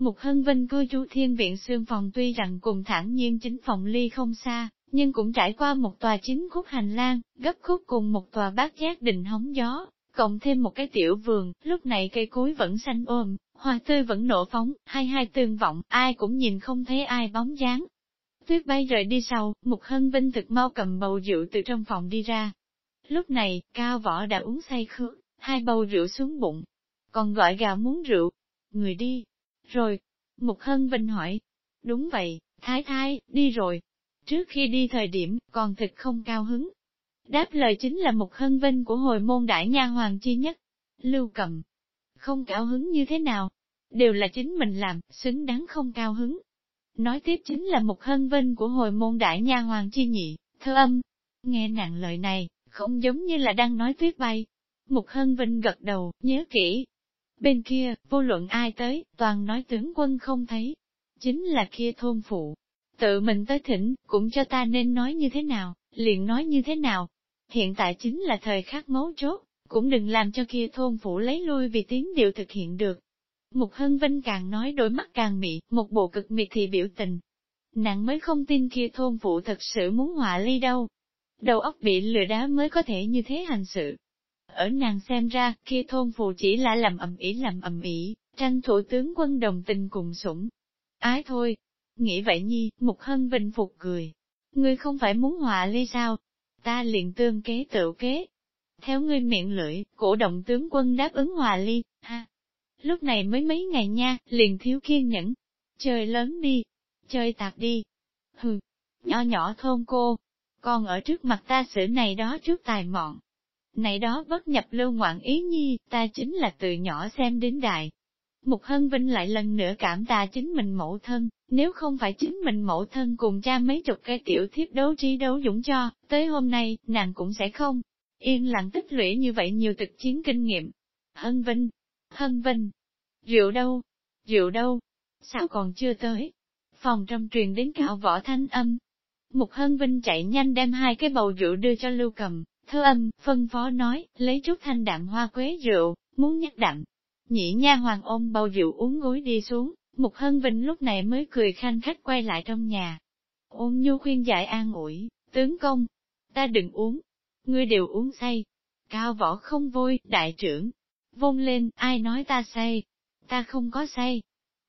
Mục Hân Vinh cư trú thiên viện xương phòng tuy rằng cùng thẳng nhiên chính phòng ly không xa, nhưng cũng trải qua một tòa chính khúc hành lang, gấp khúc cùng một tòa bát giác đình hóng gió, cộng thêm một cái tiểu vườn, lúc này cây cối vẫn xanh ôm, hoa tươi vẫn nổ phóng, hai hai tương vọng, ai cũng nhìn không thấy ai bóng dáng. Tuyết bay rời đi sau, Mục Hân Vinh thực mau cầm bầu rượu từ trong phòng đi ra. Lúc này, cao võ đã uống say khước, hai bầu rượu xuống bụng, còn gọi gà muốn rượu. Người đi. Rồi. Mục Hân Vinh hỏi. Đúng vậy, thái thái, đi rồi. Trước khi đi thời điểm, còn thực không cao hứng. Đáp lời chính là Mục Hân Vinh của hồi môn đại nha hoàng chi nhất. Lưu cầm. Không cao hứng như thế nào? Đều là chính mình làm, xứng đáng không cao hứng. Nói tiếp chính là Mục Hân Vinh của hồi môn đại nha hoàng chi nhị, thơ âm. Nghe nặng lời này, không giống như là đang nói tuyết bay. Mục Hân Vinh gật đầu, nhớ kỹ, Bên kia, vô luận ai tới, toàn nói tướng quân không thấy. Chính là kia thôn phụ. Tự mình tới thỉnh, cũng cho ta nên nói như thế nào, liền nói như thế nào. Hiện tại chính là thời khắc mấu chốt, cũng đừng làm cho kia thôn phụ lấy lui vì tiếng điều thực hiện được. Mục Hân Vinh càng nói đôi mắt càng mị, một bộ cực miệt thì biểu tình. Nàng mới không tin kia thôn phụ thật sự muốn họa ly đâu. Đầu óc bị lừa đá mới có thể như thế hành sự. Ở nàng xem ra, kia thôn phù chỉ là làm ầm ĩ làm ầm ĩ, tranh thủ tướng quân đồng tình cùng sủng. Ái thôi, nghĩ vậy nhi, Mục Hân Vinh phục cười. Ngươi không phải muốn hòa ly sao? Ta liền tương kế tự kế. Theo ngươi miệng lưỡi, cổ động tướng quân đáp ứng hòa ly, ha. Lúc này mới mấy ngày nha, liền thiếu kiên nhẫn. Chơi lớn đi, chơi tạp đi. Hừ, nhỏ nhỏ thôn cô, còn ở trước mặt ta xử này đó trước tài mọn, này đó bất nhập lưu ngoạn ý nhi, ta chính là từ nhỏ xem đến đại. Mục Hân Vinh lại lần nữa cảm ta chính mình mẫu thân, nếu không phải chính mình mẫu thân cùng cha mấy chục cái tiểu thiếp đấu trí đấu dũng cho, tới hôm nay, nàng cũng sẽ không yên lặng tích lũy như vậy nhiều thực chiến kinh nghiệm. Hân Vinh, Hân Vinh, rượu đâu, rượu đâu, sao còn chưa tới? Phòng trong truyền đến cạo võ thanh âm. Mục Hân Vinh chạy nhanh đem hai cái bầu rượu đưa cho Lưu Cầm, Thơ âm, phân phó nói, lấy chút thanh đạm hoa quế rượu, muốn nhắc đậm. Nhị nha hoàng ôm bầu rượu uống gối đi xuống, Mục Hân Vinh lúc này mới cười khanh khách quay lại trong nhà. Ôn nhu khuyên giải an ủi, tướng công, ta đừng uống, ngươi đều uống say. Cao võ không vui, đại trưởng, vung lên, ai nói ta say, ta không có say.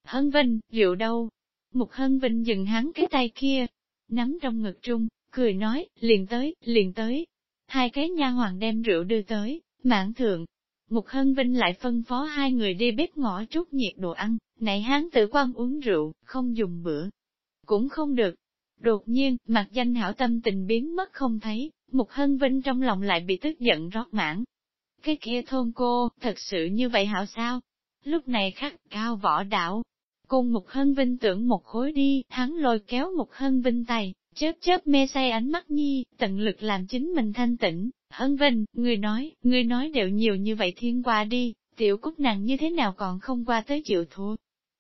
Hân Vinh, rượu đâu? Mục Hân Vinh dừng hắn cái tay kia, nắm trong ngực trung, cười nói, liền tới, liền tới, hai cái nha hoàng đem rượu đưa tới, mãn thượng. Mục Hân Vinh lại phân phó hai người đi bếp ngõ chút nhiệt đồ ăn, này hán tử quan uống rượu, không dùng bữa. Cũng không được. Đột nhiên, mặt danh hảo tâm tình biến mất không thấy, Mục Hân Vinh trong lòng lại bị tức giận rót mãn. Cái kia thôn cô, thật sự như vậy hảo sao? Lúc này khắc cao võ đảo, cùng Mục Hân Vinh tưởng một khối đi, hắn lôi kéo Mục Hân Vinh tay, Chớp chớp mê say ánh mắt nhi, tận lực làm chính mình thanh tĩnh, hân vinh, người nói, người nói đều nhiều như vậy thiên qua đi, tiểu cúc nàng như thế nào còn không qua tới chịu thua.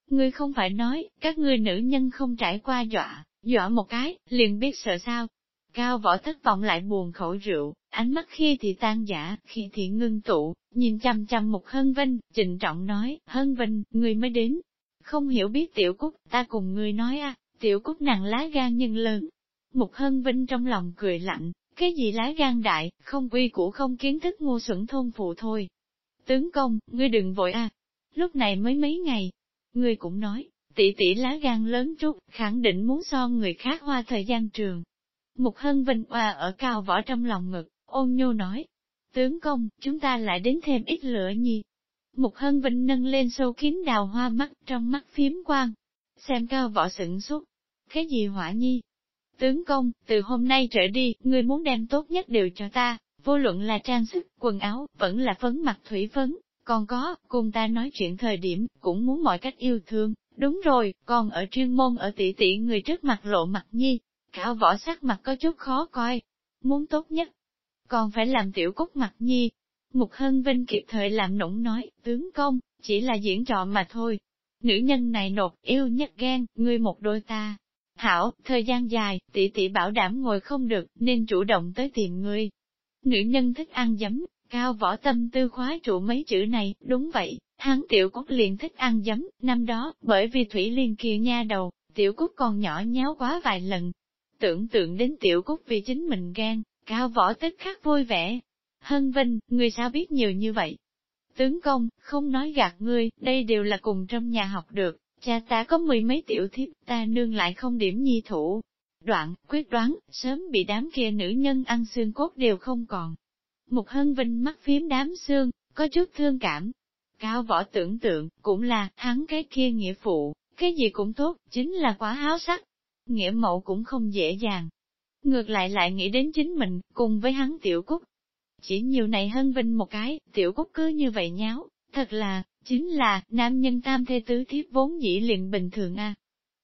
Ngươi không phải nói, các ngươi nữ nhân không trải qua dọa, dọa một cái, liền biết sợ sao. Cao võ thất vọng lại buồn khẩu rượu, ánh mắt khi thì tan giả, khi thì ngưng tụ, nhìn chăm chăm một hân vinh, trịnh trọng nói, hân vinh, người mới đến. Không hiểu biết tiểu cúc, ta cùng ngươi nói a tiểu cúc nàng lá gan nhưng lớn, Mục Hân Vinh trong lòng cười lạnh, cái gì lá gan đại, không quy củ không kiến thức ngu xuẩn thôn phụ thôi. Tướng công, ngươi đừng vội à. Lúc này mới mấy ngày, ngươi cũng nói, tỷ tỷ lá gan lớn chút, khẳng định muốn so người khác hoa thời gian trường. Mục Hân Vinh Hoa ở cao võ trong lòng ngực, ôn nhô nói, tướng công, chúng ta lại đến thêm ít lửa nhi. Mục Hân Vinh nâng lên sâu kín đào hoa mắt trong mắt phím quang, xem cao võ sửng sốt. Cái gì hỏa nhi, Tướng công, từ hôm nay trở đi, ngươi muốn đem tốt nhất đều cho ta, vô luận là trang sức, quần áo, vẫn là phấn mặt thủy phấn, còn có, cùng ta nói chuyện thời điểm, cũng muốn mọi cách yêu thương, đúng rồi, còn ở chuyên môn ở tỷ tỷ người trước mặt lộ mặt nhi, cả võ sắc mặt có chút khó coi, muốn tốt nhất, còn phải làm tiểu cúc mặt nhi. Mục Hân Vinh kịp thời làm nũng nói, tướng công, chỉ là diễn trò mà thôi. Nữ nhân này nột, yêu nhất ghen, ngươi một đôi ta, Hảo, thời gian dài, tỷ tỷ bảo đảm ngồi không được, nên chủ động tới tìm ngươi. Nữ nhân thích ăn giấm, cao võ tâm tư khoái trụ mấy chữ này, đúng vậy, hắn tiểu cúc liền thích ăn giấm, năm đó, bởi vì Thủy Liên kia nha đầu, tiểu cúc còn nhỏ nháo quá vài lần. Tưởng tượng đến tiểu cúc vì chính mình gan cao võ tích khắc vui vẻ. Hân Vinh, người sao biết nhiều như vậy? Tướng công, không nói gạt ngươi, đây đều là cùng trong nhà học được, cha ta có mười mấy tiểu thiếp, ta nương lại không điểm nhi thủ. Đoạn, quyết đoán, sớm bị đám kia nữ nhân ăn xương cốt đều không còn. Một hân vinh mắt phím đám xương, có chút thương cảm. Cao võ tưởng tượng, cũng là, hắn cái kia nghĩa phụ, cái gì cũng tốt, chính là quá háo sắc. Nghĩa mẫu cũng không dễ dàng. Ngược lại lại nghĩ đến chính mình, cùng với hắn tiểu cúc. Chỉ nhiều này hân vinh một cái, tiểu cúc cứ như vậy nháo, thật là, chính là, nam nhân tam thê tứ thiếp vốn dĩ liền bình thường a.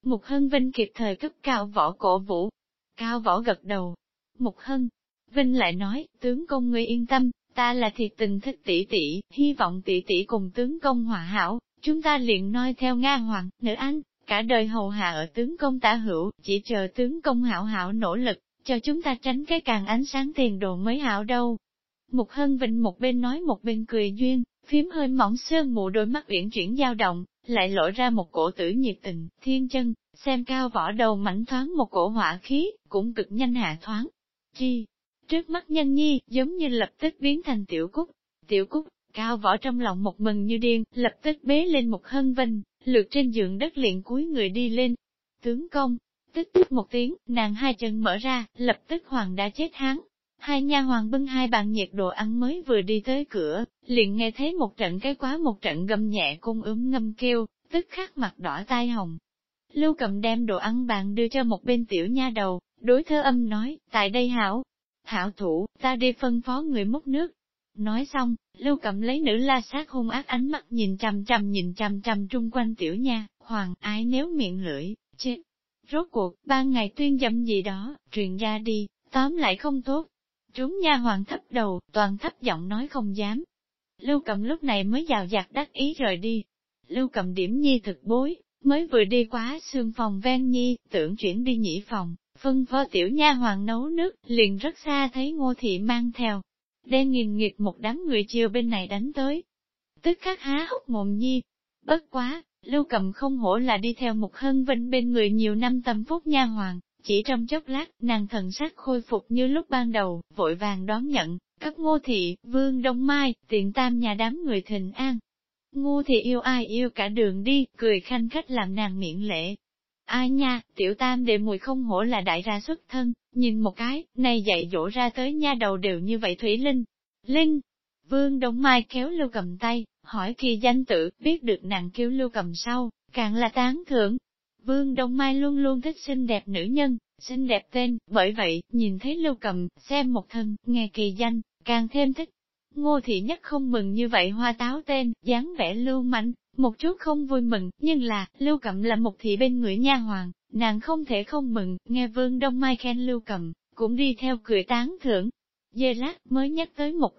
Mục Hân Vinh kịp thời cấp cao võ cổ vũ. Cao võ gật đầu. Mục Hân Vinh lại nói, tướng công ngươi yên tâm, ta là thiệt tình thích tỷ tỷ, hy vọng tỷ tỷ cùng tướng công hòa hảo, chúng ta liền noi theo Nga Hoàng, nữ anh, cả đời hầu hạ ở tướng công tả hữu, chỉ chờ tướng công hảo hảo nỗ lực, cho chúng ta tránh cái càng ánh sáng tiền đồ mới hảo đâu. Mục Hân vịnh một bên nói một bên cười duyên, phím hơi mỏng sơn mù đôi mắt uyển chuyển dao động, lại lộ ra một cổ tử nhiệt tình, thiên chân, xem cao võ đầu mảnh thoáng một cổ hỏa khí, cũng cực nhanh hạ thoáng. Chi, Trước mắt nhân nhi, giống như lập tức biến thành tiểu cúc. Tiểu cúc, cao võ trong lòng một mừng như điên, lập tức bế lên một hân vinh, lượt trên giường đất liền cúi người đi lên. Tướng công, tích tích một tiếng, nàng hai chân mở ra, lập tức hoàng đã chết hắn. Hai nha hoàng bưng hai bàn nhiệt đồ ăn mới vừa đi tới cửa, liền nghe thấy một trận cái quá một trận gầm nhẹ cung ướm ngâm kêu, tức khắc mặt đỏ tai hồng. Lưu cầm đem đồ ăn bàn đưa cho một bên tiểu nha đầu, đối thơ âm nói, tại đây hảo, Hảo thủ, ta đi phân phó người múc nước. Nói xong, Lưu cầm lấy nữ la sát hung ác ánh mắt nhìn chằm chằm nhìn chằm chằm trung quanh tiểu nha, hoàng ái nếu miệng lưỡi, chết. Rốt cuộc, ba ngày tuyên dâm gì đó, truyền ra đi, tóm lại không tốt. Chúng nha hoàng thấp đầu, toàn thấp giọng nói không dám. Lưu cầm lúc này mới dào dạt đắc ý rời đi. Lưu cầm điểm nhi thực bối, mới vừa đi quá xương phòng ven nhi, tưởng chuyển đi nhị phòng, phân phó tiểu nha hoàng nấu nước, liền rất xa thấy ngô thị mang theo. Đen nghìn nghiệt một đám người chiều bên này đánh tới. Tức khắc há hốc mồm nhi. Bất quá, lưu cầm không hổ là đi theo một hân vinh bên người nhiều năm tâm phúc nha hoàng, chỉ trong chốc lát, nàng thần sắc khôi phục như lúc ban đầu, vội vàng đón nhận, cấp ngô thị, vương đông mai, tiện tam nhà đám người thịnh an. Ngô thị yêu ai yêu cả đường đi, cười khanh khách làm nàng miệng lễ Ai nha, tiểu tam đệ mùi không hổ là đại ra xuất thân, nhìn một cái, này dạy dỗ ra tới nha đầu đều như vậy Thủy Linh. Linh! Vương Đông Mai kéo lưu cầm tay, hỏi kỳ danh tự, biết được nàng kêu lưu cầm sau, càng là tán thưởng. Vương Đông Mai luôn luôn thích xinh đẹp nữ nhân, xinh đẹp tên, bởi vậy, nhìn thấy lưu cầm, xem một thân, nghe kỳ danh, càng thêm thích. Ngô thị nhất không mừng như vậy hoa táo tên, dáng vẻ lưu mạnh, một chút không vui mừng, nhưng là, Lưu Cầm là một thị bên người nha hoàng, nàng không thể không mừng, nghe Vương Đông Mai khen Lưu Cầm, cũng đi theo cười tán thưởng. Dê lát mới nhắc tới một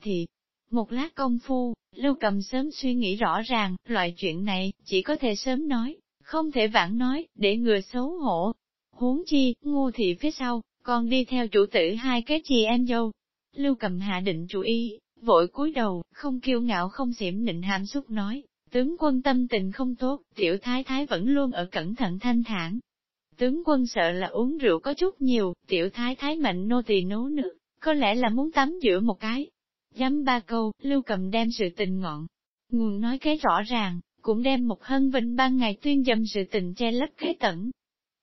thị. Một lát công phu, Lưu Cầm sớm suy nghĩ rõ ràng, loại chuyện này, chỉ có thể sớm nói, không thể vãn nói, để người xấu hổ. Huống chi, ngu thị phía sau, còn đi theo chủ tử hai cái chị em dâu. Lưu Cầm hạ định chủ ý, vội cúi đầu, không kiêu ngạo không xỉm nịnh hàm xúc nói, Tướng quân tâm tình không tốt, tiểu thái thái vẫn luôn ở cẩn thận thanh thản. Tướng quân sợ là uống rượu có chút nhiều, tiểu thái thái mạnh nô tỳ nấu nước, có lẽ là muốn tắm giữa một cái. Dám ba câu, lưu cầm đem sự tình ngọn. Nguồn nói cái rõ ràng, cũng đem một hân vinh ban ngày tuyên dâm sự tình che lấp cái tẩn.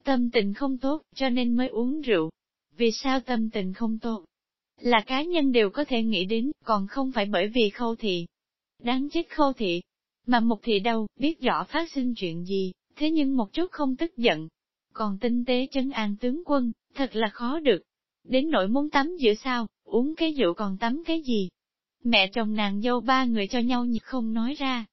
Tâm tình không tốt, cho nên mới uống rượu. Vì sao tâm tình không tốt? Là cá nhân đều có thể nghĩ đến, còn không phải bởi vì khâu thị. Đáng chết khâu thị, mà một thị đâu, biết rõ phát sinh chuyện gì, thế nhưng một chút không tức giận. Còn tinh tế chân an tướng quân, thật là khó được. Đến nỗi muốn tắm giữa sao, uống cái rượu còn tắm cái gì? Mẹ chồng nàng dâu ba người cho nhau nhịp không nói ra.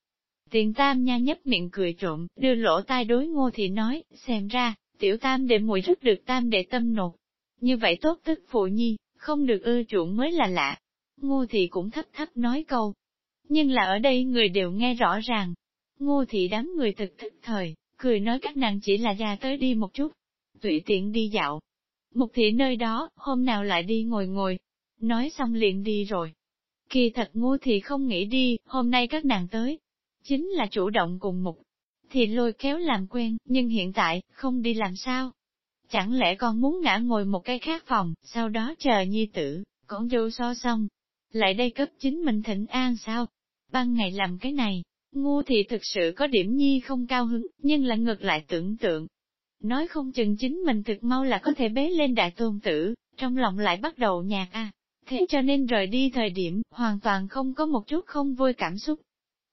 Tiền tam nha nhấp miệng cười trộm, đưa lỗ tai đối ngô thì nói, xem ra, tiểu tam để mùi rất được tam để tâm nột. Như vậy tốt tức phụ nhi, không được ưa chuộng mới là lạ. Ngô thì cũng thấp thấp nói câu, nhưng là ở đây người đều nghe rõ ràng. Ngô thị đám người thực thức thời, cười nói các nàng chỉ là ra tới đi một chút, tùy tiện đi dạo. Mục thị nơi đó, hôm nào lại đi ngồi ngồi, nói xong liền đi rồi. Kỳ thật ngô thị không nghĩ đi, hôm nay các nàng tới chính là chủ động cùng một thì lôi kéo làm quen, nhưng hiện tại, không đi làm sao? Chẳng lẽ con muốn ngã ngồi một cái khác phòng, sau đó chờ nhi tử, con dâu so xong, lại đây cấp chính mình thịnh an sao? Ban ngày làm cái này, ngu thì thực sự có điểm nhi không cao hứng, nhưng là ngược lại tưởng tượng. Nói không chừng chính mình thực mau là có thể bế lên đại tôn tử, trong lòng lại bắt đầu nhạc a. À. Thế cho nên rời đi thời điểm, hoàn toàn không có một chút không vui cảm xúc.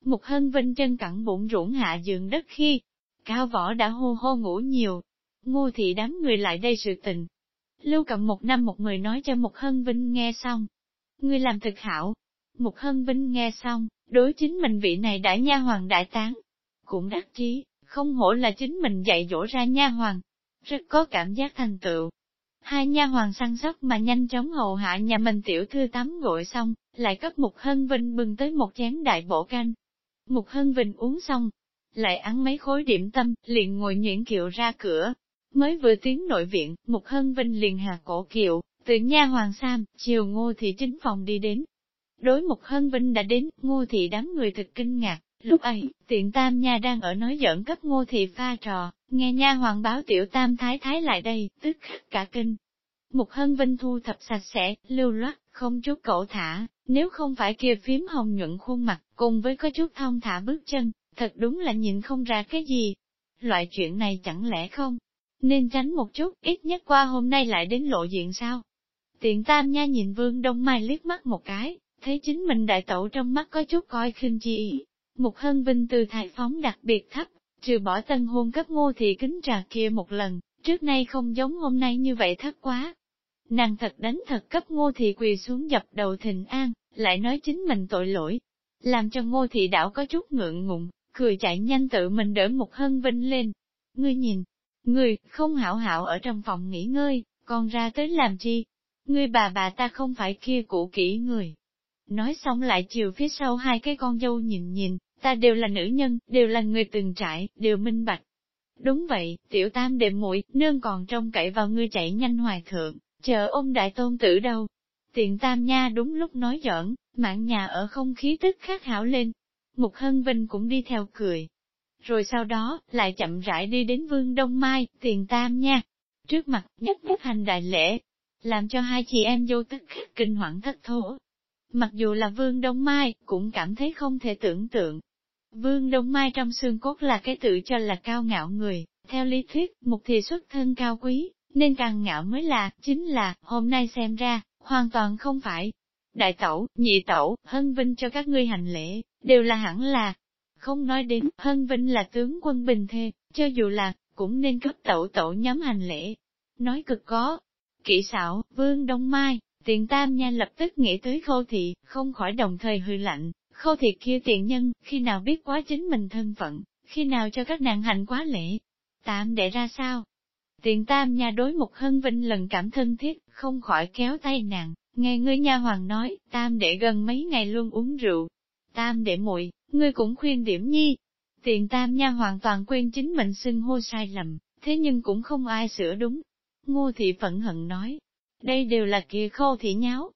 Một hân vinh chân cẳng bụng rũn hạ giường đất khi, cao võ đã hô hô ngủ nhiều. Ngô thị đám người lại đây sự tình. Lưu cầm một năm một người nói cho một hân vinh nghe xong. Ngươi làm thực hảo. Một hân vinh nghe xong, đối chính mình vị này đã nha hoàng đại tán. Cũng đắc trí, không hổ là chính mình dạy dỗ ra nha hoàng. Rất có cảm giác thành tựu, Hai nha hoàng săn sóc mà nhanh chóng hầu hạ nhà mình tiểu thư tắm gội xong, lại cấp Mục Hân Vinh bưng tới một chén đại bổ canh. Mục Hân Vinh uống xong, lại ăn mấy khối điểm tâm, liền ngồi nhuyễn kiệu ra cửa. Mới vừa tiến nội viện, Mục Hân Vinh liền hạ cổ kiệu, từ nha hoàng Sam, chiều ngô thị chính phòng đi đến. Đối Mục Hân Vinh đã đến, ngô thị đám người thật kinh ngạc, lúc ấy, tiện tam nha đang ở nói giỡn cấp ngô thị pha trò, Nghe nha hoàng báo tiểu tam thái thái lại đây, tức cả kinh. Mục hân vinh thu thập sạch sẽ, lưu loát, không chút cẩu thả, nếu không phải kia phím hồng nhuận khuôn mặt, cùng với có chút thông thả bước chân, thật đúng là nhìn không ra cái gì. Loại chuyện này chẳng lẽ không? Nên tránh một chút, ít nhất qua hôm nay lại đến lộ diện sao? Tiện tam nha nhìn vương đông mai liếc mắt một cái, thấy chính mình đại tẩu trong mắt có chút coi khinh chi. Mục hân vinh từ thải phóng đặc biệt thấp, trừ bỏ tân hôn cấp ngô thì kính trà kia một lần, trước nay không giống hôm nay như vậy thất quá. Nàng thật đánh thật cấp ngô thị quỳ xuống dập đầu thịnh an, lại nói chính mình tội lỗi, làm cho ngô thị đảo có chút ngượng ngùng, cười chạy nhanh tự mình đỡ một hân vinh lên. Ngươi nhìn, ngươi không hảo hảo ở trong phòng nghỉ ngơi, còn ra tới làm chi? Ngươi bà bà ta không phải kia cũ kỹ người. Nói xong lại chiều phía sau hai cái con dâu nhìn nhìn, ta đều là nữ nhân, đều là người từng trải, đều minh bạch. Đúng vậy, tiểu tam đệm muội nương còn trông cậy vào ngươi chạy nhanh hoài thượng, chờ ôm đại tôn tử đâu. Tiện tam nha đúng lúc nói giỡn, mạng nhà ở không khí tức khác hảo lên. Mục Hân Vinh cũng đi theo cười. Rồi sau đó, lại chậm rãi đi đến vương Đông Mai, tiền tam nha. Trước mặt, nhất nhất hành đại lễ, làm cho hai chị em vô tức khắc kinh hoảng thất thố. Mặc dù là vương Đông Mai, cũng cảm thấy không thể tưởng tượng, Vương Đông Mai trong xương cốt là cái tự cho là cao ngạo người, theo lý thuyết, một thì xuất thân cao quý, nên càng ngạo mới là, chính là, hôm nay xem ra, hoàn toàn không phải. Đại tẩu, nhị tẩu, hân vinh cho các ngươi hành lễ, đều là hẳn là. Không nói đến, hân vinh là tướng quân bình thê, cho dù là, cũng nên cấp tẩu tẩu nhóm hành lễ. Nói cực có, kỹ xảo, vương Đông Mai, tiền tam nha lập tức nghĩ tới khâu thị, không khỏi đồng thời hư lạnh, Khâu thiệt kia tiện nhân, khi nào biết quá chính mình thân phận, khi nào cho các nàng hạnh quá lễ. Tạm để ra sao? Tiện tam nhà đối một hân vinh lần cảm thân thiết, không khỏi kéo tay nàng, nghe ngươi nha hoàng nói, tam đệ gần mấy ngày luôn uống rượu. Tam đệ muội ngươi cũng khuyên điểm nhi. Tiện tam nha hoàn toàn quên chính mình xưng hô sai lầm, thế nhưng cũng không ai sửa đúng. Ngô thị phẫn hận nói, đây đều là kia khô thị nháo.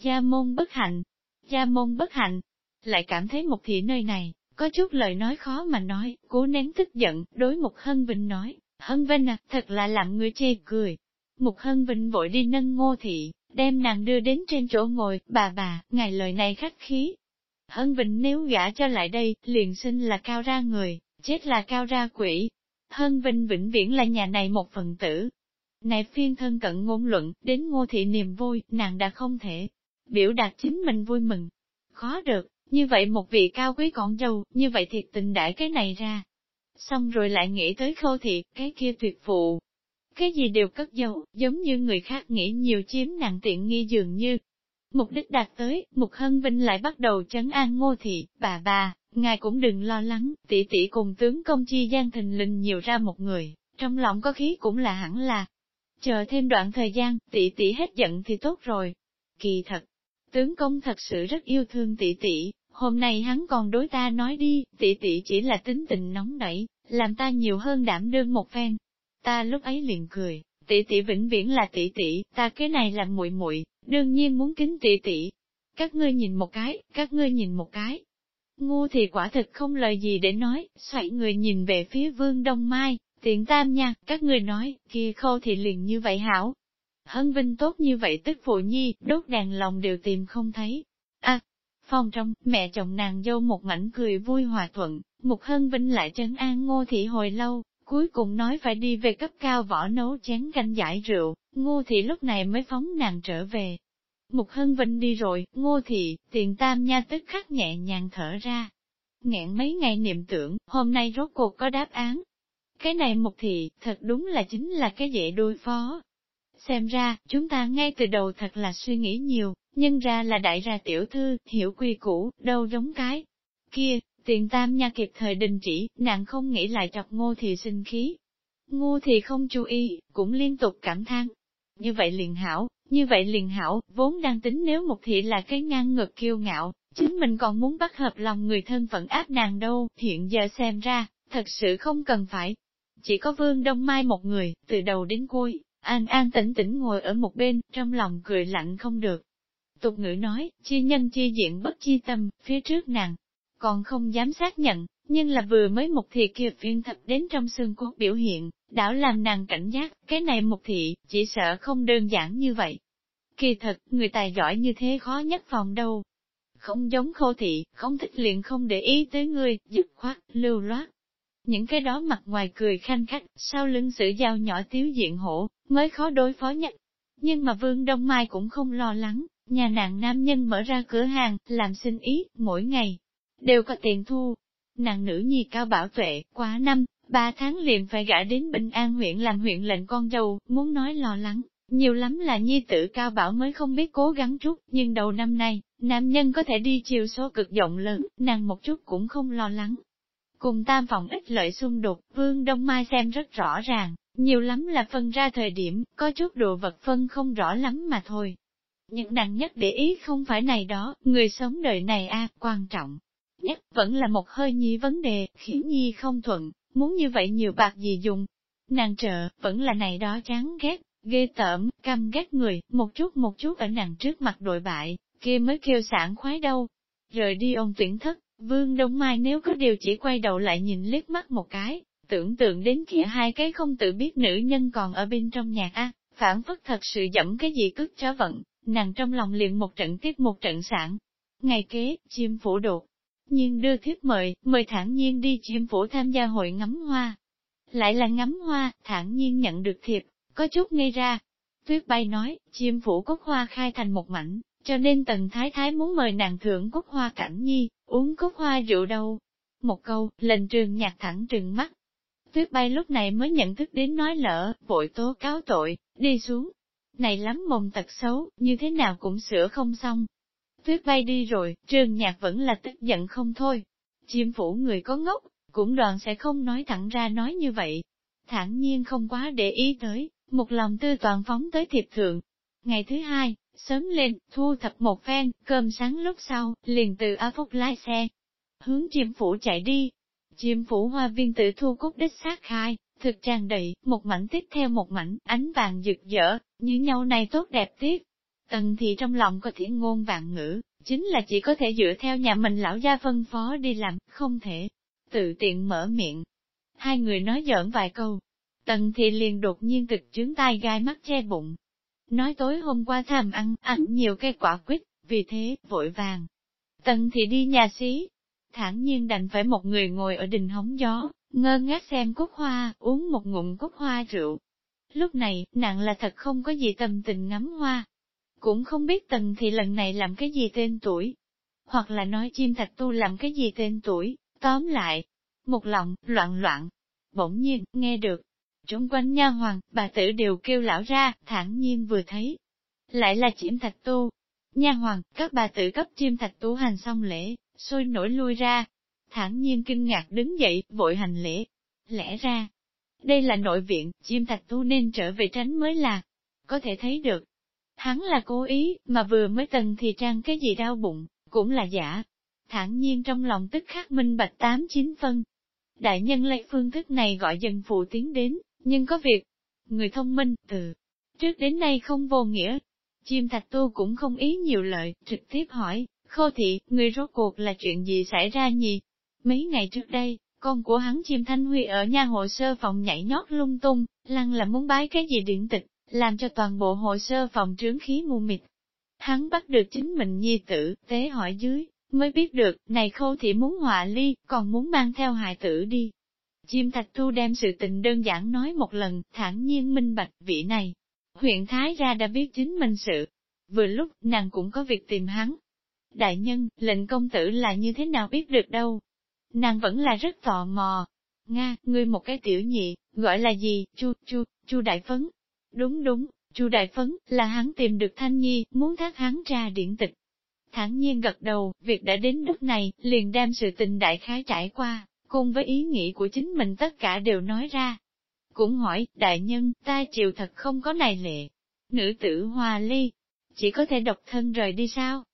Gia môn bất hạnh, gia môn bất hạnh, lại cảm thấy một thị nơi này, có chút lời nói khó mà nói, cố nén tức giận, đối mục hân vinh nói, hân vinh à, thật là làm người chê cười. mục hân vinh vội đi nâng ngô thị, đem nàng đưa đến trên chỗ ngồi, bà bà, ngài lời này khắc khí. Hân vinh nếu gả cho lại đây, liền sinh là cao ra người, chết là cao ra quỷ. Hân vinh vĩnh viễn là nhà này một phần tử. Này phiên thân cận ngôn luận, đến ngô thị niềm vui, nàng đã không thể biểu đạt chính mình vui mừng. Khó được, như vậy một vị cao quý con dâu, như vậy thiệt tình đãi cái này ra. Xong rồi lại nghĩ tới khâu thiệt, cái kia tuyệt phụ. Cái gì đều cất giấu giống như người khác nghĩ nhiều chiếm nặng tiện nghi dường như. Mục đích đạt tới, Mục Hân Vinh lại bắt đầu chấn an ngô thị, bà bà, ngài cũng đừng lo lắng, tỷ tỷ cùng tướng công chi gian thình linh nhiều ra một người, trong lòng có khí cũng là hẳn là. Chờ thêm đoạn thời gian, tỷ tỷ hết giận thì tốt rồi. Kỳ thật, tướng công thật sự rất yêu thương tỷ tỷ, hôm nay hắn còn đối ta nói đi, tỷ tỷ chỉ là tính tình nóng nảy, làm ta nhiều hơn đảm đương một phen. Ta lúc ấy liền cười, tỷ tỷ vĩnh viễn là tỷ tỷ, ta cái này là muội muội, đương nhiên muốn kính tỷ tỷ. Các ngươi nhìn một cái, các ngươi nhìn một cái. Ngu thì quả thực không lời gì để nói, xoay người nhìn về phía vương Đông Mai, tiện tam nha, các ngươi nói, kia khâu thì liền như vậy hảo. Hân vinh tốt như vậy tức phụ nhi, đốt đèn lòng đều tìm không thấy. À, phòng trong, mẹ chồng nàng dâu một mảnh cười vui hòa thuận, Mục hân vinh lại trấn an ngô thị hồi lâu, cuối cùng nói phải đi về cấp cao võ nấu chén canh giải rượu, ngô thị lúc này mới phóng nàng trở về. Mục Hân Vinh đi rồi, ngô thị, tiền tam nha tức khắc nhẹ nhàng thở ra. Ngẹn mấy ngày niệm tưởng, hôm nay rốt cuộc có đáp án. Cái này mục thị, thật đúng là chính là cái dễ đối phó. Xem ra, chúng ta ngay từ đầu thật là suy nghĩ nhiều, nhưng ra là đại ra tiểu thư, hiểu quy củ, đâu giống cái. Kia, tiền tam nha kịp thời đình chỉ, nàng không nghĩ lại chọc ngô thì sinh khí. Ngô thì không chú ý, cũng liên tục cảm thán. Như vậy liền hảo, như vậy liền hảo, vốn đang tính nếu một thị là cái ngang ngược kiêu ngạo, chính mình còn muốn bắt hợp lòng người thân phận áp nàng đâu, hiện giờ xem ra, thật sự không cần phải. Chỉ có vương đông mai một người, từ đầu đến cuối, an an tĩnh tĩnh ngồi ở một bên, trong lòng cười lạnh không được. Tục ngữ nói, chi nhân chi diện bất chi tâm, phía trước nàng, còn không dám xác nhận, nhưng là vừa mới một thị kia phiên thập đến trong xương cốt biểu hiện, đảo làm nàng cảnh giác, cái này một thị, chỉ sợ không đơn giản như vậy. Kỳ thật, người tài giỏi như thế khó nhất phòng đâu. Không giống khô thị, không thích liền không để ý tới người, dứt khoát, lưu loát. Những cái đó mặt ngoài cười khanh khách, sau lưng sử dao nhỏ tiếu diện hổ, mới khó đối phó nhất. Nhưng mà Vương Đông Mai cũng không lo lắng, nhà nàng nam nhân mở ra cửa hàng, làm sinh ý, mỗi ngày, đều có tiền thu. Nàng nữ nhi cao bảo tuệ, quá năm, ba tháng liền phải gả đến Bình An huyện làm huyện lệnh con dâu, muốn nói lo lắng, nhiều lắm là nhi tử cao bảo mới không biết cố gắng chút, nhưng đầu năm nay, nam nhân có thể đi chiều số cực rộng lớn, nàng một chút cũng không lo lắng. Cùng tam phòng ít lợi xung đột, Vương Đông Mai xem rất rõ ràng, nhiều lắm là phân ra thời điểm, có chút đồ vật phân không rõ lắm mà thôi. những nàng nhất để ý không phải này đó, người sống đời này a quan trọng. Nhất vẫn là một hơi nhi vấn đề, khiến nhi không thuận, muốn như vậy nhiều bạc gì dùng. Nàng trợ, vẫn là này đó chán ghét, ghê tởm, căm ghét người, một chút một chút ở nàng trước mặt đội bại, kia mới kêu sản khoái đâu. Rời đi ông tuyển thất, vương đông mai nếu có điều chỉ quay đầu lại nhìn liếc mắt một cái, tưởng tượng đến kia hai cái không tự biết nữ nhân còn ở bên trong nhạc a phản phất thật sự dẫm cái gì cướp chó vận, nàng trong lòng liền một trận tiếp một trận sản. Ngày kế, chim phủ đột, nhiên đưa thiếp mời, mời thản nhiên đi chim phủ tham gia hội ngắm hoa. Lại là ngắm hoa, thản nhiên nhận được thiệp, có chút ngây ra. Tuyết bay nói, chim phủ cúc hoa khai thành một mảnh, cho nên tần thái thái muốn mời nàng thưởng cúc hoa cảnh nhi, uống cúc hoa rượu đâu. Một câu, lệnh trường nhạc thẳng trừng mắt. Tuyết bay lúc này mới nhận thức đến nói lỡ, vội tố cáo tội, đi xuống. Này lắm mồm tật xấu, như thế nào cũng sửa không xong. Tuyết bay đi rồi, trường nhạc vẫn là tức giận không thôi. Chim phủ người có ngốc, cũng đoàn sẽ không nói thẳng ra nói như vậy. Thẳng nhiên không quá để ý tới, một lòng tư toàn phóng tới thiệp thượng. Ngày thứ hai, sớm lên, thu thập một phen, cơm sáng lúc sau, liền từ A Phúc lái xe. Hướng Chiêm phủ chạy đi. Chiêm phủ hoa viên tự thu cúc đích sát khai, thực tràn đầy, một mảnh tiếp theo một mảnh, ánh vàng rực rỡ, như nhau này tốt đẹp tiếc. Tần thì trong lòng có thể ngôn vạn ngữ, chính là chỉ có thể dựa theo nhà mình lão gia phân phó đi làm, không thể tự tiện mở miệng. Hai người nói giỡn vài câu, tần thì liền đột nhiên thực trướng tai gai mắt che bụng. Nói tối hôm qua tham ăn, ăn nhiều cây quả quýt, vì thế, vội vàng. Tần thì đi nhà xí, thản nhiên đành phải một người ngồi ở đình hóng gió, ngơ ngác xem cúc hoa, uống một ngụm cúc hoa rượu. Lúc này, nàng là thật không có gì tâm tình ngắm hoa, cũng không biết tần thì lần này làm cái gì tên tuổi, hoặc là nói chim thạch tu làm cái gì tên tuổi, tóm lại, một lòng, loạn loạn. Bỗng nhiên, nghe được, trống quanh nha hoàng, bà tử đều kêu lão ra, thản nhiên vừa thấy. Lại là chiếm thạch tu. Nha hoàng, các bà tử cấp chim thạch tu hành xong lễ, sôi nổi lui ra. Thản nhiên kinh ngạc đứng dậy, vội hành lễ. Lẽ ra, đây là nội viện, chim thạch tu nên trở về tránh mới là. Có thể thấy được, Hắn là cố ý, mà vừa mới tần thì trang cái gì đau bụng, cũng là giả. Thản nhiên trong lòng tức khắc minh bạch tám chín phân. Đại nhân lấy phương thức này gọi dần phụ tiến đến, nhưng có việc. Người thông minh, từ trước đến nay không vô nghĩa. Chim thạch tu cũng không ý nhiều lợi, trực tiếp hỏi, Khô thị, người rốt cuộc là chuyện gì xảy ra nhỉ? Mấy ngày trước đây, con của hắn chim thanh huy ở nhà hồ sơ phòng nhảy nhót lung tung, lăng là muốn bái cái gì điện tịch, làm cho toàn bộ hồ sơ phòng trướng khí mù mịt. Hắn bắt được chính mình nhi tử, tế hỏi dưới, mới biết được, này khâu thị muốn họa ly, còn muốn mang theo hài tử đi. Chim thạch thu đem sự tình đơn giản nói một lần, thản nhiên minh bạch vị này. Huyện Thái ra đã biết chính mình sự. Vừa lúc, nàng cũng có việc tìm hắn. Đại nhân, lệnh công tử là như thế nào biết được đâu. Nàng vẫn là rất tò mò. Nga, ngươi một cái tiểu nhị, gọi là gì, chu, chu, chu đại phấn. Đúng đúng, chu đại phấn, là hắn tìm được thanh nhi, muốn thác hắn ra điển tịch. Thẳng nhiên gật đầu, việc đã đến lúc này, liền đem sự tình đại khái trải qua, cùng với ý nghĩ của chính mình tất cả đều nói ra. Cũng hỏi, đại nhân, ta chịu thật không có này lệ. Nữ tử hòa ly, chỉ có thể độc thân rời đi sao?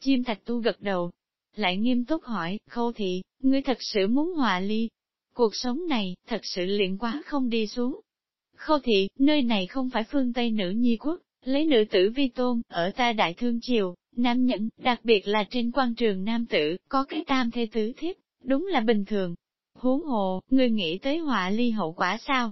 Chim thạch tu gật đầu, lại nghiêm túc hỏi, khâu thị, ngươi thật sự muốn hòa ly. Cuộc sống này, thật sự liền quá không đi xuống. Khâu thị, nơi này không phải phương Tây nữ nhi quốc, lấy nữ tử vi tôn, ở ta đại thương triều, nam nhẫn, đặc biệt là trên quan trường nam tử, có cái tam thê tứ thiếp, đúng là bình thường. Huống hồ, ngươi nghĩ tới họa ly hậu quả sao?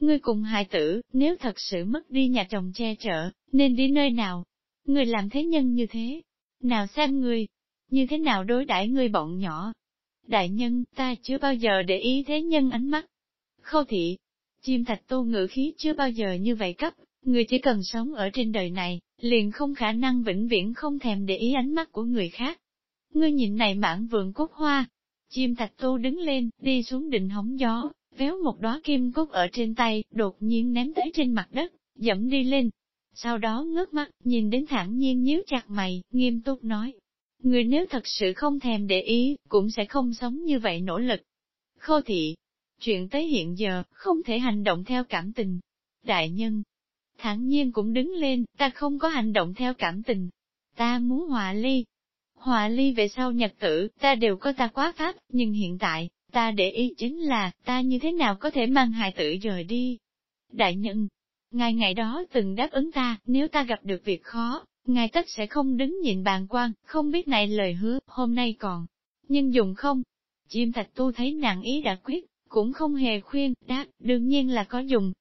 Ngươi cùng hài tử, nếu thật sự mất đi nhà chồng che chở, nên đi nơi nào? Ngươi làm thế nhân như thế? Nào xem ngươi, như thế nào đối đãi ngươi bọn nhỏ? Đại nhân, ta chưa bao giờ để ý thế nhân ánh mắt. Khâu thị, chim thạch tô ngữ khí chưa bao giờ như vậy cấp, người chỉ cần sống ở trên đời này, liền không khả năng vĩnh viễn không thèm để ý ánh mắt của người khác. Ngươi nhìn này mãn vườn cốt hoa, chim thạch Tu đứng lên, đi xuống đỉnh hóng gió, véo một đóa kim cúc ở trên tay, đột nhiên ném tới trên mặt đất, dẫm đi lên. Sau đó ngước mắt, nhìn đến thẳng nhiên nhíu chặt mày, nghiêm túc nói. Người nếu thật sự không thèm để ý, cũng sẽ không sống như vậy nỗ lực. Khô thị, chuyện tới hiện giờ, không thể hành động theo cảm tình. Đại nhân, thản nhiên cũng đứng lên, ta không có hành động theo cảm tình. Ta muốn hòa ly. Hòa ly về sau nhật tử, ta đều có ta quá pháp, nhưng hiện tại, ta để ý chính là, ta như thế nào có thể mang hài tử rời đi. Đại nhân, ngài ngày đó từng đáp ứng ta, nếu ta gặp được việc khó, ngài tất sẽ không đứng nhìn bàn quan, không biết này lời hứa, hôm nay còn. Nhưng dùng không? Chim thạch tu thấy nàng ý đã quyết, cũng không hề khuyên, đáp, đương nhiên là có dùng,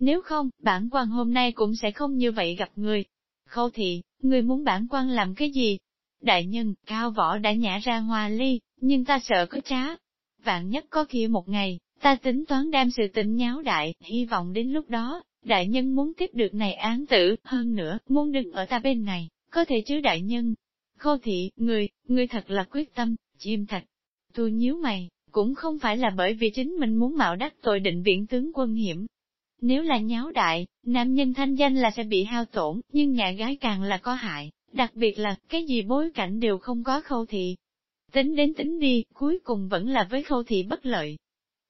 nếu không, bản quan hôm nay cũng sẽ không như vậy gặp người. Khâu thị, người muốn bản quan làm cái gì? Đại nhân, cao võ đã nhả ra hoa ly, nhưng ta sợ có trá. Vạn nhất có kia một ngày, ta tính toán đem sự tình nháo đại, hy vọng đến lúc đó, đại nhân muốn tiếp được này án tử, hơn nữa, muốn đứng ở ta bên này, có thể chứ đại nhân. Khô thị, người, người thật là quyết tâm, chim thật. Tôi nhíu mày, cũng không phải là bởi vì chính mình muốn mạo đắc tội định viện tướng quân hiểm, nếu là nháo đại, nam nhân thanh danh là sẽ bị hao tổn, nhưng nhà gái càng là có hại, đặc biệt là cái gì bối cảnh đều không có khâu thị. Tính đến tính đi, cuối cùng vẫn là với khâu thị bất lợi.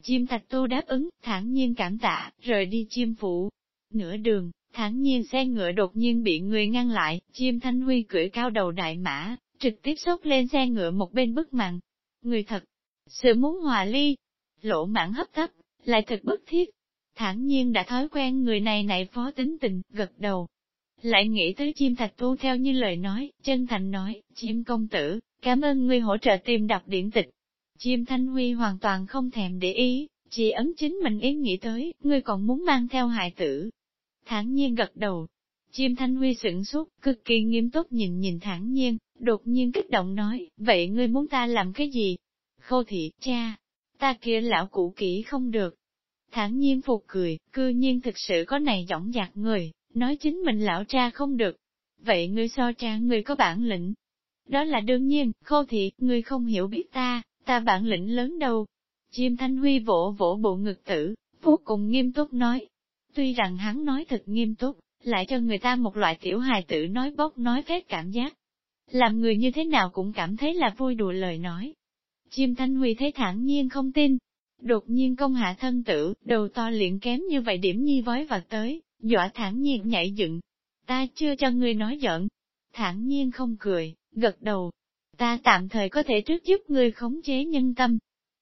Chim thạch tu đáp ứng, thản nhiên cảm tạ, rời đi chim phụ. Nửa đường, thản nhiên xe ngựa đột nhiên bị người ngăn lại, chim thanh huy cưỡi cao đầu đại mã, trực tiếp sốc lên xe ngựa một bên bức mặn. Người thật, sự muốn hòa ly, lỗ mãn hấp tấp, lại thật bất thiết, thản nhiên đã thói quen người này này phó tính tình, gật đầu. Lại nghĩ tới chim thạch tu theo như lời nói, chân thành nói, chim công tử, cảm ơn ngươi hỗ trợ tìm đọc điển tịch. Chim thanh huy hoàn toàn không thèm để ý, chỉ ấn chính mình ý nghĩ tới, ngươi còn muốn mang theo hài tử. Thản nhiên gật đầu. Chim thanh huy sửng sốt, cực kỳ nghiêm túc nhìn nhìn thản nhiên, đột nhiên kích động nói, vậy ngươi muốn ta làm cái gì? Khô thị, cha, ta kia lão cũ kỹ không được, thản nhiên phục cười, cư nhiên thực sự có này dõng dạc người, nói chính mình lão cha không được. Vậy ngươi so cha ngươi có bản lĩnh. Đó là đương nhiên, khô thị, ngươi không hiểu biết ta, ta bản lĩnh lớn đâu. Chim Thanh Huy vỗ vỗ bộ ngực tử, vô cùng nghiêm túc nói. Tuy rằng hắn nói thật nghiêm túc, lại cho người ta một loại tiểu hài tử nói bốc nói phép cảm giác. Làm người như thế nào cũng cảm thấy là vui đùa lời nói. Chim Thanh Huy thấy thản nhiên không tin, Đột nhiên công hạ thân tử, đầu to liền kém như vậy điểm nhi vói vào tới, dọa thản nhiên nhảy dựng. Ta chưa cho ngươi nói giận. Thản nhiên không cười, gật đầu. Ta tạm thời có thể trước giúp ngươi khống chế nhân tâm.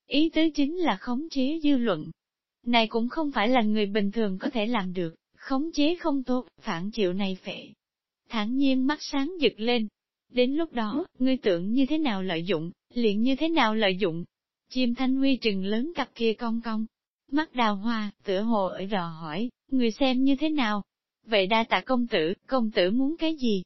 Ý tứ chính là khống chế dư luận. Này cũng không phải là người bình thường có thể làm được, khống chế không tốt, phản chịu này phệ. Thản nhiên mắt sáng giật lên. Đến lúc đó, ngươi tưởng như thế nào lợi dụng, liền như thế nào lợi dụng. Chim thanh huy trừng lớn cặp kia cong cong. Mắt đào hoa, tựa hồ ở rò hỏi, người xem như thế nào? Vậy đa tạ công tử, công tử muốn cái gì?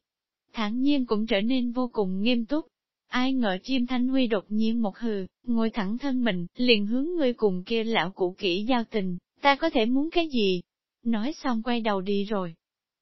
Thẳng nhiên cũng trở nên vô cùng nghiêm túc. Ai ngờ chim thanh huy đột nhiên một hừ, ngồi thẳng thân mình, liền hướng ngươi cùng kia lão cũ kỹ giao tình, ta có thể muốn cái gì? Nói xong quay đầu đi rồi.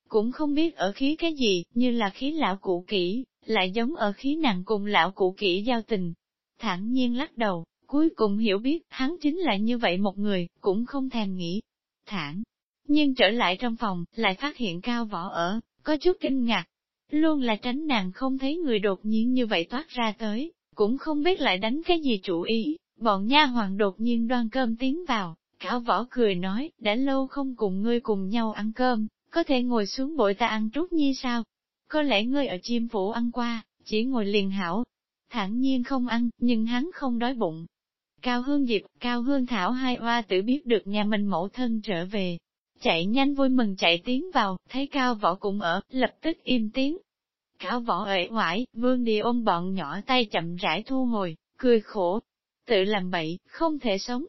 Cũng không biết ở khí cái gì, như là khí lão cũ kỹ, lại giống ở khí nặng cùng lão cũ kỹ giao tình. Thẳng nhiên lắc đầu, cuối cùng hiểu biết hắn chính là như vậy một người, cũng không thèm nghĩ. Thẳng, nhưng trở lại trong phòng, lại phát hiện cao võ ở, có chút kinh ngạc. Luôn là tránh nàng không thấy người đột nhiên như vậy toát ra tới, cũng không biết lại đánh cái gì chủ ý, bọn nha hoàng đột nhiên đoan cơm tiến vào, cao võ cười nói, đã lâu không cùng ngươi cùng nhau ăn cơm, có thể ngồi xuống bội ta ăn trút nhi sao? Có lẽ ngươi ở chim phủ ăn qua, chỉ ngồi liền hảo. Thẳng nhiên không ăn, nhưng hắn không đói bụng. Cao Hương Diệp, Cao Hương Thảo hai oa tử biết được nhà mình mẫu thân trở về. Chạy nhanh vui mừng chạy tiến vào, thấy Cao Võ cũng ở, lập tức im tiếng. Cao Võ ệ ngoại, vương đi ôm bọn nhỏ tay chậm rãi thu hồi, cười khổ. Tự làm bậy, không thể sống.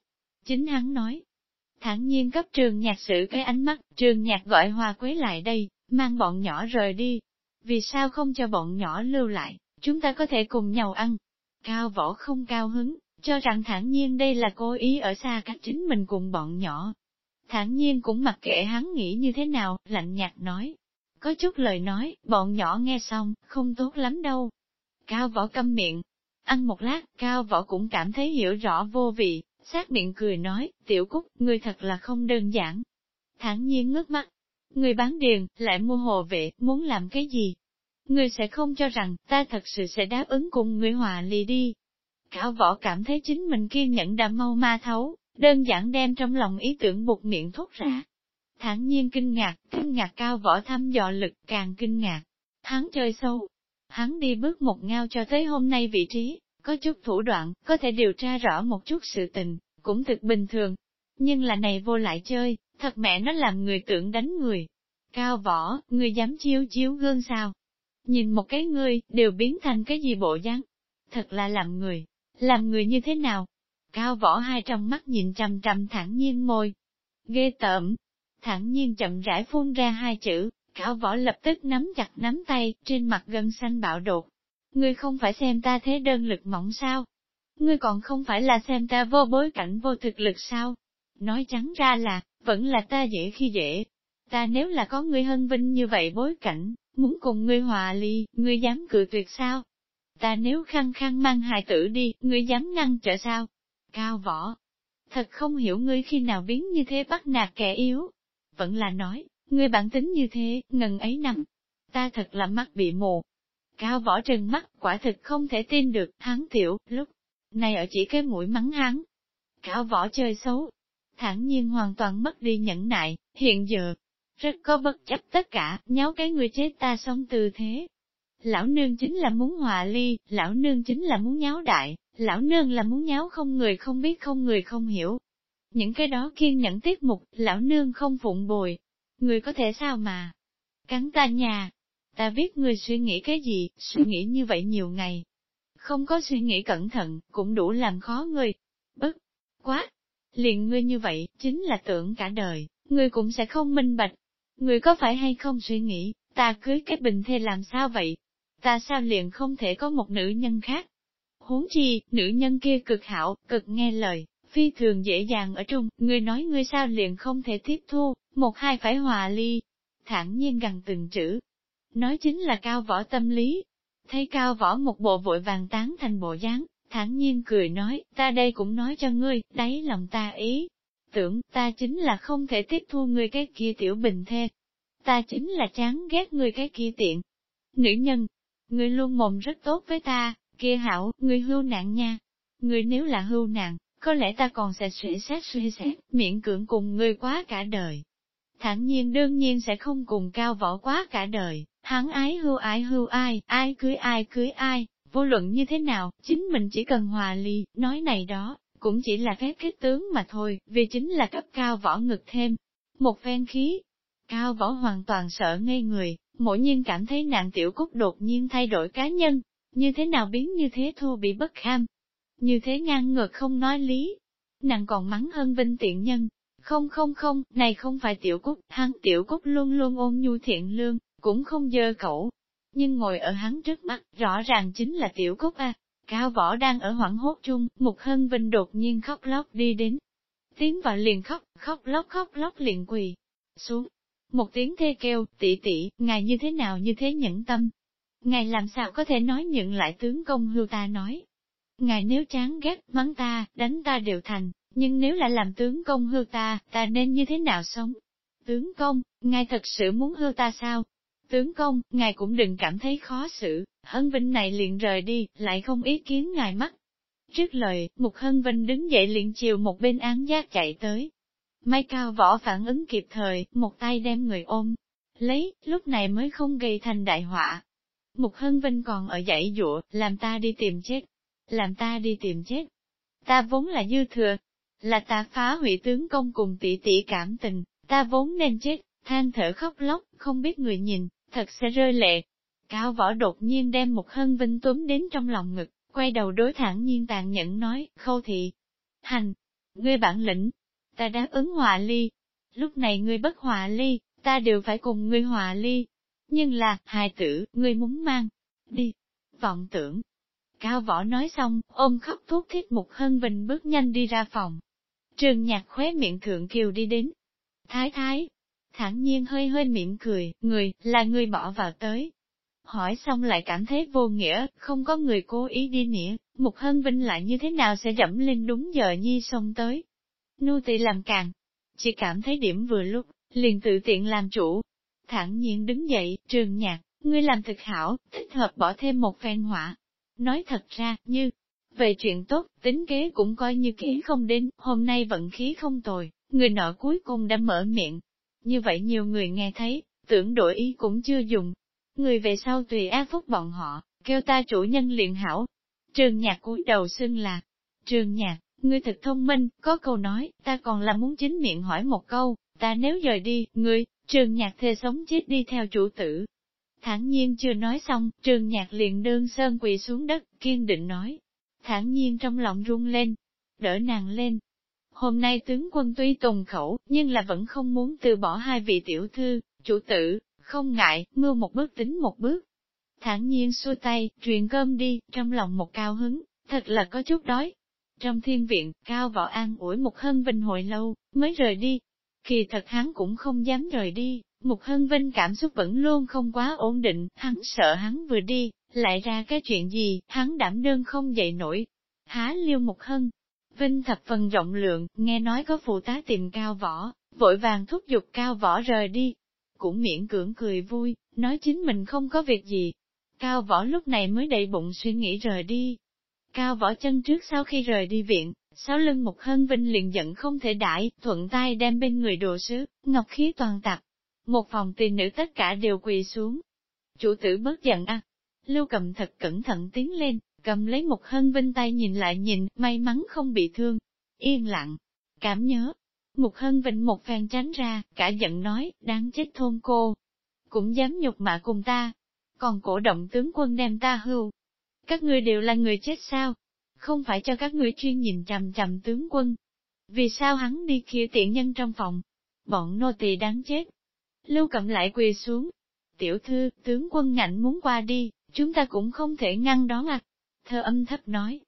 Chính hắn nói, thản nhiên cấp trường nhạc sự cái ánh mắt, trường nhạc gọi hoa quế lại đây, mang bọn nhỏ rời đi. Vì sao không cho bọn nhỏ lưu lại, chúng ta có thể cùng nhau ăn. Cao võ không cao hứng, cho rằng thản nhiên đây là cố ý ở xa cách chính mình cùng bọn nhỏ. Thản nhiên cũng mặc kệ hắn nghĩ như thế nào, lạnh nhạt nói. Có chút lời nói, bọn nhỏ nghe xong, không tốt lắm đâu. Cao võ câm miệng. Ăn một lát, cao võ cũng cảm thấy hiểu rõ vô vị, sát miệng cười nói, tiểu cúc, ngươi thật là không đơn giản. thản nhiên ngước mắt, người bán điền, lại mua hồ vệ, muốn làm cái gì? Ngươi sẽ không cho rằng, ta thật sự sẽ đáp ứng cùng người hòa ly đi. Cao võ cảm thấy chính mình kiên nhẫn đã mau ma thấu, đơn giản đem trong lòng ý tưởng buộc miệng thốt ra. thản nhiên kinh ngạc, kinh ngạc cao võ thăm dò lực càng kinh ngạc. Hắn chơi sâu. Hắn đi bước một ngao cho tới hôm nay vị trí, có chút thủ đoạn, có thể điều tra rõ một chút sự tình, cũng thực bình thường. Nhưng là này vô lại chơi, thật mẹ nó làm người tưởng đánh người. Cao võ, người dám chiếu chiếu gương sao? Nhìn một cái người đều biến thành cái gì bộ dáng? Thật là làm người, làm người như thế nào? Cao võ hai trong mắt nhìn trầm trầm thẳng nhiên môi. Ghê tởm. Thẳng nhiên chậm rãi phun ra hai chữ, cao võ lập tức nắm chặt nắm tay, trên mặt gân xanh bạo đột, Ngươi không phải xem ta thế đơn lực mỏng sao? Ngươi còn không phải là xem ta vô bối cảnh vô thực lực sao? Nói trắng ra là, vẫn là ta dễ khi dễ. Ta nếu là có ngươi hân vinh như vậy bối cảnh, muốn cùng ngươi hòa ly, ngươi dám cự tuyệt sao? Ta nếu khăng khăng mang hài tử đi, ngươi dám ngăn trở sao? Cao võ. Thật không hiểu ngươi khi nào biến như thế bắt nạt kẻ yếu. Vẫn là nói, ngươi bản tính như thế, ngần ấy năm. Ta thật là mắt bị mù, Cao võ trừng mắt, quả thực không thể tin được, hắn tiểu, lúc này ở chỉ cái mũi mắng hắn. Cao võ chơi xấu, thản nhiên hoàn toàn mất đi nhẫn nại, hiện giờ, rất có bất chấp tất cả, nháo cái người chết ta sống tư thế. Lão nương chính là muốn hòa ly, lão nương chính là muốn nháo đại, lão nương là muốn nháo không người không biết không người không hiểu. Những cái đó kiên nhẫn tiết mục, lão nương không phụng bồi. Người có thể sao mà? Cắn ta nhà, Ta biết người suy nghĩ cái gì, suy nghĩ như vậy nhiều ngày. Không có suy nghĩ cẩn thận, cũng đủ làm khó người. Bất quá! Liền ngươi như vậy, chính là tưởng cả đời, ngươi cũng sẽ không minh bạch. Ngươi có phải hay không suy nghĩ, ta cưới cái bình thê làm sao vậy? Ta sao liền không thể có một nữ nhân khác? Huống chi, nữ nhân kia cực hảo, cực nghe lời, phi thường dễ dàng ở trung, ngươi nói ngươi sao liền không thể tiếp thu, một hai phải hòa ly. Thẳng nhiên gần từng chữ, nói chính là cao võ tâm lý. Thấy cao võ một bộ vội vàng tán thành bộ dáng, thản nhiên cười nói, ta đây cũng nói cho ngươi, đáy lòng ta ý. Tưởng, ta chính là không thể tiếp thu ngươi cái kia tiểu bình thê. Ta chính là chán ghét ngươi cái kia tiện. Nữ nhân, ngươi luôn mồm rất tốt với ta, kia hảo, ngươi hưu nạn nha. Ngươi nếu là hưu nạn, có lẽ ta còn sẽ suy xét suy xét, miệng cưỡng cùng ngươi quá cả đời. Thẳng nhiên đương nhiên sẽ không cùng cao võ quá cả đời, Hắn ái hưu ái hưu ai, ai cưới ai cưới ai, vô luận như thế nào, chính mình chỉ cần hòa ly, nói này đó, cũng chỉ là phép kết tướng mà thôi, vì chính là cấp cao võ ngực thêm. Một phen khí, cao võ hoàn toàn sợ ngây người, mỗi nhiên cảm thấy nàng tiểu cúc đột nhiên thay đổi cá nhân, như thế nào biến như thế thua bị bất kham, như thế ngang ngược không nói lý. Nàng còn mắng hơn vinh tiện nhân, không không không, này không phải tiểu cúc, hắn tiểu cúc luôn luôn ôn nhu thiện lương, cũng không dơ cẩu. Nhưng ngồi ở hắn trước mắt, rõ ràng chính là tiểu cúc a. Cao võ đang ở hoảng hốt chung, một hân vinh đột nhiên khóc lóc đi đến. Tiến vào liền khóc, khóc lóc khóc lóc liền quỳ. Xuống. Một tiếng thê kêu, tỷ tỷ, ngài như thế nào như thế nhẫn tâm. Ngài làm sao có thể nói nhận lại tướng công hưu ta nói. Ngài nếu chán ghét, mắng ta, đánh ta đều thành, nhưng nếu lại làm tướng công hư ta, ta nên như thế nào sống? Tướng công, ngài thật sự muốn hư ta sao? Tướng công, ngài cũng đừng cảm thấy khó xử, hân vinh này liền rời đi, lại không ý kiến ngài mắt. Trước lời, một hân vinh đứng dậy liền chiều một bên án giác chạy tới may cao võ phản ứng kịp thời, một tay đem người ôm. Lấy, lúc này mới không gây thành đại họa. mục hân vinh còn ở dãy dụa, làm ta đi tìm chết. Làm ta đi tìm chết. Ta vốn là dư thừa, là ta phá hủy tướng công cùng tỷ tỷ cảm tình, ta vốn nên chết, than thở khóc lóc, không biết người nhìn, thật sẽ rơi lệ. Cao võ đột nhiên đem một hân vinh túm đến trong lòng ngực, quay đầu đối thẳng nhiên tàn nhẫn nói, khâu thị. Hành, ngươi bản lĩnh, ta đáp ứng hòa ly. Lúc này ngươi bất hòa ly, ta đều phải cùng ngươi hòa ly. Nhưng là, hài tử, ngươi muốn mang, đi, vọng tưởng. Cao võ nói xong, ôm khóc thuốc thiết mục hân bình bước nhanh đi ra phòng, Trường nhạc khóe miệng thượng kiều đi đến. Thái thái, thản nhiên hơi hơi mỉm cười, người, là người bỏ vào tới. Hỏi xong lại cảm thấy vô nghĩa, không có người cố ý đi nỉa, Mục Hân Vinh lại như thế nào sẽ dẫm lên đúng giờ nhi xông tới. Nu tỳ làm càng, chỉ cảm thấy điểm vừa lúc, liền tự tiện làm chủ. thẳng nhiên đứng dậy, trường nhạc, ngươi làm thực hảo, thích hợp bỏ thêm một phen họa. Nói thật ra, như, về chuyện tốt, tính kế cũng coi như kế không đến, hôm nay vận khí không tồi, người nọ cuối cùng đã mở miệng. Như vậy nhiều người nghe thấy, tưởng đổi ý cũng chưa dùng. Người về sau tùy ác phúc bọn họ, kêu ta chủ nhân liền hảo. Trường nhạc cúi đầu xưng là, trường nhạc, ngươi thật thông minh, có câu nói, ta còn là muốn chính miệng hỏi một câu, ta nếu rời đi, ngươi, trường nhạc thề sống chết đi theo chủ tử. Thẳng nhiên chưa nói xong, trường nhạc liền đơn sơn quỳ xuống đất, kiên định nói, thản nhiên trong lòng run lên, đỡ nàng lên. Hôm nay tướng quân tuy tùng khẩu, nhưng là vẫn không muốn từ bỏ hai vị tiểu thư, chủ tử, không ngại, mưa một bước tính một bước. Thản nhiên xua tay, truyền cơm đi, trong lòng một cao hứng, thật là có chút đói. Trong thiên viện, cao võ an ủi mục hân vinh hồi lâu, mới rời đi. Kỳ thật hắn cũng không dám rời đi, mục hân vinh cảm xúc vẫn luôn không quá ổn định, hắn sợ hắn vừa đi, lại ra cái chuyện gì, hắn đảm đương không dậy nổi. Há liêu mục hân, Vinh thập phần rộng lượng, nghe nói có phụ tá tìm cao võ, vội vàng thúc giục cao võ rời đi. Cũng miễn cưỡng cười vui, nói chính mình không có việc gì. Cao võ lúc này mới đầy bụng suy nghĩ rời đi. Cao võ chân trước sau khi rời đi viện, sáu lưng một hân vinh liền giận không thể đãi, thuận tay đem bên người đồ sứ, ngọc khí toàn tặc. Một phòng tỳ nữ tất cả đều quỳ xuống. Chủ tử bớt giận a, Lưu cầm thật cẩn thận tiến lên, cầm lấy một hân vinh tay nhìn lại nhìn, may mắn không bị thương. Yên lặng, cảm nhớ. Một hân vinh một phen tránh ra, cả giận nói, đáng chết thôn cô. Cũng dám nhục mạ cùng ta. Còn cổ động tướng quân đem ta hưu. Các ngươi đều là người chết sao? Không phải cho các ngươi chuyên nhìn chằm chằm tướng quân. Vì sao hắn đi kia tiện nhân trong phòng? Bọn nô tỳ đáng chết. Lưu cầm lại quỳ xuống. Tiểu thư, tướng quân ngạnh muốn qua đi, chúng ta cũng không thể ngăn đón à. Thơ âm thấp nói.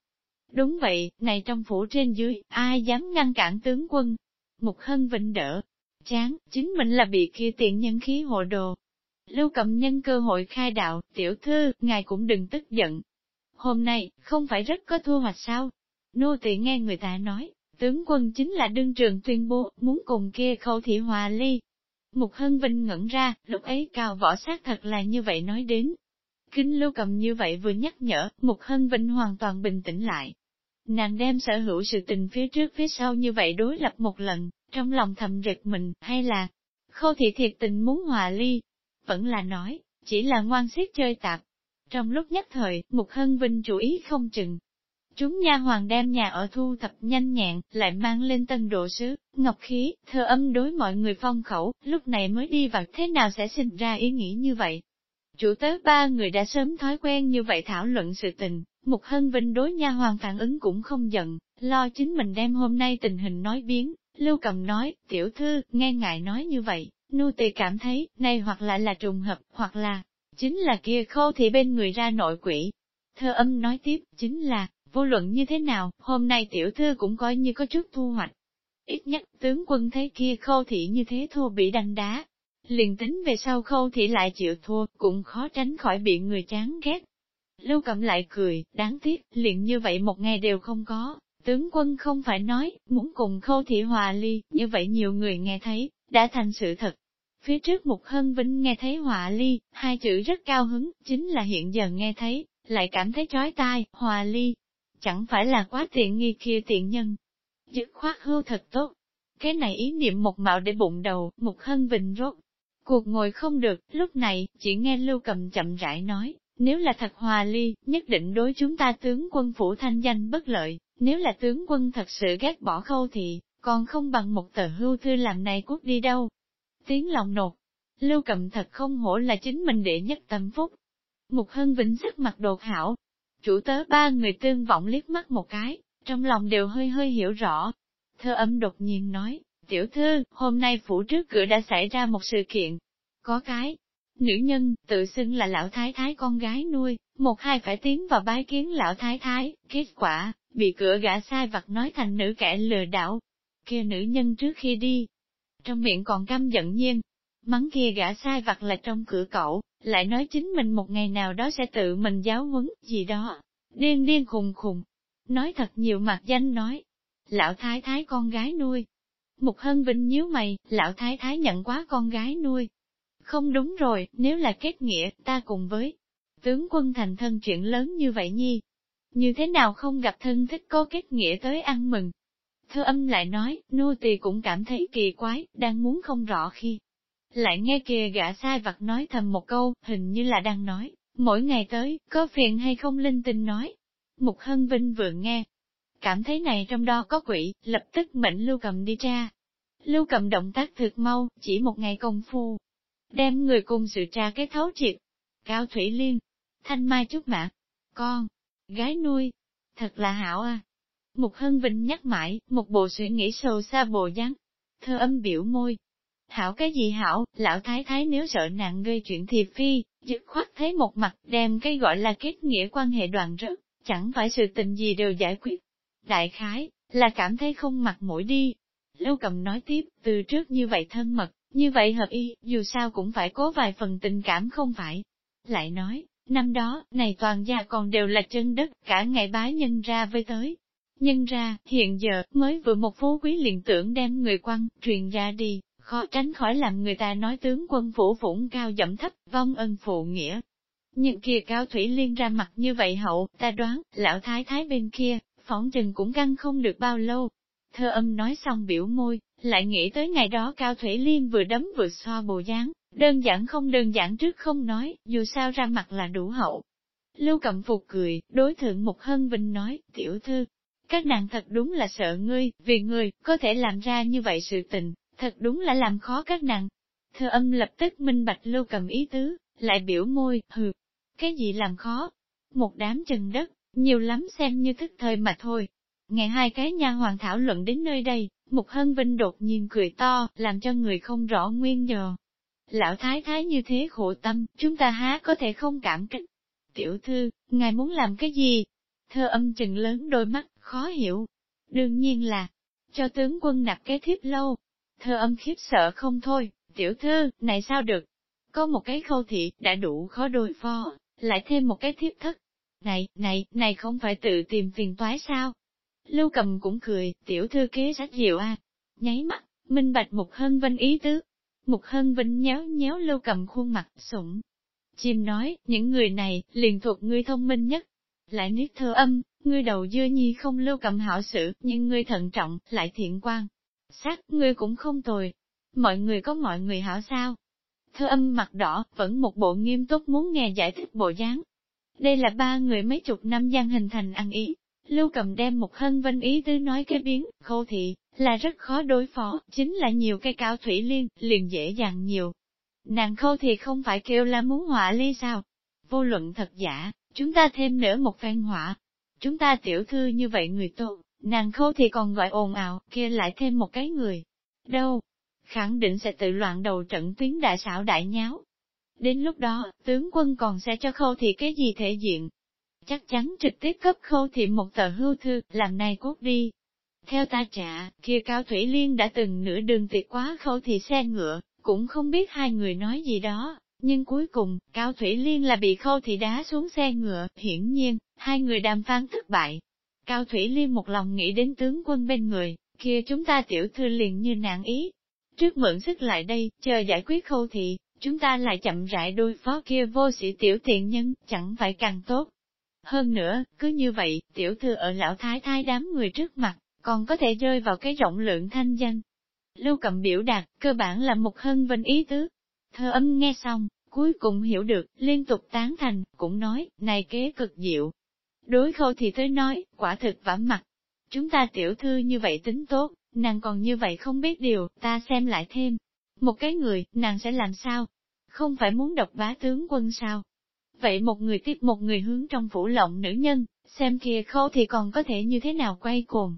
Đúng vậy, này trong phủ trên dưới, ai dám ngăn cản tướng quân? Mục hân vĩnh đỡ. Chán, chính mình là bị kia tiện nhân khí hộ đồ. Lưu cầm nhân cơ hội khai đạo, tiểu thư, ngài cũng đừng tức giận. Hôm nay, không phải rất có thu hoạch sao? Nô tỳ nghe người ta nói, tướng quân chính là đương trường tuyên bố, muốn cùng kia khâu thị hòa ly. Mục Hân Vinh ngẩn ra, lúc ấy cao võ sát thật là như vậy nói đến, Kính lưu cầm như vậy vừa nhắc nhở, Mục Hân Vinh hoàn toàn bình tĩnh lại. Nàng đem sở hữu sự tình phía trước phía sau như vậy đối lập một lần, trong lòng thầm rực mình, hay là, khâu thị thiệt tình muốn hòa ly, vẫn là nói, chỉ là ngoan xiết chơi tạp. Trong lúc nhất thời, Mục Hân Vinh chú ý không chừng. Chúng nha hoàng đem nhà ở thu thập nhanh nhẹn, lại mang lên tân độ sứ, ngọc khí, thơ âm đối mọi người phong khẩu, lúc này mới đi vào thế nào sẽ sinh ra ý nghĩ như vậy. Chủ tớ ba người đã sớm thói quen như vậy thảo luận sự tình, Mục Hân Vinh đối nha hoàng phản ứng cũng không giận, lo chính mình đem hôm nay tình hình nói biến, Lưu Cầm nói, tiểu thư, nghe ngài nói như vậy, nu tỳ cảm thấy, này hoặc là là trùng hợp, hoặc là, chính là kia khô thì bên người ra nội quỷ. Thơ âm nói tiếp, chính là, vô luận như thế nào, hôm nay tiểu thư cũng coi như có chút thu hoạch. Ít nhất, tướng quân thấy kia khâu thị như thế thua bị đánh đá. Liền tính về sau khâu thị lại chịu thua, cũng khó tránh khỏi bị người chán ghét. Lưu Cẩm lại cười, đáng tiếc, liền như vậy một ngày đều không có. Tướng quân không phải nói, muốn cùng khâu thị hòa ly, như vậy nhiều người nghe thấy, đã thành sự thật. Phía trước Mục Hân Vinh nghe thấy hòa ly, hai chữ rất cao hứng, chính là hiện giờ nghe thấy, lại cảm thấy trói tai, hòa ly. Chẳng phải là quá tiện nghi kia tiện nhân. Dứt khoát hưu thật tốt. Cái này ý niệm một mạo để bụng đầu, Mục Hân Vinh rốt. Cuộc ngồi không được, lúc này, chỉ nghe Lưu Cầm chậm rãi nói, nếu là thật hòa ly, nhất định đối chúng ta tướng quân phủ thanh danh bất lợi, nếu là tướng quân thật sự ghét bỏ khâu thì, còn không bằng một tờ hưu thư làm này cút đi đâu. Tiếng lòng nột, lưu cầm thật không hổ là chính mình đệ nhất tâm phúc. Mục hân vĩnh sắc mặt đột hảo, chủ tớ ba người tương vọng liếc mắt một cái, trong lòng đều hơi hơi hiểu rõ. Thơ âm đột nhiên nói, tiểu thư, hôm nay phủ trước cửa đã xảy ra một sự kiện. Có cái, nữ nhân, tự xưng là lão thái thái con gái nuôi, một hai phải tiến vào bái kiến lão thái thái, kết quả, bị cửa gã sai vặt nói thành nữ kẻ lừa đảo. kia nữ nhân trước khi đi, trong miệng còn căm giận nhiên, mắng kia gã sai vặt là trong cửa cậu, lại nói chính mình một ngày nào đó sẽ tự mình giáo huấn, gì đó, điên điên khùng khùng, nói thật nhiều mặt danh nói, lão thái thái con gái nuôi. Mục Hân Vinh nhíu mày, lão thái thái nhận quá con gái nuôi. Không đúng rồi, nếu là kết nghĩa, ta cùng với tướng quân thành thân chuyện lớn như vậy nhi, như thế nào không gặp thân thích có kết nghĩa tới ăn mừng. Thơ âm lại nói, nô tỳ cũng cảm thấy kỳ quái, đang muốn không rõ khi. Lại nghe kìa gã sai vặt nói thầm một câu, hình như là đang nói, mỗi ngày tới, có phiền hay không linh tinh nói. Mục Hân Vinh vừa nghe, cảm thấy này trong đó có quỷ, lập tức mệnh Lưu Cầm đi tra. Lưu Cầm động tác thực mau, chỉ một ngày công phu. Đem người cùng sự tra cái thấu triệt. Cao Thủy Liên, Thanh Mai Trúc Mạc, con, Gái nuôi, thật là hảo à. Mục Hân Vinh nhắc mãi, một bộ suy nghĩ sâu xa bộ dáng. Thơ âm biểu môi. Hảo cái gì hảo, lão thái thái nếu sợ nặng gây chuyện thì phi, dứt khoát thấy một mặt đem cái gọi là kết nghĩa quan hệ đoạn rớt, chẳng phải sự tình gì đều giải quyết. Đại khái, là cảm thấy không mặt mũi đi. Lưu cầm nói tiếp, từ trước như vậy thân mật, như vậy hợp y, dù sao cũng phải cố vài phần tình cảm không phải. Lại nói, Năm đó, này toàn gia còn đều là chân đất, cả ngày bái nhân ra với tới. Nhân ra, hiện giờ, mới vừa một phú quý liền tưởng đem người quăng, truyền ra đi, khó tránh khỏi làm người ta nói tướng quân phủ vũng cao dẫm thấp, vong ân phụ nghĩa. Những kia cao thủy liên ra mặt như vậy hậu, ta đoán, lão thái thái bên kia, phỏng chừng cũng căng không được bao lâu. Thơ âm nói xong biểu môi, lại nghĩ tới ngày đó cao thủy liên vừa đấm vừa xoa bồ dáng, Đơn giản không đơn giản trước không nói, dù sao ra mặt là đủ hậu. Lưu Cẩm Phục cười, đối thượng Mục Hân Vinh nói, tiểu thư, các nàng thật đúng là sợ ngươi, vì ngươi, có thể làm ra như vậy sự tình, thật đúng là làm khó các nàng. Thơ âm lập tức minh bạch Lưu Cầm ý tứ, lại biểu môi, hừ, cái gì làm khó? Một đám trần đất, nhiều lắm xem như thức thời mà thôi. Ngày hai cái nha hoàng thảo luận đến nơi đây, Mục Hân Vinh đột nhiên cười to, làm cho người không rõ nguyên giờ. Lão thái thái như thế khổ tâm, chúng ta há có thể không cảm kích. Tiểu thư, ngài muốn làm cái gì? Thơ âm chừng lớn đôi mắt, khó hiểu. Đương nhiên là, cho tướng quân nạp cái thiếp lâu. Thơ âm khiếp sợ không thôi, tiểu thư, này sao được? Có một cái khâu thị, đã đủ khó đối phó, lại thêm một cái thiếp thất. Này, này, này không phải tự tìm phiền toái sao? Lưu cầm cũng cười, tiểu thư kế sách diệu a Nháy mắt, minh bạch mục hân vân ý tứ, Mục Hân Vinh nhéo nhéo lưu cầm khuôn mặt, sủng. Chim nói, những người này, liền thuộc ngươi thông minh nhất. Lại niết thơ âm, ngươi đầu dưa nhi không lưu cầm hảo sự, nhưng ngươi thận trọng, lại thiện quan. Sát, ngươi cũng không tồi. Mọi người có mọi người hảo sao? Thơ âm mặt đỏ, vẫn một bộ nghiêm túc muốn nghe giải thích bộ dáng. Đây là ba người mấy chục năm gian hình thành ăn ý. Lưu cầm đem một hân vân ý tứ nói cái biến, khâu thị, là rất khó đối phó, chính là nhiều cây cao thủy liên, liền dễ dàng nhiều. Nàng khâu thì không phải kêu là muốn họa ly sao? Vô luận thật giả, chúng ta thêm nữa một phen họa. Chúng ta tiểu thư như vậy người tốt, nàng khâu thì còn gọi ồn ào, kia lại thêm một cái người. Đâu? Khẳng định sẽ tự loạn đầu trận tuyến đại xảo đại nháo. Đến lúc đó, tướng quân còn sẽ cho khâu thì cái gì thể diện? Chắc chắn trực tiếp cấp khâu thì một tờ hưu thư, làm này cốt đi. Theo ta trả, kia Cao Thủy Liên đã từng nửa đường tiệc quá khâu thì xe ngựa, cũng không biết hai người nói gì đó, nhưng cuối cùng, Cao Thủy Liên là bị khâu Thị đá xuống xe ngựa, hiển nhiên, hai người đàm phán thất bại. Cao Thủy Liên một lòng nghĩ đến tướng quân bên người, kia chúng ta tiểu thư liền như nạn ý. Trước mượn sức lại đây, chờ giải quyết khâu thị, chúng ta lại chậm rãi đôi phó kia vô sĩ tiểu tiện nhân, chẳng phải càng tốt. Hơn nữa, cứ như vậy, tiểu thư ở lão thái thái đám người trước mặt, còn có thể rơi vào cái rộng lượng thanh danh. Lưu cầm biểu đạt, cơ bản là một hân vinh ý tứ. Thơ âm nghe xong, cuối cùng hiểu được, liên tục tán thành, cũng nói, này kế cực diệu. Đối khâu thì tới nói, quả thực vả mặt. Chúng ta tiểu thư như vậy tính tốt, nàng còn như vậy không biết điều, ta xem lại thêm. Một cái người, nàng sẽ làm sao? Không phải muốn độc bá tướng quân sao? Vậy một người tiếp một người hướng trong phủ lộng nữ nhân, xem kia khâu thì còn có thể như thế nào quay cuồng.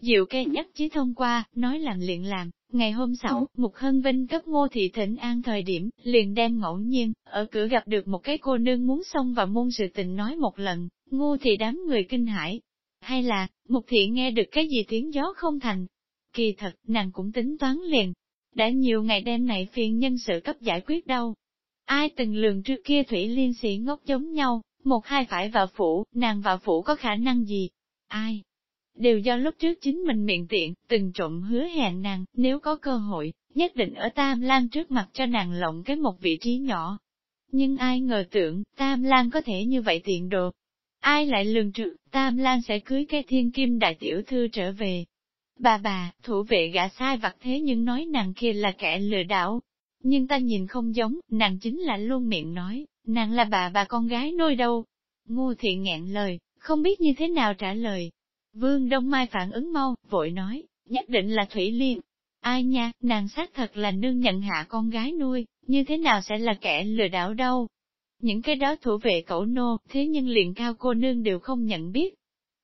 Diệu kê nhất trí thông qua, nói làm liền làm, ngày hôm sau, một hân vinh cấp ngô thị thịnh an thời điểm, liền đem ngẫu nhiên, ở cửa gặp được một cái cô nương muốn xông vào môn sự tình nói một lần, ngô thị đám người kinh hãi. Hay là, một thị nghe được cái gì tiếng gió không thành. Kỳ thật, nàng cũng tính toán liền. Đã nhiều ngày đêm này phiền nhân sự cấp giải quyết đâu. Ai từng lường trước kia thủy liên sĩ ngốc giống nhau, một hai phải vào phủ, nàng vào phủ có khả năng gì? Ai? Đều do lúc trước chính mình miệng tiện, từng trộm hứa hẹn nàng, nếu có cơ hội, nhất định ở Tam Lan trước mặt cho nàng lộng cái một vị trí nhỏ. Nhưng ai ngờ tưởng, Tam Lan có thể như vậy tiện đồ. Ai lại lường trực, Tam Lan sẽ cưới cái thiên kim đại tiểu thư trở về. Bà bà, thủ vệ gã sai vặt thế nhưng nói nàng kia là kẻ lừa đảo. Nhưng ta nhìn không giống, nàng chính là luôn miệng nói, nàng là bà bà con gái nôi đâu. Ngô thiện ngẹn lời, không biết như thế nào trả lời, Vương Đông Mai phản ứng mau, vội nói, nhất định là Thủy Liên. Ai nha, nàng xác thật là nương nhận hạ con gái nuôi, như thế nào sẽ là kẻ lừa đảo đâu. Những cái đó thủ vệ cẩu nô, thế nhưng liền cao cô nương đều không nhận biết.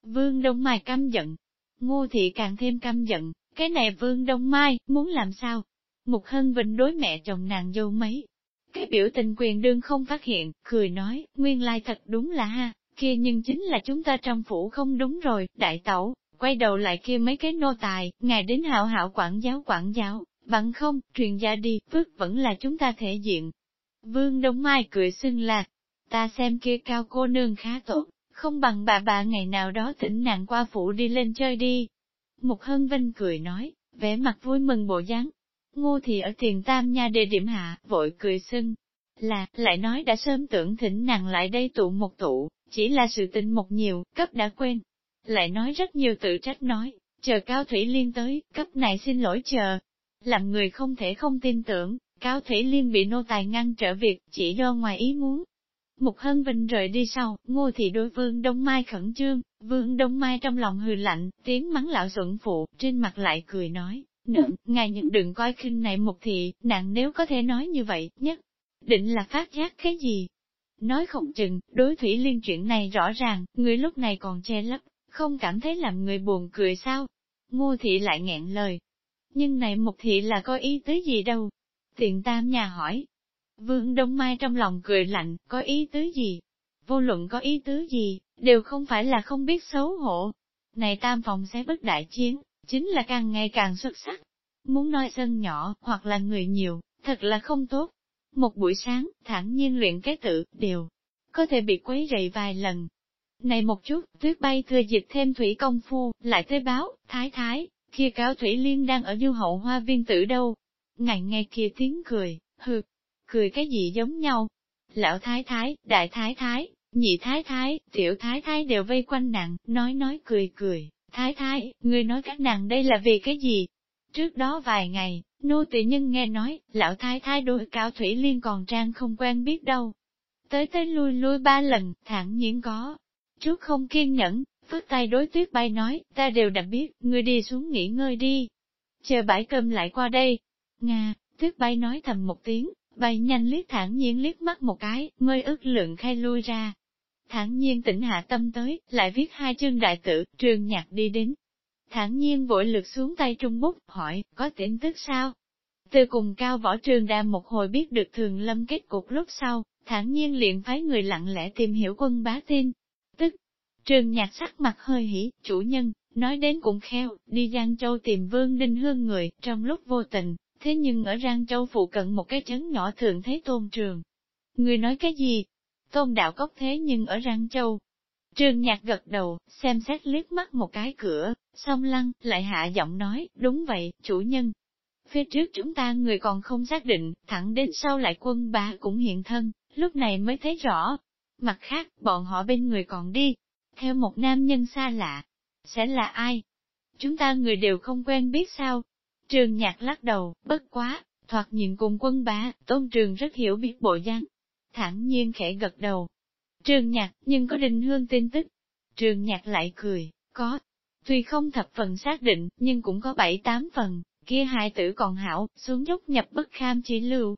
Vương Đông Mai căm giận. Ngô thị càng thêm căm giận, cái này Vương Đông Mai, muốn làm sao? Mục hân vinh đối mẹ chồng nàng dâu mấy. Cái biểu tình quyền đương không phát hiện, cười nói, nguyên lai thật đúng là ha, kia nhưng chính là chúng ta trong phủ không đúng rồi, đại tẩu, quay đầu lại kia mấy cái nô tài, ngài đến hảo hảo quản giáo quản giáo, bằng không, truyền gia đi, phước vẫn là chúng ta thể diện. Vương Đông Mai cười xưng là ta xem kia cao cô nương khá tốt, không bằng bà bà ngày nào đó tỉnh nàng qua phủ đi lên chơi đi. mục hân vinh cười nói, vẻ mặt vui mừng bộ dáng. Ngô thì ở tiền tam nha đề điểm hạ, vội cười xưng, là, lại nói đã sớm tưởng thỉnh nàng lại đây tụ một tụ, chỉ là sự tình một nhiều, cấp đã quên. Lại nói rất nhiều tự trách nói, chờ Cao Thủy Liên tới, cấp này xin lỗi chờ. Làm người không thể không tin tưởng, Cao Thủy Liên bị nô tài ngăn trở việc, chỉ do ngoài ý muốn. Mục Hân Vinh rời đi sau, ngô thị đối vương Đông Mai khẩn trương, vương Đông Mai trong lòng hừ lạnh, tiếng mắng lão xuẩn phụ, trên mặt lại cười nói, nượng, ngài nhận đừng coi khinh này một thị, nàng nếu có thể nói như vậy, nhất định là phát giác cái gì, Nói không chừng, đối thủy liên chuyện này rõ ràng, người lúc này còn che lấp, không cảm thấy làm người buồn cười sao? Ngô thị lại nghẹn lời. Nhưng này một thị là có ý tứ gì đâu? Tiện tam nhà hỏi. Vương Đông Mai trong lòng cười lạnh, có ý tứ gì? Vô luận có ý tứ gì, đều không phải là không biết xấu hổ. Này tam phòng sẽ bất đại chiến, chính là càng ngày càng xuất sắc. Muốn nói sân nhỏ, hoặc là người nhiều, thật là không tốt. Một buổi sáng, thản nhiên luyện cái tự, đều có thể bị quấy rầy vài lần. Này một chút, tuyết bay thừa dịch thêm thủy công phu, lại tới báo, thái thái, kia cáo thủy liên đang ở du hậu hoa viên tử đâu. Ngày nghe kia tiếng cười, hừ, cười cái gì giống nhau. Lão thái thái, đại thái thái, nhị thái thái, tiểu thái thái đều vây quanh nàng, nói nói cười cười. Thái thái, ngươi nói các nàng đây là vì cái gì? Trước đó vài ngày, Nô tỳ nhân nghe nói, lão thái thái đối cao thủy liên còn trang không quen biết đâu. Tới tới lui lui ba lần, thẳng nhiên có. Trước không kiên nhẫn, phất tay đối tuyết bay nói, ta đều đã biết, ngươi đi xuống nghỉ ngơi đi. Chờ bãi cơm lại qua đây. Nga, tuyết bay nói thầm một tiếng, bay nhanh liếc thản nhiên liếc mắt một cái, mới ước lượng khai lui ra. Thản nhiên tỉnh hạ tâm tới, lại viết hai chương đại tử, trường nhạc đi đến. Thản nhiên vội lực xuống tay trung bút, hỏi, có tin tức sao? Từ cùng cao võ trường đàm một hồi biết được thường lâm kết cục lúc sau, thản nhiên liền phái người lặng lẽ tìm hiểu quân bá tin. Tức, trường nhạc sắc mặt hơi hỉ, chủ nhân, nói đến cũng kheo đi Giang Châu tìm Vương Đinh Hương người, trong lúc vô tình, thế nhưng ở Giang Châu phụ cận một cái trấn nhỏ thường thấy tôn trường. Người nói cái gì? Tôn đạo cốc thế nhưng ở Giang Châu. Trường nhạc gật đầu, xem xét liếc mắt một cái cửa, song lăng, lại hạ giọng nói, đúng vậy, chủ nhân, Phía trước chúng ta người còn không xác định, thẳng đến sau lại quân bá cũng hiện thân, lúc này mới thấy rõ. Mặt khác, bọn họ bên người còn đi, theo một nam nhân xa lạ. Sẽ là ai? Chúng ta người đều không quen biết sao? Trường nhạc lắc đầu, bất quá, thoạt nhìn cùng quân bá, tôn trường rất hiểu biết bộ dáng. Thẳng nhiên khẽ gật đầu. Trường nhạc, nhưng có đình hương tin tức. Trường nhạc lại cười, có. Tuy không thập phần xác định, nhưng cũng có bảy tám phần kia hai tử còn hảo, xuống dốc nhập bất kham chỉ lưu.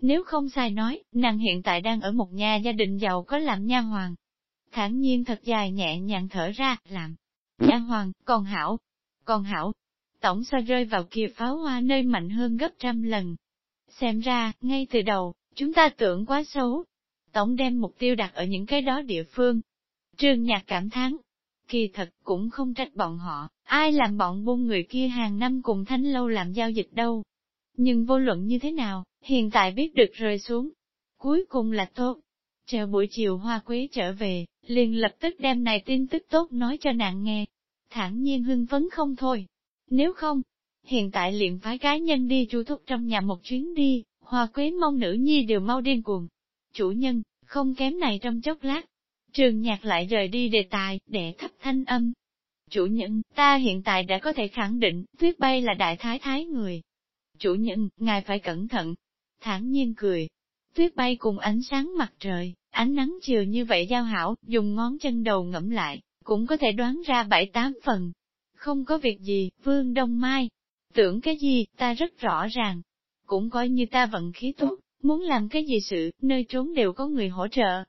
Nếu không sai nói, nàng hiện tại đang ở một nhà gia đình giàu có làm nha hoàng. Thản nhiên thật dài nhẹ nhàng thở ra, làm. Nha hoàng, còn hảo, còn hảo. Tổng so rơi vào kia pháo hoa nơi mạnh hơn gấp trăm lần. Xem ra, ngay từ đầu, chúng ta tưởng quá xấu. Tổng đem mục tiêu đặt ở những cái đó địa phương. Trương Nhạc cảm thán, kỳ thật cũng không trách bọn họ, ai làm bọn buôn người kia hàng năm cùng thanh lâu làm giao dịch đâu. Nhưng vô luận như thế nào, hiện tại biết được rơi xuống. Cuối cùng là tốt. Chờ buổi chiều hoa quế trở về, liền lập tức đem này tin tức tốt nói cho nàng nghe. Thẳng nhiên hưng phấn không thôi. Nếu không, hiện tại liền phái cá nhân đi chu thúc trong nhà một chuyến đi, hoa quế mong nữ nhi đều mau điên cuồng. Chủ nhân, không kém này trong chốc lát, Trường nhạc lại rời đi đề tài, để thấp thanh âm. Chủ nhân, ta hiện tại đã có thể khẳng định, tuyết bay là đại thái thái người. Chủ nhân, ngài phải cẩn thận. Thản nhiên cười. Tuyết bay cùng ánh sáng mặt trời, ánh nắng chiều như vậy giao hảo, dùng ngón chân đầu ngẫm lại, cũng có thể đoán ra bảy tám phần. Không có việc gì, Vương Đông Mai. Tưởng cái gì, ta rất rõ ràng. Cũng coi như ta vận khí tốt, muốn làm cái gì sự, nơi trốn đều có người hỗ trợ.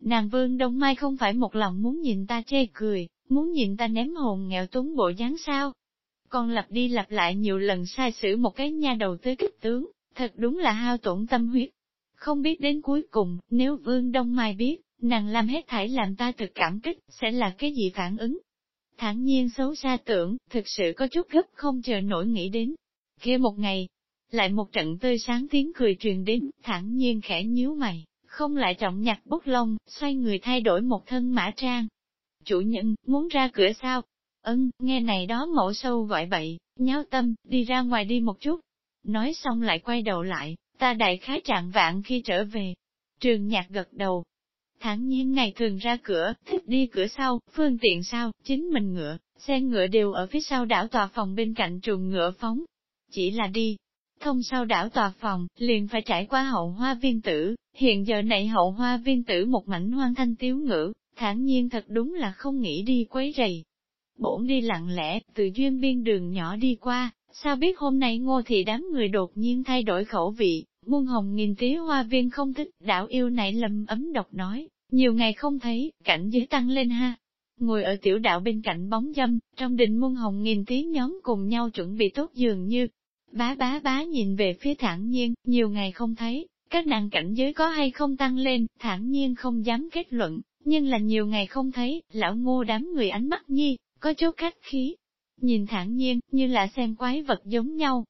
Nàng vương đông mai không phải một lòng muốn nhìn ta chê cười, muốn nhìn ta ném hồn nghèo túng bộ dáng sao. Còn lặp đi lặp lại nhiều lần sai sử một cái nha đầu tới kích tướng, thật đúng là hao tổn tâm huyết. Không biết đến cuối cùng, nếu vương đông mai biết, nàng làm hết thảy làm ta thực cảm kích, sẽ là cái gì phản ứng? Thẳng nhiên xấu xa tưởng, thực sự có chút gấp không chờ nổi nghĩ đến. kia một ngày, lại một trận tươi sáng tiếng cười truyền đến, thẳng nhiên khẽ nhíu mày, không lại trọng nhặt bút lông, xoay người thay đổi một thân mã trang. Chủ nhân, muốn ra cửa sao? Ân, nghe này đó mẫu sâu gọi bậy, nháo tâm, đi ra ngoài đi một chút. Nói xong lại quay đầu lại, ta đại khái trạng vạn khi trở về. Trường nhạc gật đầu. Thẳng nhiên ngày thường ra cửa, thích đi cửa sau, phương tiện sau, chính mình ngựa, xe ngựa đều ở phía sau đảo tòa phòng bên cạnh trùng ngựa phóng. Chỉ là đi, Thông sau đảo tòa phòng, liền phải trải qua hậu hoa viên tử, hiện giờ này hậu hoa viên tử một mảnh hoang thanh tiếu ngữ, thản nhiên thật đúng là không nghĩ đi quấy rầy. Bổn đi lặng lẽ, từ duyên biên đường nhỏ đi qua, sao biết hôm nay ngô thị đám người đột nhiên thay đổi khẩu vị, muôn hồng nghìn tía hoa viên không thích, đảo yêu này lầm ấm độc nói, nhiều ngày không thấy, cảnh giới tăng lên ha. Ngồi ở tiểu đạo bên cạnh bóng dâm, trong đình muôn hồng nghìn tí nhóm cùng nhau chuẩn bị tốt dường như, Bá bá bá nhìn về phía thản nhiên, nhiều ngày không thấy, các nàng cảnh giới có hay không tăng lên, thản nhiên không dám kết luận, nhưng là nhiều ngày không thấy, lão ngô đám người ánh mắt nhi, có chút khách khí. Nhìn thản nhiên, như là xem quái vật giống nhau.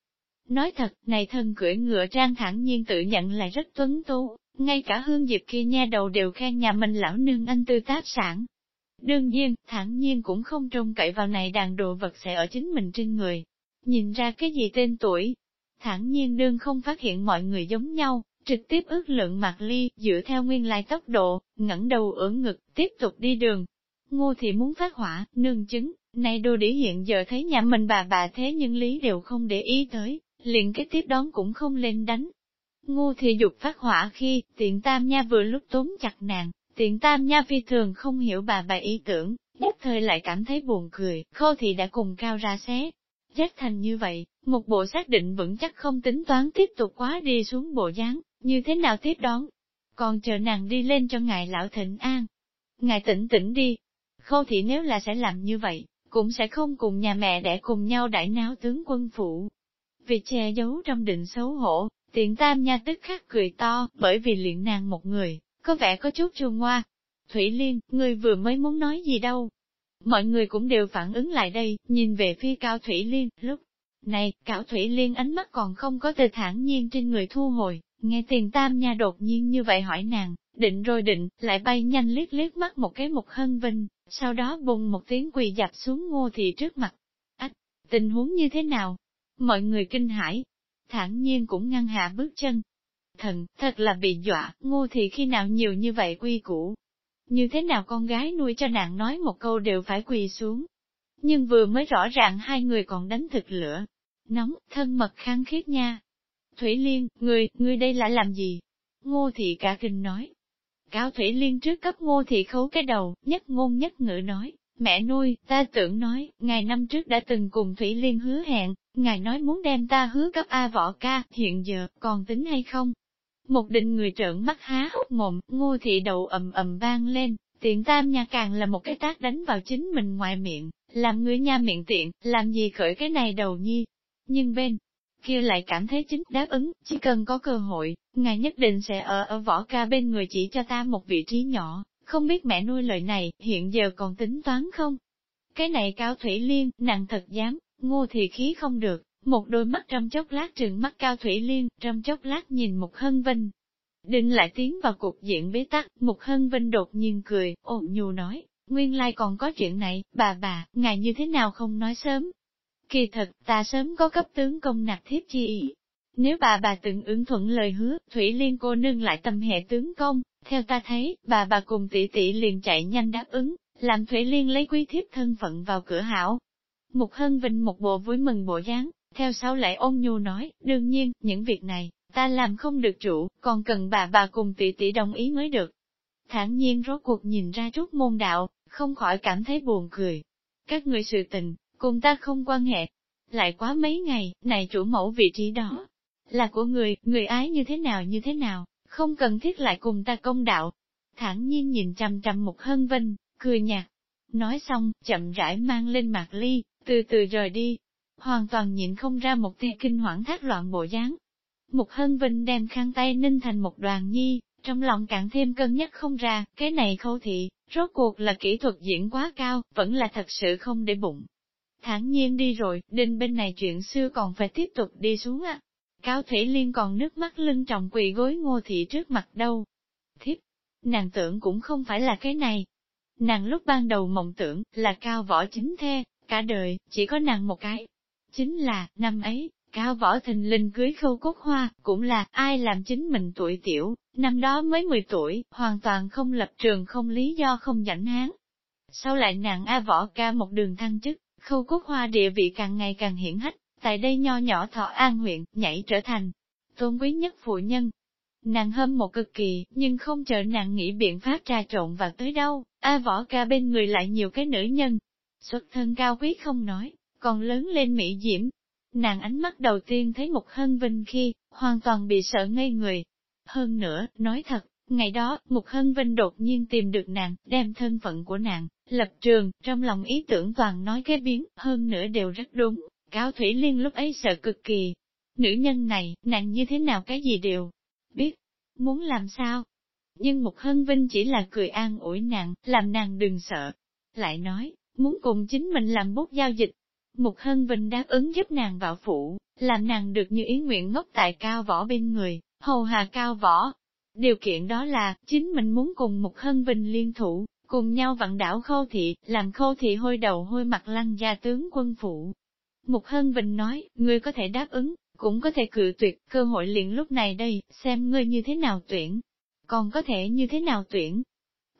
Nói thật, này thân cưỡi ngựa trang thản nhiên tự nhận là rất tuấn tú, ngay cả hương diệp kia nha đầu đều khen nhà mình lão nương anh tư tác sản. Đương nhiên, thản nhiên cũng không trông cậy vào này đàn đồ vật sẽ ở chính mình trên người, Nhìn ra cái gì tên tuổi? Thẳng nhiên đương không phát hiện mọi người giống nhau, trực tiếp ước lượng mặt ly, dựa theo nguyên lai tốc độ, ngẩng đầu ưỡn ngực, tiếp tục đi đường. Ngô thì muốn phát hỏa, nương chứng, nay đồ đĩ hiện giờ thấy nhà mình bà bà thế nhưng lý đều không để ý tới, liền cái tiếp đón cũng không lên đánh. Ngô thì dục phát hỏa khi, tiện tam nha vừa lúc tốn chặt nàng, tiện tam nha phi thường không hiểu bà bà ý tưởng, nhất thời lại cảm thấy buồn cười, khô thì đã cùng cao ra xé. Giác thành như vậy, một bộ xác định vững chắc không tính toán tiếp tục quá đi xuống bộ dáng, như thế nào tiếp đón. Còn chờ nàng đi lên cho ngài lão thịnh an. Ngài tỉnh tỉnh đi. khâu thị nếu là sẽ làm như vậy, cũng sẽ không cùng nhà mẹ để cùng nhau đại náo tướng quân phủ. Vì che giấu trong định xấu hổ, tiện tam nha tức khắc cười to, bởi vì luyện nàng một người, có vẻ có chút chua ngoa. Thủy Liên, người vừa mới muốn nói gì đâu. Mọi người cũng đều phản ứng lại đây, nhìn về phía Cao Thủy Liên, lúc này, Cao Thủy Liên ánh mắt còn không có từ thản nhiên trên người thu hồi, nghe tiền tam nha đột nhiên như vậy hỏi nàng, định rồi định, lại bay nhanh liếc liếc mắt một cái mục hân vinh, sau đó bùng một tiếng quỳ dập xuống ngô thị trước mặt. Ách, tình huống như thế nào? Mọi người kinh hãi, thản nhiên cũng ngăn hạ bước chân. Thần, thật là bị dọa, ngô thị khi nào nhiều như vậy quy củ. Như thế nào con gái nuôi cho nàng nói một câu đều phải quỳ xuống. Nhưng vừa mới rõ ràng hai người còn đánh thực lửa. Nóng, thân mật khang khiết nha. Thủy Liên, người, người đây là làm gì? Ngô thị cả kinh nói. Cao Thủy Liên trước cấp ngô thị khấu cái đầu, nhất ngôn nhất ngữ nói, mẹ nuôi, ta tưởng nói, ngày năm trước đã từng cùng Thủy Liên hứa hẹn, ngài nói muốn đem ta hứa cấp A võ ca, hiện giờ, còn tính hay không? Một định người trợn mắt há hốc mồm, ngô thị đầu ầm ầm vang lên, tiện tam nhà càng là một cái tác đánh vào chính mình ngoài miệng, làm người nha miệng tiện, làm gì khởi cái này đầu nhi. Nhưng bên kia lại cảm thấy chính đáp ứng, chỉ cần có cơ hội, ngài nhất định sẽ ở ở võ ca bên người chỉ cho ta một vị trí nhỏ, không biết mẹ nuôi lời này, hiện giờ còn tính toán không? Cái này cao thủy liên, nàng thật dám, ngô thì khí không được, một đôi mắt trong chốc lát trừng mắt cao thủy liên, trong chốc lát nhìn một hân vinh. Định lại tiến vào cuộc diện bế tắc, một hân vinh đột nhiên cười, ồn nhu nói, nguyên lai còn có chuyện này, bà bà, ngài như thế nào không nói sớm, Kỳ thật, ta sớm có cấp tướng công nạp thiếp chi ý. Nếu bà bà từng ứng thuận lời hứa, Thủy Liên cô nương lại tâm hệ tướng công, theo ta thấy, bà bà cùng tỷ tỷ liền chạy nhanh đáp ứng, làm Thủy Liên lấy quý thiếp thân phận vào cửa hảo. Mục Hân Vinh một bộ vui mừng bộ dáng, theo sau lại ôn nhu nói, đương nhiên, những việc này, ta làm không được chủ, còn cần bà bà cùng tỷ tỷ đồng ý mới được. Thản nhiên rốt cuộc nhìn ra chút môn đạo, không khỏi cảm thấy buồn cười. Các người sự tình, cùng ta không quan hệ. Lại quá mấy ngày, này chủ mẫu vị trí đó, là của người, người ái như thế nào như thế nào, không cần thiết lại cùng ta công đạo. Thản nhiên nhìn chằm chằm một hân vinh, cười nhạt. Nói xong, chậm rãi mang lên mặt ly, từ từ rời đi. Hoàn toàn nhịn không ra một tia kinh hoảng thác loạn bộ dáng. Một hân vinh đem khăn tay ninh thành một đoàn nhi, trong lòng càng thêm cân nhắc không ra, cái này khâu thị, rốt cuộc là kỹ thuật diễn quá cao, vẫn là thật sự không để bụng thản nhiên đi rồi, đinh bên này chuyện xưa còn phải tiếp tục đi xuống á. Cao Thủy Liên còn nước mắt lưng trọng quỳ gối ngô thị trước mặt đâu. Thiếp, nàng tưởng cũng không phải là cái này. Nàng lúc ban đầu mộng tưởng là cao võ chính the, cả đời, chỉ có nàng một cái. Chính là, năm ấy, cao võ thình linh cưới khâu cốt hoa, cũng là ai làm chính mình tuổi tiểu, năm đó mới 10 tuổi, hoàn toàn không lập trường không lý do không nhảnh hán. Sau lại nàng A võ ca một đường thăng chức, khâu cốt hoa địa vị càng ngày càng hiển hách, tại đây nho nhỏ thọ an huyện, nhảy trở thành tôn quý nhất phụ nhân. Nàng hâm một cực kỳ, nhưng không chờ nàng nghĩ biện pháp trà trộn vào tới đâu, A võ ca bên người lại nhiều cái nữ nhân. Xuất thân cao quý không nói, còn lớn lên mỹ diễm. Nàng ánh mắt đầu tiên thấy Ngục hân vinh khi, hoàn toàn bị sợ ngây người. Hơn nữa, nói thật, ngày đó, Ngục hân vinh đột nhiên tìm được nàng, đem thân phận của nàng, Lập trường, trong lòng ý tưởng toàn nói cái biến, hơn nữa đều rất đúng. Cao Thủy Liên lúc ấy sợ cực kỳ. Nữ nhân này, nàng như thế nào cái gì đều biết. Muốn làm sao? Nhưng mục hân vinh chỉ là cười an ủi nàng, làm nàng đừng sợ. Lại nói, muốn cùng chính mình làm bút giao dịch. Mục hân vinh đáp ứng giúp nàng vào phủ, làm nàng được như ý nguyện ngốc tại cao võ bên người, hầu hà cao võ. Điều kiện đó là, chính mình muốn cùng Mục hân vinh liên thủ, cùng nhau vặn đảo khâu thị, làm khâu thị hôi đầu hôi mặt lăng gia tướng quân phụ. Mục Hân Bình nói, ngươi có thể đáp ứng, cũng có thể cự tuyệt, cơ hội liền lúc này đây, xem ngươi như thế nào tuyển. Còn có thể như thế nào tuyển?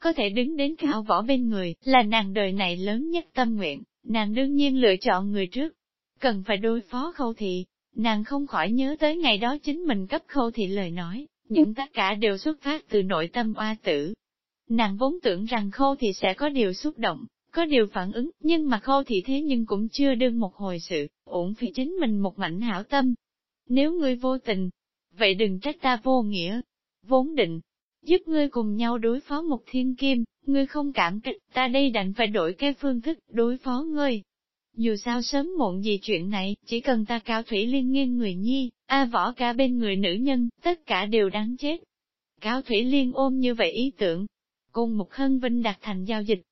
Có thể đứng đến cao võ bên người, là nàng đời này lớn nhất tâm nguyện, nàng đương nhiên lựa chọn người trước. Cần phải đối phó khâu thị, nàng không khỏi nhớ tới ngày đó chính mình cấp khâu thị lời nói, những tất cả đều xuất phát từ nội tâm oa tử, Nàng vốn tưởng rằng Khâu Thị sẽ có điều xúc động, có điều phản ứng, nhưng mà khâu thị thế nhưng cũng chưa đương một hồi sự, ổn vì chính mình một mảnh hảo tâm. Nếu ngươi vô tình, vậy đừng trách ta vô nghĩa. Vốn định, giúp ngươi cùng nhau đối phó một thiên kim, ngươi không cảm kích, ta đây đành phải đổi cái phương thức đối phó ngươi. Dù sao sớm muộn gì chuyện này, chỉ cần ta cao thủy liên nghiêng người nhi, a võ cả bên người nữ nhân, tất cả đều đáng chết. Cao thủy liên ôm như vậy ý tưởng, cùng một hân vinh đạt thành giao dịch,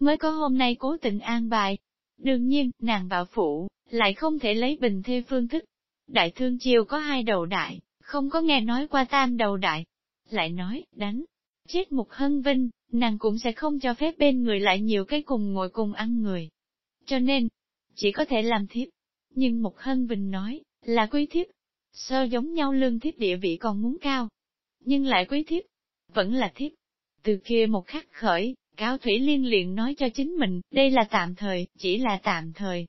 mới có hôm nay cố tình an bài. Đương nhiên, nàng bảo phụ lại không thể lấy bình thê phương thức. Đại thương chiều có hai đầu đại, không có nghe nói qua tam đầu đại. Lại nói, đánh, chết một hân vinh, nàng cũng sẽ không cho phép bên người lại nhiều cái cùng ngồi cùng ăn người. Cho nên, chỉ có thể làm thiếp. Nhưng một hân vinh nói, là quý thiếp. Sơ giống nhau lương thiếp địa vị còn muốn cao. Nhưng lại quý thiếp, vẫn là thiếp. Từ kia một khắc khởi, Cao Thủy Liên liền nói cho chính mình, đây là tạm thời, chỉ là tạm thời.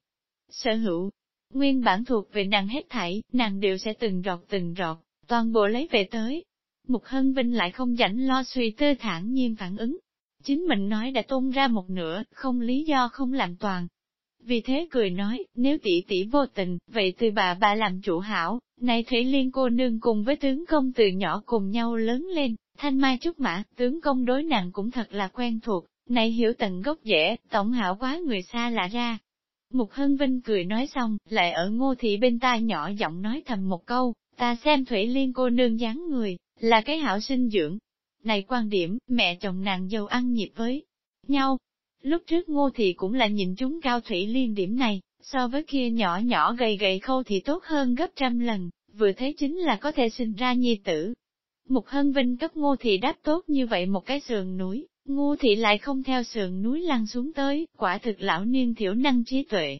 Sở hữu, nguyên bản thuộc về nàng hết thảy, nàng đều sẽ từng rọt từng rọt, toàn bộ lấy về tới. Mục Hân Vinh lại không rảnh lo suy tư thản nhiên phản ứng. Chính mình nói đã tôn ra một nửa, không lý do không làm toàn. Vì thế cười nói, nếu tỷ tỷ vô tình, vậy từ bà bà làm chủ hảo, này Thủy Liên cô nương cùng với tướng công từ nhỏ cùng nhau lớn lên, thanh mai trúc mã, tướng công đối nàng cũng thật là quen thuộc, này hiểu tận gốc dễ, tổng hảo quá người xa lạ ra. Mục Hân Vinh cười nói xong, lại ở ngô thị bên tai nhỏ giọng nói thầm một câu, ta xem Thủy Liên cô nương dáng người, là cái hảo sinh dưỡng. Này quan điểm, mẹ chồng nàng dâu ăn nhịp với nhau. Lúc trước ngô thị cũng là nhìn chúng cao Thủy Liên điểm này, so với kia nhỏ nhỏ gầy gầy khâu thì tốt hơn gấp trăm lần, vừa thấy chính là có thể sinh ra nhi tử. Mục Hân Vinh cấp ngô thị đáp tốt như vậy một cái sườn núi, ngô thị lại không theo sườn núi lăn xuống tới, quả thực lão niên thiểu năng trí tuệ.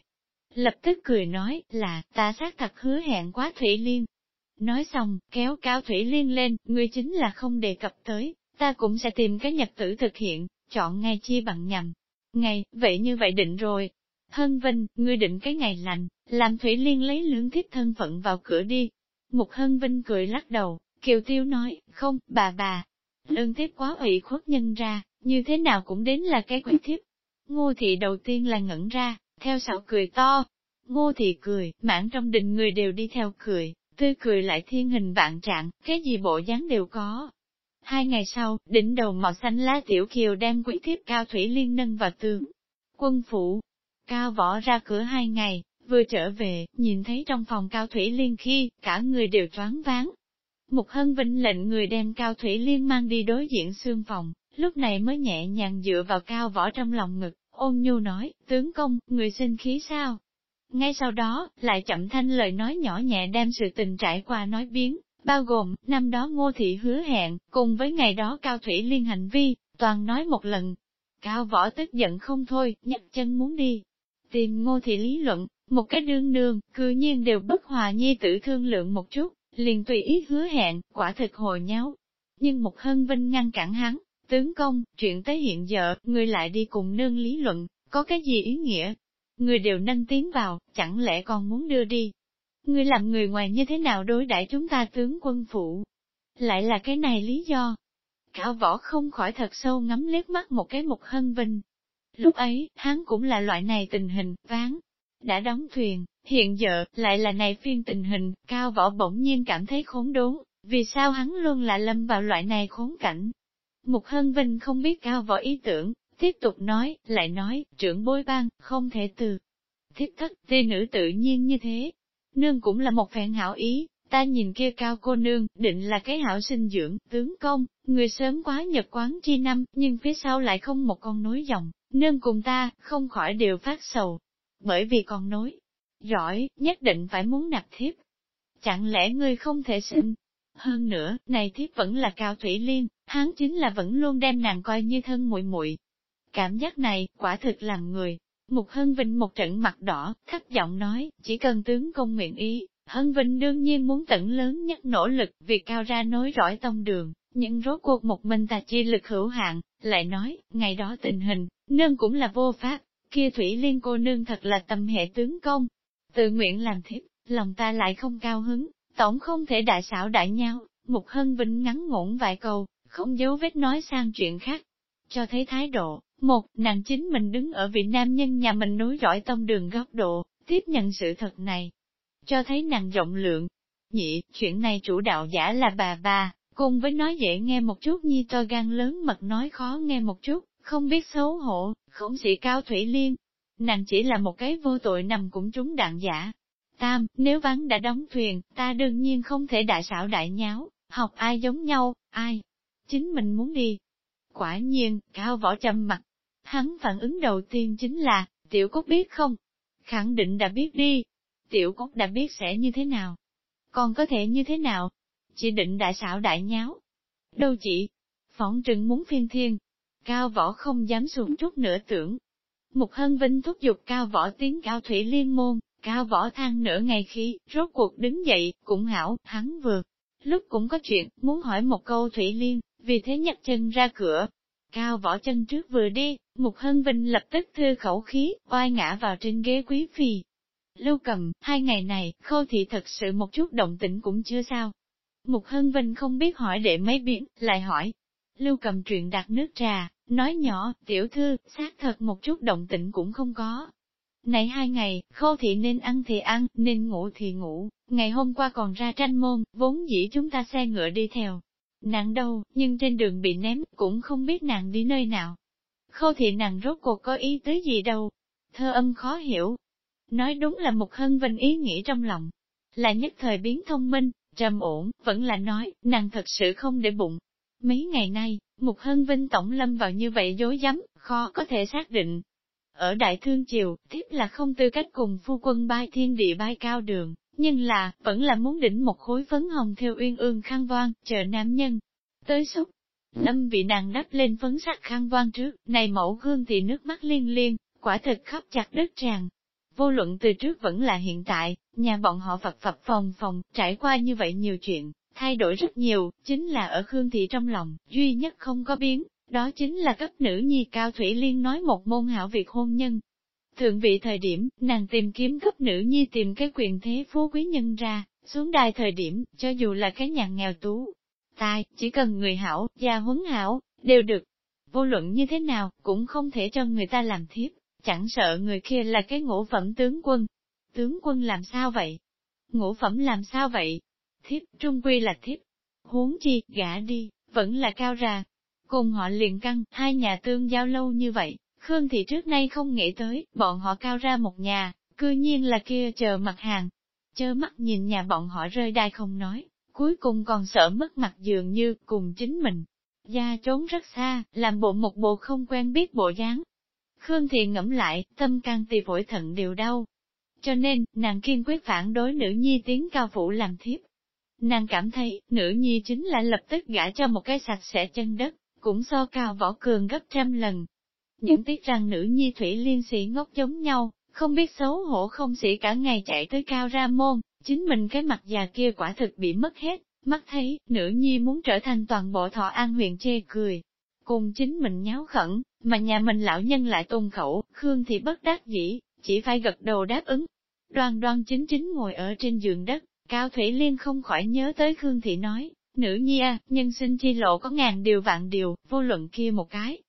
Lập tức cười nói là, ta xác thật hứa hẹn quá Thủy Liên. Nói xong, kéo cao Thủy Liên lên, ngươi chính là không đề cập tới, ta cũng sẽ tìm cái nhật tử thực hiện, chọn ngày chi bằng nhầm. Ngày, vậy như vậy định rồi, Hân Vinh, ngươi định cái ngày lành, làm Thủy Liên lấy lưỡng thiết thân phận vào cửa đi. Mục Hân Vinh cười lắc đầu, Kiều Tiêu nói, không, bà bà, lương thiếp quá ủy khuất nhân ra, như thế nào cũng đến là cái quỷ thiếp. Ngô thị đầu tiên là ngẩn ra, theo sau cười to. Ngô thị cười, mãn trong đình người đều đi theo cười, tươi cười lại thiên hình vạn trạng, cái gì bộ dáng đều có. Hai ngày sau, đỉnh đầu màu xanh lá tiểu kiều đem quỹ thiếp cao thủy liên nâng vào tường. Quân phủ, Cao võ ra cửa hai ngày, vừa trở về, nhìn thấy trong phòng Cao Thủy Liên khi, cả người đều choáng váng. Mục Hân Vinh lệnh người đem Cao Thủy Liên mang đi đối diện xương phòng, lúc này mới nhẹ nhàng dựa vào Cao võ trong lòng ngực, ôn nhu nói, tướng công, người sinh khí sao? Ngay sau đó, lại chậm thanh lời nói nhỏ nhẹ đem sự tình trải qua nói biến, bao gồm, năm đó ngô thị hứa hẹn, cùng với ngày đó Cao Thủy Liên hành vi, toàn nói một lần. Cao võ tức giận không thôi, nhặt chân muốn đi, Tìm ngô thị lý luận, một cái đương đương cư nhiên đều bất hòa nhi tử thương lượng một chút, liền tùy ý hứa hẹn, quả thực hồi nháo. Nhưng một hân vinh ngăn cản hắn, tướng công, chuyện tới hiện giờ, người lại đi cùng nương lý luận, có cái gì ý nghĩa? Người đều nâng tiến vào, chẳng lẽ còn muốn đưa đi? Người làm người ngoài như thế nào đối đãi chúng ta tướng quân phụ? Lại là cái này lý do. Cao võ không khỏi thật sâu ngắm liếc mắt một cái mục hân vinh, Lúc ấy, hắn cũng là loại này tình hình, ván, đã đóng thuyền, hiện giờ, lại là này phiên tình hình, cao võ bỗng nhiên cảm thấy khốn đốn, vì sao hắn luôn là lâm vào loại này khốn cảnh. Mục Hân Vinh không biết cao võ ý tưởng, tiếp tục nói, lại nói, trưởng bối ban, không thể từ. Thiết thất, thi nữ tự nhiên như thế. Nương cũng là một phèn hảo ý, ta nhìn kia cao cô nương, định là cái hảo sinh dưỡng, tướng công, người sớm quá nhập quán chi năm, nhưng phía sau lại không một con nối dòng, nương cùng ta, không khỏi đều phát sầu. Bởi vì còn nối, giỏi, nhất định phải muốn nạp thiếp. Chẳng lẽ ngươi không thể sinh? Hơn nữa, này thiếp vẫn là cao thủy liên, hắn chính là vẫn luôn đem nàng coi như thân muội muội. Cảm giác này, quả thực làm người. Mục Hân Vinh một trận mặt đỏ, thất giọng nói, chỉ cần tướng công nguyện ý, Hân Vinh đương nhiên muốn tận lớn nhất nỗ lực việc cao ra nối rõi tông đường, nhưng rốt cuộc một mình ta chi lực hữu hạn, lại nói, ngày đó tình hình, nương cũng là vô pháp, kia Thủy Liên cô nương thật là tâm hệ tướng công. Tự nguyện làm thiếp, lòng ta lại không cao hứng, tổng không thể đại xảo đại nhau, mục hân vinh ngắn ngủn vài câu, không giấu vết nói sang chuyện khác. Cho thấy thái độ, một, nàng chính mình đứng ở vị nam nhân nhà mình núi dõi tông đường góc độ, tiếp nhận sự thật này, cho thấy nàng rộng lượng. Nhị, chuyện này chủ đạo giả là bà bà, cùng với nói dễ nghe một chút nhi to gan lớn mật nói khó nghe một chút, không biết xấu hổ, khổng sĩ cao thủy liên. Nàng chỉ là một cái vô tội nằm cũng trúng đạn giả. Tam, nếu vắng đã đóng thuyền, ta đương nhiên không thể đại xảo đại nháo, học ai giống nhau, ai. Chính mình muốn đi. Quả nhiên, cao võ trầm mặt. Hắn phản ứng đầu tiên chính là, tiểu cốt biết không? Khẳng định đã biết đi. Tiểu cốt đã biết sẽ như thế nào? Còn có thể như thế nào? Chỉ định đại xảo đại nháo. Đâu chị? Phỏng trừng muốn phiên thiên, Cao võ không dám xuống chút nữa tưởng. Mục Hân Vinh thúc giục cao võ tiến cao thủy liên môn, cao võ than nửa ngày khi, rốt cuộc đứng dậy, cũng hảo, hắn vượt. Lúc cũng có chuyện, muốn hỏi một câu thủy liên, vì thế nhặt chân ra cửa. Cao võ chân trước vừa đi, Mục Hân Vinh lập tức thư khẩu khí, oai ngã vào trên ghế quý phi. Lưu cầm, hai ngày này, khô thị thật sự một chút động tĩnh cũng chưa sao. Mục Hân Vinh không biết hỏi để mấy biển, lại hỏi, Lưu cầm chuyện đặt nước trà, nói nhỏ, tiểu thư, xác thật một chút động tĩnh cũng không có. Này hai ngày, khô thị nên ăn thì ăn, nên ngủ thì ngủ, ngày hôm qua còn ra tranh môn, vốn dĩ chúng ta xe ngựa đi theo. Nàng đâu, nhưng trên đường bị ném, cũng không biết nàng đi nơi nào. Khâu thị nàng rốt cuộc có ý tới gì đâu. Thơ âm khó hiểu. Nói đúng là một hân vinh ý nghĩ trong lòng. Là nhất thời biến thông minh, trầm ổn, vẫn là nói, nàng thật sự không để bụng, Mấy ngày nay, Mục Hân Vinh Tổng lâm vào như vậy dối dám, khó có thể xác định. Ở Đại Thương Triều, thiếp là không tư cách cùng phu quân bay thiên địa bay cao đường, nhưng là, vẫn là muốn đỉnh một khối phấn hồng theo uyên ương khăn voan, chờ nam nhân. Tới xúc, năm vị nàng đắp lên phấn sắc khăn voan trước, này mẫu gương thì nước mắt liên liên, quả thật khóc chặt đất tràn. Vô luận từ trước vẫn là hiện tại, nhà bọn họ phật phập phòng phòng, trải qua như vậy nhiều chuyện, thay đổi rất nhiều, chính là ở Khương Thị trong lòng, duy nhất không có biến, đó chính là cấp nữ nhi Cao Thủy Liên nói một môn hảo việc hôn nhân. Thượng vị thời điểm, nàng tìm kiếm cấp nữ nhi tìm cái quyền thế phú quý nhân ra, xuống đài thời điểm, cho dù là cái nhà nghèo tú, tài, chỉ cần người hảo, gia huấn hảo, đều được. Vô luận như thế nào, cũng không thể cho người ta làm thiếp, chẳng sợ người kia là cái ngũ phẩm tướng quân. Tướng quân làm sao vậy? Ngũ phẩm làm sao vậy? thiếp, trung quy là thiếp. Huống chi, gã đi, vẫn là cao ra. Cùng họ liền căng, hai nhà tương giao lâu như vậy, Khương Thị trước nay không nghĩ tới, bọn họ cao ra một nhà, cư nhiên là kia chờ mặt hàng. Chơ mắt nhìn nhà bọn họ rơi đai không nói, cuối cùng còn sợ mất mặt dường như cùng chính mình. Gia trốn rất xa, làm bộ một bộ không quen biết bộ dáng. Khương Thị ngẫm lại, tâm can tì vội thận đều đau. Cho nên, nàng kiên quyết phản đối nữ nhi tiếng cao phủ làm thiếp. Nàng cảm thấy, nữ nhi chính là lập tức gả cho một cái sạch sẽ chân đất, cũng so cao võ cường gấp trăm lần. Những tiếc rằng nữ nhi thủy liên sĩ ngốc giống nhau, không biết xấu hổ không sĩ cả ngày chạy tới cao ra môn, chính mình cái mặt già kia quả thực bị mất hết, mắt thấy, nữ nhi muốn trở thành toàn bộ thọ an huyện chê cười. Cùng chính mình nháo khẩn, mà nhà mình lão nhân lại tôn khẩu, Khương thì bất đắc dĩ, chỉ phải gật đầu đáp ứng. Đoan đoan chính chính ngồi ở trên giường đất, Cao Thủy Liên không khỏi nhớ tới Khương Thị nói, nữ nhi à, nhân sinh chi lộ có ngàn điều vạn điều, vô luận kia một cái.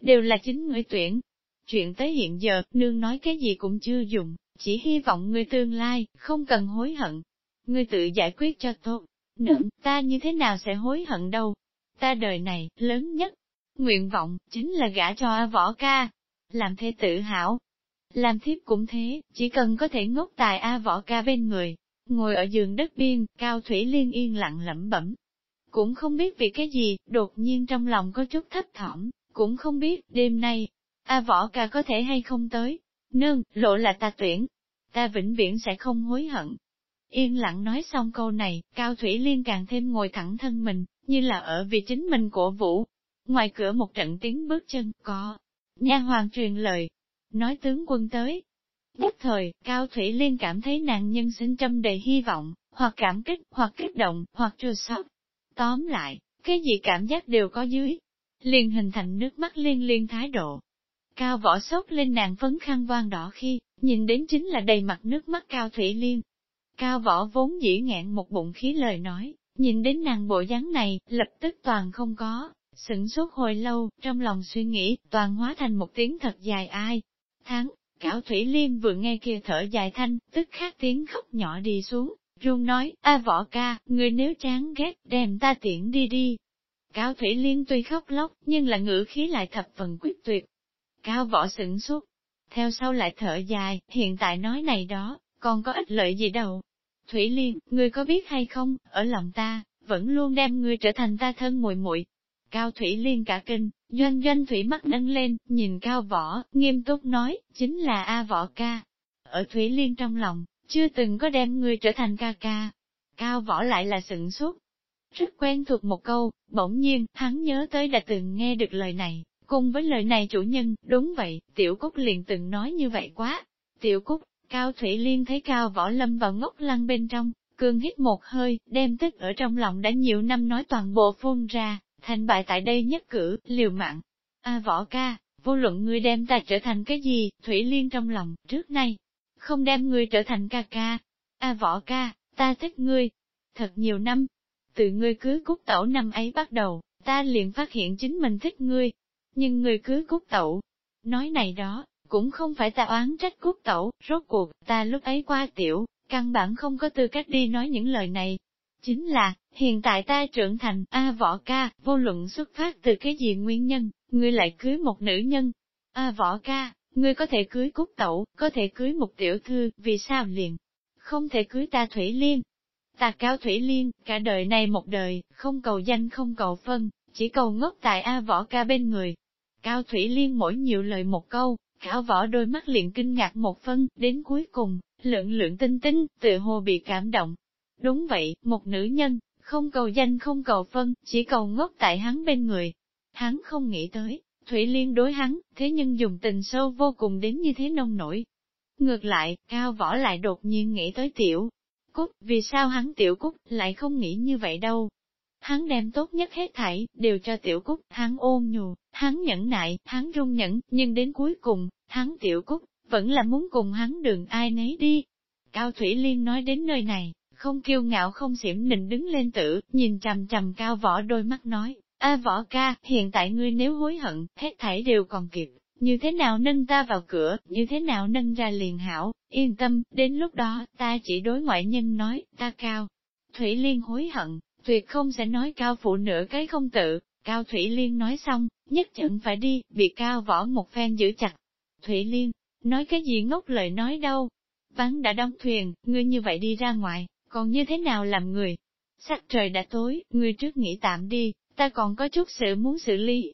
Đều là chính người tuyển. Chuyện tới hiện giờ, nương nói cái gì cũng chưa dùng, chỉ hy vọng người tương lai, không cần hối hận. Ngươi tự giải quyết cho tốt. Nữ, ta như thế nào sẽ hối hận đâu? Ta đời này, lớn nhất, nguyện vọng, chính là gả cho A võ ca. Làm thế tự hào. Làm thiếp cũng thế, chỉ cần có thể ngốc tài A võ ca bên người, Ngồi ở giường đất biên, Cao Thủy Liên yên lặng lẩm bẩm. Cũng không biết vì cái gì, đột nhiên trong lòng có chút thấp thỏm, cũng không biết, đêm nay, A võ ca có thể hay không tới. Nương, lộ là ta tuyển. Ta vĩnh viễn sẽ không hối hận. Yên lặng nói xong câu này, Cao Thủy Liên càng thêm ngồi thẳng thân mình, như là ở vì chính mình cổ vũ. Ngoài cửa một trận tiếng bước chân, có. Nha hoàng truyền lời. Nói tướng quân tới, Nhất thời, Cao Thủy Liên cảm thấy nàng nhân sinh trăm đầy hy vọng, hoặc cảm kích, hoặc kích động, hoặc chua sót. Tóm lại, cái gì cảm giác đều có dưới. Liền hình thành nước mắt liên liên thái độ. Cao võ sốt lên nàng phấn khăn vang đỏ khi, nhìn đến chính là đầy mặt nước mắt Cao Thủy Liên. Cao võ vốn dĩ ngẹn một bụng khí lời nói, nhìn đến nàng bộ dáng này, lập tức toàn không có, Sửng sốt hồi lâu, trong lòng suy nghĩ, toàn hóa thành một tiếng thật dài ai. Tháng, Cảo Thủy Liên vừa nghe kia thở dài thanh, tức khát tiếng khóc nhỏ đi xuống, run nói, a võ ca, người nếu chán ghét, đem ta tiễn đi đi. Cao Thủy Liên tuy khóc lóc, nhưng là ngữ khí lại thập phần quyết tuyệt. Cao võ sửng suốt, theo sau lại thở dài, hiện tại nói này đó, còn có ích lợi gì đâu. Thủy Liên, ngươi có biết hay không, ở lòng ta, vẫn luôn đem ngươi trở thành ta thân muội muội. Cao Thủy Liên cả kinh, doanh doanh thủy mắt nâng lên, nhìn Cao Võ, nghiêm túc nói, chính là A Võ ca. Ở Thủy Liên trong lòng, chưa từng có đem ngươi trở thành ca ca. Cao Võ lại là sửng sốt. Rất quen thuộc một câu, bỗng nhiên, hắn nhớ tới đã từng nghe được lời này, cùng với lời này chủ nhân, đúng vậy, Tiểu Cúc liền từng nói như vậy quá. Tiểu Cúc, Cao Thủy Liên thấy Cao Võ Lâm vào ngốc lăng bên trong, cương hít một hơi, đem tức ở trong lòng đã nhiều năm nói toàn bộ phun ra, thành bại tại đây nhất cử, liều mạng. A Võ ca, vô luận ngươi đem ta trở thành cái gì, Thủy Liên trong lòng, trước nay, không đem ngươi trở thành ca ca. A Võ ca, ta thích ngươi. Thật nhiều năm, từ ngươi cưới cúc tẩu năm ấy bắt đầu, ta liền phát hiện chính mình thích ngươi. Nhưng ngươi cưới cúc tẩu, nói này đó, cũng không phải ta oán trách cúc tẩu, rốt cuộc, ta lúc ấy qua tiểu, căn bản không có tư cách đi nói những lời này. Chính là, hiện tại ta trưởng thành, A võ ca, vô luận xuất phát từ cái gì nguyên nhân, ngươi lại cưới một nữ nhân. A võ ca, ngươi có thể cưới cúc tẩu, có thể cưới một tiểu thư, vì sao liền? Không thể cưới ta Thủy Liên. Ta cao Thủy Liên, cả đời này một đời, không cầu danh không cầu phân, chỉ cầu ngốc tại A võ ca bên người. Cao Thủy Liên mỗi nhiều lời một câu, Cao võ đôi mắt liền kinh ngạc một phân, đến cuối cùng, lượng lượng tinh tinh, tự hồ bị cảm động. Đúng vậy, một nữ nhân, không cầu danh không cầu phân, chỉ cầu ngốc tại hắn bên người. Hắn không nghĩ tới, Thủy Liên đối hắn, thế nhưng dùng tình sâu vô cùng đến như thế nông nổi. Ngược lại, Cao Võ lại đột nhiên nghĩ tới Tiểu Cúc, vì sao hắn Tiểu Cúc lại không nghĩ như vậy đâu. Hắn đem tốt nhất hết thảy, đều cho Tiểu Cúc, hắn ôn nhù, hắn nhẫn nại, hắn rung nhẫn, nhưng đến cuối cùng, hắn Tiểu Cúc, vẫn là muốn cùng hắn đường ai nấy đi. Cao Thủy Liên nói đến nơi này, không kiêu ngạo không xỉm nịnh đứng lên tử, nhìn trầm trầm cao võ đôi mắt nói, A võ ca, hiện tại ngươi nếu hối hận, hết thảy đều còn kịp, như thế nào nâng ta vào cửa, như thế nào nâng ra liền hảo, yên tâm, đến lúc đó, ta chỉ đối ngoại nhân nói, ta cao. Thủy Liên hối hận, tuyệt không sẽ nói cao phụ nửa cái không tự, cao Thủy Liên nói xong, nhất trận phải đi, bị cao võ một phen giữ chặt. Thủy Liên, nói cái gì ngốc lời nói đâu, vắng đã đóng thuyền, ngươi như vậy đi ra ngoài, còn như thế nào làm người? Sắc trời đã tối, ngươi trước nghỉ tạm đi, ta còn có chút sự muốn xử lý.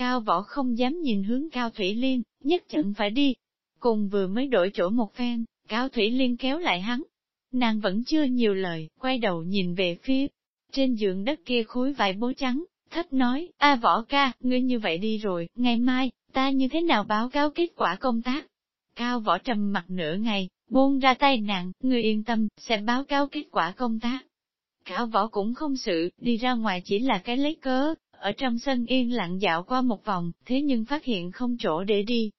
Cao võ không dám nhìn hướng Cao Thủy Liên, nhất trận phải đi. Cùng vừa mới đổi chỗ một phen, Cao Thủy Liên kéo lại hắn. Nàng vẫn chưa nhiều lời, quay đầu nhìn về phía trên giường đất kia khối vải bố trắng, thấp nói, a võ ca, ngươi như vậy đi rồi, ngày mai, ta như thế nào báo cáo kết quả công tác? Cao võ trầm mặt nửa ngày, buông ra tay nàng, ngươi yên tâm, sẽ báo cáo kết quả công tác. Cao võ cũng không sự, đi ra ngoài chỉ là cái lấy cớ, ở trong sân yên lặng dạo qua một vòng, thế nhưng phát hiện không chỗ để đi.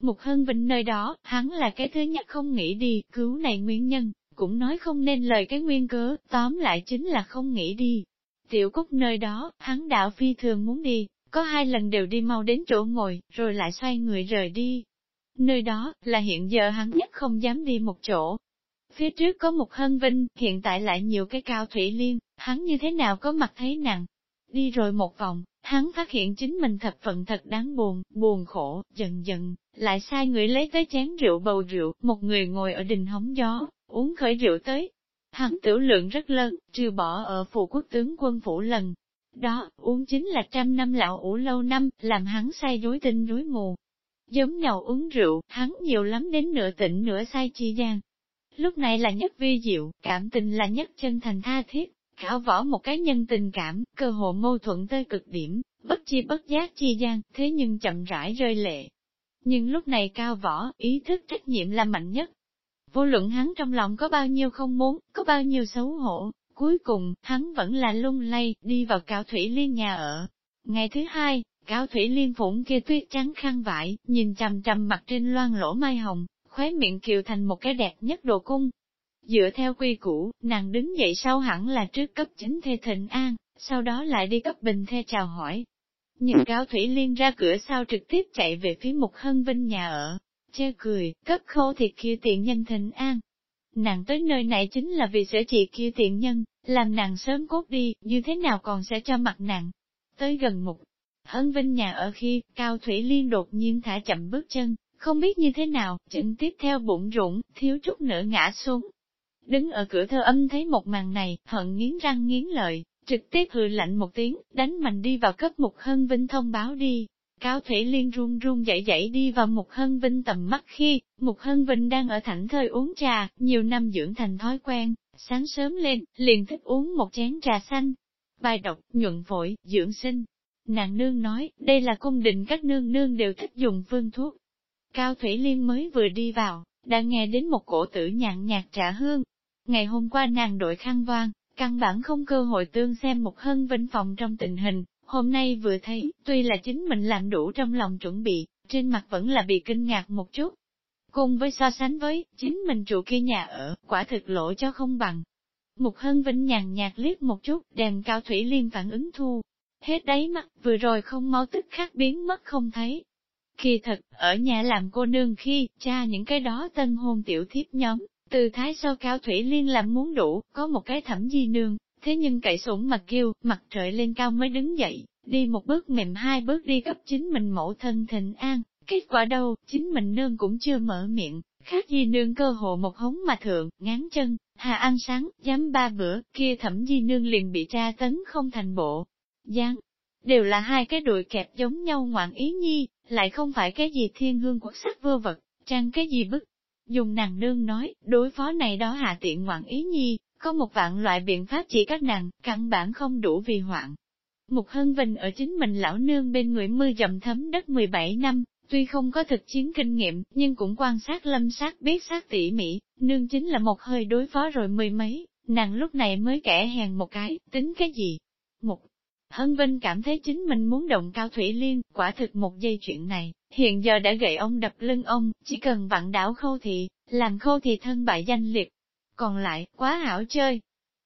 Mục Hân Vinh nơi đó, hắn là cái thứ nhất không nghĩ đi, cứu này nguyên nhân, cũng nói không nên lời cái nguyên cớ, tóm lại chính là không nghĩ đi. Tiểu Cúc nơi đó, hắn đạo phi thường muốn đi, có hai lần đều đi mau đến chỗ ngồi, rồi lại xoay người rời đi. Nơi đó, là hiện giờ hắn nhất không dám đi một chỗ, Phía trước có một hân vinh, hiện tại lại nhiều cái cao thủy liên, hắn như thế nào có mặt thấy nặng. Đi rồi một vòng, hắn phát hiện chính mình thật phận thật đáng buồn, buồn khổ, dần dần, lại sai người lấy tới chén rượu bầu rượu, một người ngồi ở đình hóng gió, uống khởi rượu tới. Hắn tiểu lượng rất lớn, trừ bỏ ở phủ quốc tướng quân phủ lần. Đó, uống chính là trăm năm lão ủ lâu năm, làm hắn say rối tinh rối mù. Giống nhau uống rượu, hắn nhiều lắm đến nửa tỉnh nửa say chi gian, Lúc này là nhất vi diệu, cảm tình là nhất chân thành tha thiết, khảo võ một cái nhân tình cảm, cơ hội mâu thuẫn tới cực điểm, bất chi bất giác chi gian, thế nhưng chậm rãi rơi lệ. Nhưng lúc này cao võ, ý thức trách nhiệm là mạnh nhất. Vô luận hắn trong lòng có bao nhiêu không muốn, có bao nhiêu xấu hổ, cuối cùng, hắn vẫn là lung lay, đi vào cao thủy liên nhà ở. Ngày thứ hai, cao thủy liên phủng kia tuyết trắng khăn vải, nhìn chằm chằm mặt trên loan lỗ mai hồng, khóe miệng kiều thành một cái đẹp nhất đồ cung. Dựa theo quy củ, nàng đứng dậy sau hẳn là trước cấp chính thê thịnh an, sau đó lại đi cấp bình thê chào hỏi. Nhưng Cao Thủy Liên ra cửa sau trực tiếp chạy về phía Mục Hân Vinh nhà ở, chê cười, cấp khô thiệt kia tiện nhân thịnh an. Nàng tới nơi này chính là vì sửa trị kia tiện nhân, làm nàng sớm cốt đi, như thế nào còn sẽ cho mặt nàng. Tới gần Mục Hân Vinh nhà ở khi, Cao Thủy Liên đột nhiên thả chậm bước chân, không biết như thế nào, chỉnh tiếp theo bụng rụng, thiếu chút nữa ngã xuống. Đứng ở cửa thơ âm thấy một màn này, hận nghiến răng nghiến lợi, trực tiếp hừ lạnh một tiếng, đánh mạnh đi vào cấp Mục Hân Vinh thông báo đi. Cao Thủy Liên run run dậy dậy đi vào Mục Hân Vinh tầm mắt khi, Mục Hân Vinh đang ở thảnh thơi uống trà, nhiều năm dưỡng thành thói quen, sáng sớm lên, liền thích uống một chén trà xanh. Bài độc, nhuận phổi, dưỡng sinh. Nàng nương nói, đây là cung định các nương nương đều thích dùng phương thuốc. Cao Thủy Liên mới vừa đi vào, đã nghe đến một cổ tử nhàn nhạt trà hương. Ngày hôm qua nàng đội khăn vang, căn bản không cơ hội tương xem một hân vinh phòng trong tình hình, hôm nay vừa thấy, tuy là chính mình làm đủ trong lòng chuẩn bị, trên mặt vẫn là bị kinh ngạc một chút. Cùng với so sánh với, chính mình trụ kia nhà ở, quả thực lỗ cho không bằng. Mục hân vinh nhàn nhạt liếc một chút, đèn cao thủy liên phản ứng thu. Hết đáy mắt, vừa rồi không mau tức khắc biến mất không thấy. Kỳ thật, ở nhà làm cô nương khi, cha những cái đó tân hôn tiểu thiếp nhóm, từ thái sau cao thủy liên làm muốn đủ, có một cái thẩm di nương, thế nhưng cậy sủng mặt kêu, mặt trời lên cao mới đứng dậy, đi một bước mềm hai bước đi cấp chính mình mẫu thân thịnh an, kết quả đâu, chính mình nương cũng chưa mở miệng, khác di nương cơ hồ một hống mà thượng, ngán chân, hà ăn sáng, dám ba bữa, kia thẩm di nương liền bị tra tấn không thành bộ. Giang, đều là hai cái đùi kẹp giống nhau ngoạn ý nhi, lại không phải cái gì thiên hương quốc sắc vơ vật, trang cái gì bức, Dùng nàng nương nói, đối phó này đó hạ tiện ngoạn ý nhi, có một vạn loại biện pháp chỉ các nàng, căn bản không đủ vì hoạn. Mục Hân Vinh ở chính mình lão nương bên người mưa dầm thấm đất 17 năm, tuy không có thực chiến kinh nghiệm, nhưng cũng quan sát lâm sát biết sát tỉ mỉ, nương chính là một hơi đối phó rồi mười mấy, nàng lúc này mới kẻ hèn một cái, tính cái gì? Mục Hân Vinh cảm thấy chính mình muốn động cao thủy liên, quả thực một dây chuyện này, hiện giờ đã gậy ông đập lưng ông, chỉ cần vặn đảo khâu thị, làm khâu thị thân bại danh liệt. Còn lại, quá hảo chơi.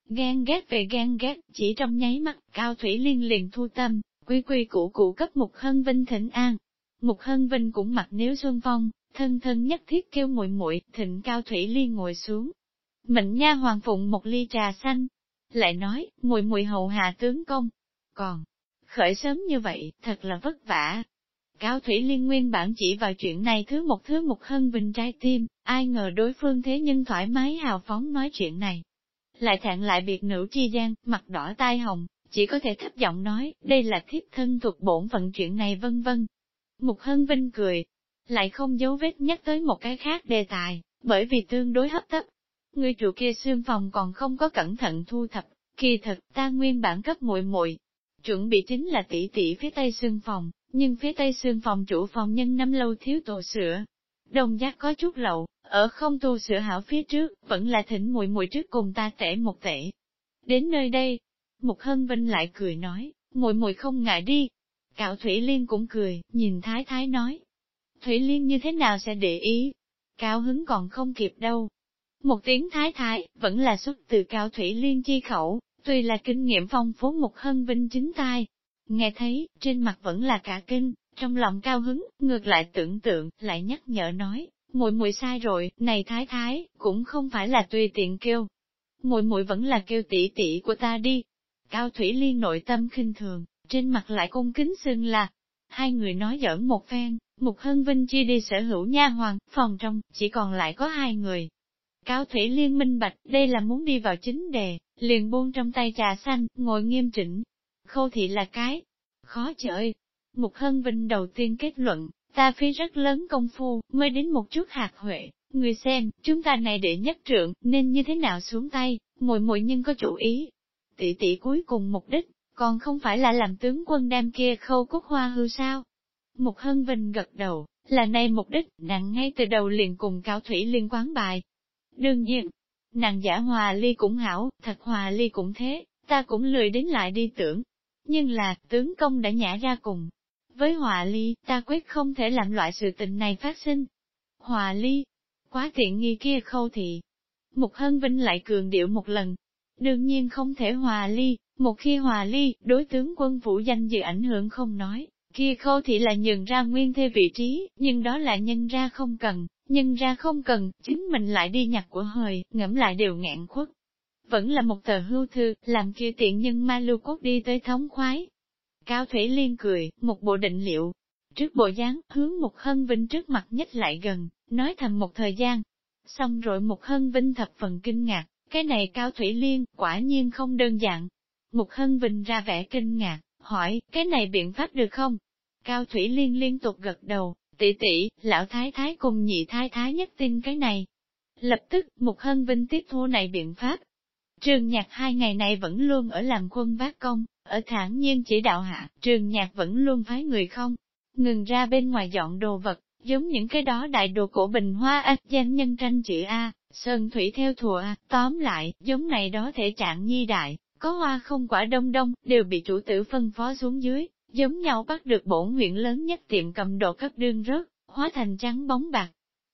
Ghen ghét về ghen ghét, chỉ trong nháy mắt, cao thủy liên liền thu tâm, quy quy củ củ cấp Mục Hân Vinh thịnh an. Mục Hân Vinh cũng mặc nếu xuân phong, thân thân nhất thiết kêu muội muội thịnh cao thủy liên ngồi xuống. Mệnh nha hoàng phụng một ly trà xanh, lại nói, muội muội hậu hạ tướng công. Còn, khởi sớm như vậy, thật là vất vả, Cao Thủy Liên nguyên bản chỉ vào chuyện này thứ một thứ một hân Bình trái tim, ai ngờ đối phương thế nhưng thoải mái hào phóng nói chuyện này. Lại thẹn lại biệt nữ chi gian, mặt đỏ tai hồng, chỉ có thể thấp giọng nói, đây là thiếp thân thuộc bổn phận chuyện này vân vân. Mục Hân Vinh cười, lại không giấu vết nhắc tới một cái khác đề tài, bởi vì tương đối hấp tấp. Người trụ kia xương phòng còn không có cẩn thận thu thập, kỳ thật ta nguyên bản cấp muội muội chuẩn bị chính là tỷ tỷ phía tây xương phòng, nhưng phía tây xương phòng chủ phòng nhân năm lâu thiếu tổ sữa. Đồng giác có chút lậu, ở không tu sữa hảo phía trước, vẫn là thỉnh muội muội trước cùng ta tể một tể. Đến nơi đây, Mục Hân Vinh lại cười nói, muội muội không ngại đi. Cạo Thủy Liên cũng cười, nhìn Thái Thái nói. Thủy Liên như thế nào sẽ để ý? Cao hứng còn không kịp đâu. Một tiếng Thái Thái, vẫn là xuất từ Cao Thủy Liên chi khẩu, tuy là kinh nghiệm phong phú Mục Hân Vinh chính tai, Nghe thấy, trên mặt vẫn là cả kinh, trong lòng cao hứng, ngược lại tưởng tượng, lại nhắc nhở nói, muội muội sai rồi, này thái thái, cũng không phải là tùy tiện kêu. Muội muội vẫn là kêu tỷ tỷ của ta đi. Cao Thủy Liên nội tâm khinh thường, trên mặt lại cung kính xưng là, hai người nói giỡn một phen, Mục Hân Vinh chia đi sở hữu nha hoàng, phòng trong, chỉ còn lại có hai người. Cao Thủy Liên minh bạch, đây là muốn đi vào chính đề, liền buông trong tay trà xanh, ngồi nghiêm chỉnh, khâu thị là cái. Khó chơi. Mục Hân Vinh đầu tiên kết luận, ta phí rất lớn công phu, mới đến một chút hạt huệ. Người xem, chúng ta này để nhất trượng, nên như thế nào xuống tay, mùi mùi nhưng có chủ ý. Tỷ tỷ cuối cùng mục đích, còn không phải là làm tướng quân đem kia khâu cúc hoa hư sao. Mục Hân Vinh gật đầu, là nay mục đích, nàng ngay từ đầu liền cùng cao thủy liên quán bài. Đương nhiên, nàng giả hòa ly cũng hảo, thật hòa ly cũng thế, ta cũng lười đến lại đi tưởng, nhưng là, tướng công đã nhả ra cùng. Với hòa ly, ta quyết không thể làm loại sự tình này phát sinh. Hòa ly, quá tiện nghi kia khâu thị. Mục Hân Vinh lại cường điệu một lần. đương nhiên không thể hòa ly, một khi hòa ly, đối tướng quân vũ danh dự ảnh hưởng không nói, kia khâu thị là nhường ra nguyên thê vị trí, nhưng đó là nhân ra không cần, nhân ra không cần, chính mình lại đi nhặt của hời, ngẫm lại đều ngạn khuất. Vẫn là một tờ hưu thư, làm kia tiện nhân ma lưu cốt đi tới thống khoái. Cao Thủy Liên cười, một bộ định liệu. Trước bộ dáng, hướng một hân vinh trước mặt nhất lại gần, nói thầm một thời gian. Xong rồi một hân vinh thập phần kinh ngạc, cái này Cao Thủy Liên, quả nhiên không đơn giản. Một hân vinh ra vẻ kinh ngạc, hỏi, cái này biện pháp được không? Cao Thủy Liên liên tục gật đầu, tỷ tỷ, lão thái thái cùng nhị thái thái nhất tin cái này. Lập tức, một hân vinh tiếp thu này biện pháp. Trường nhạc hai ngày này vẫn luôn ở làm quân vác công, ở thản nhiên chỉ đạo hạ, trường nhạc vẫn luôn phái người không, ngừng ra bên ngoài dọn đồ vật, giống những cái đó đại đồ cổ bình hoa ách danh nhân tranh chữ A, sơn thủy theo thùa A, tóm lại, giống này đó thể trạng nhi đại, có hoa không quả đông đông, đều bị chủ tử phân phó xuống dưới, giống nhau bắt được bổn huyện lớn nhất tiệm cầm đồ cấp đương rớt, hóa thành trắng bóng bạc.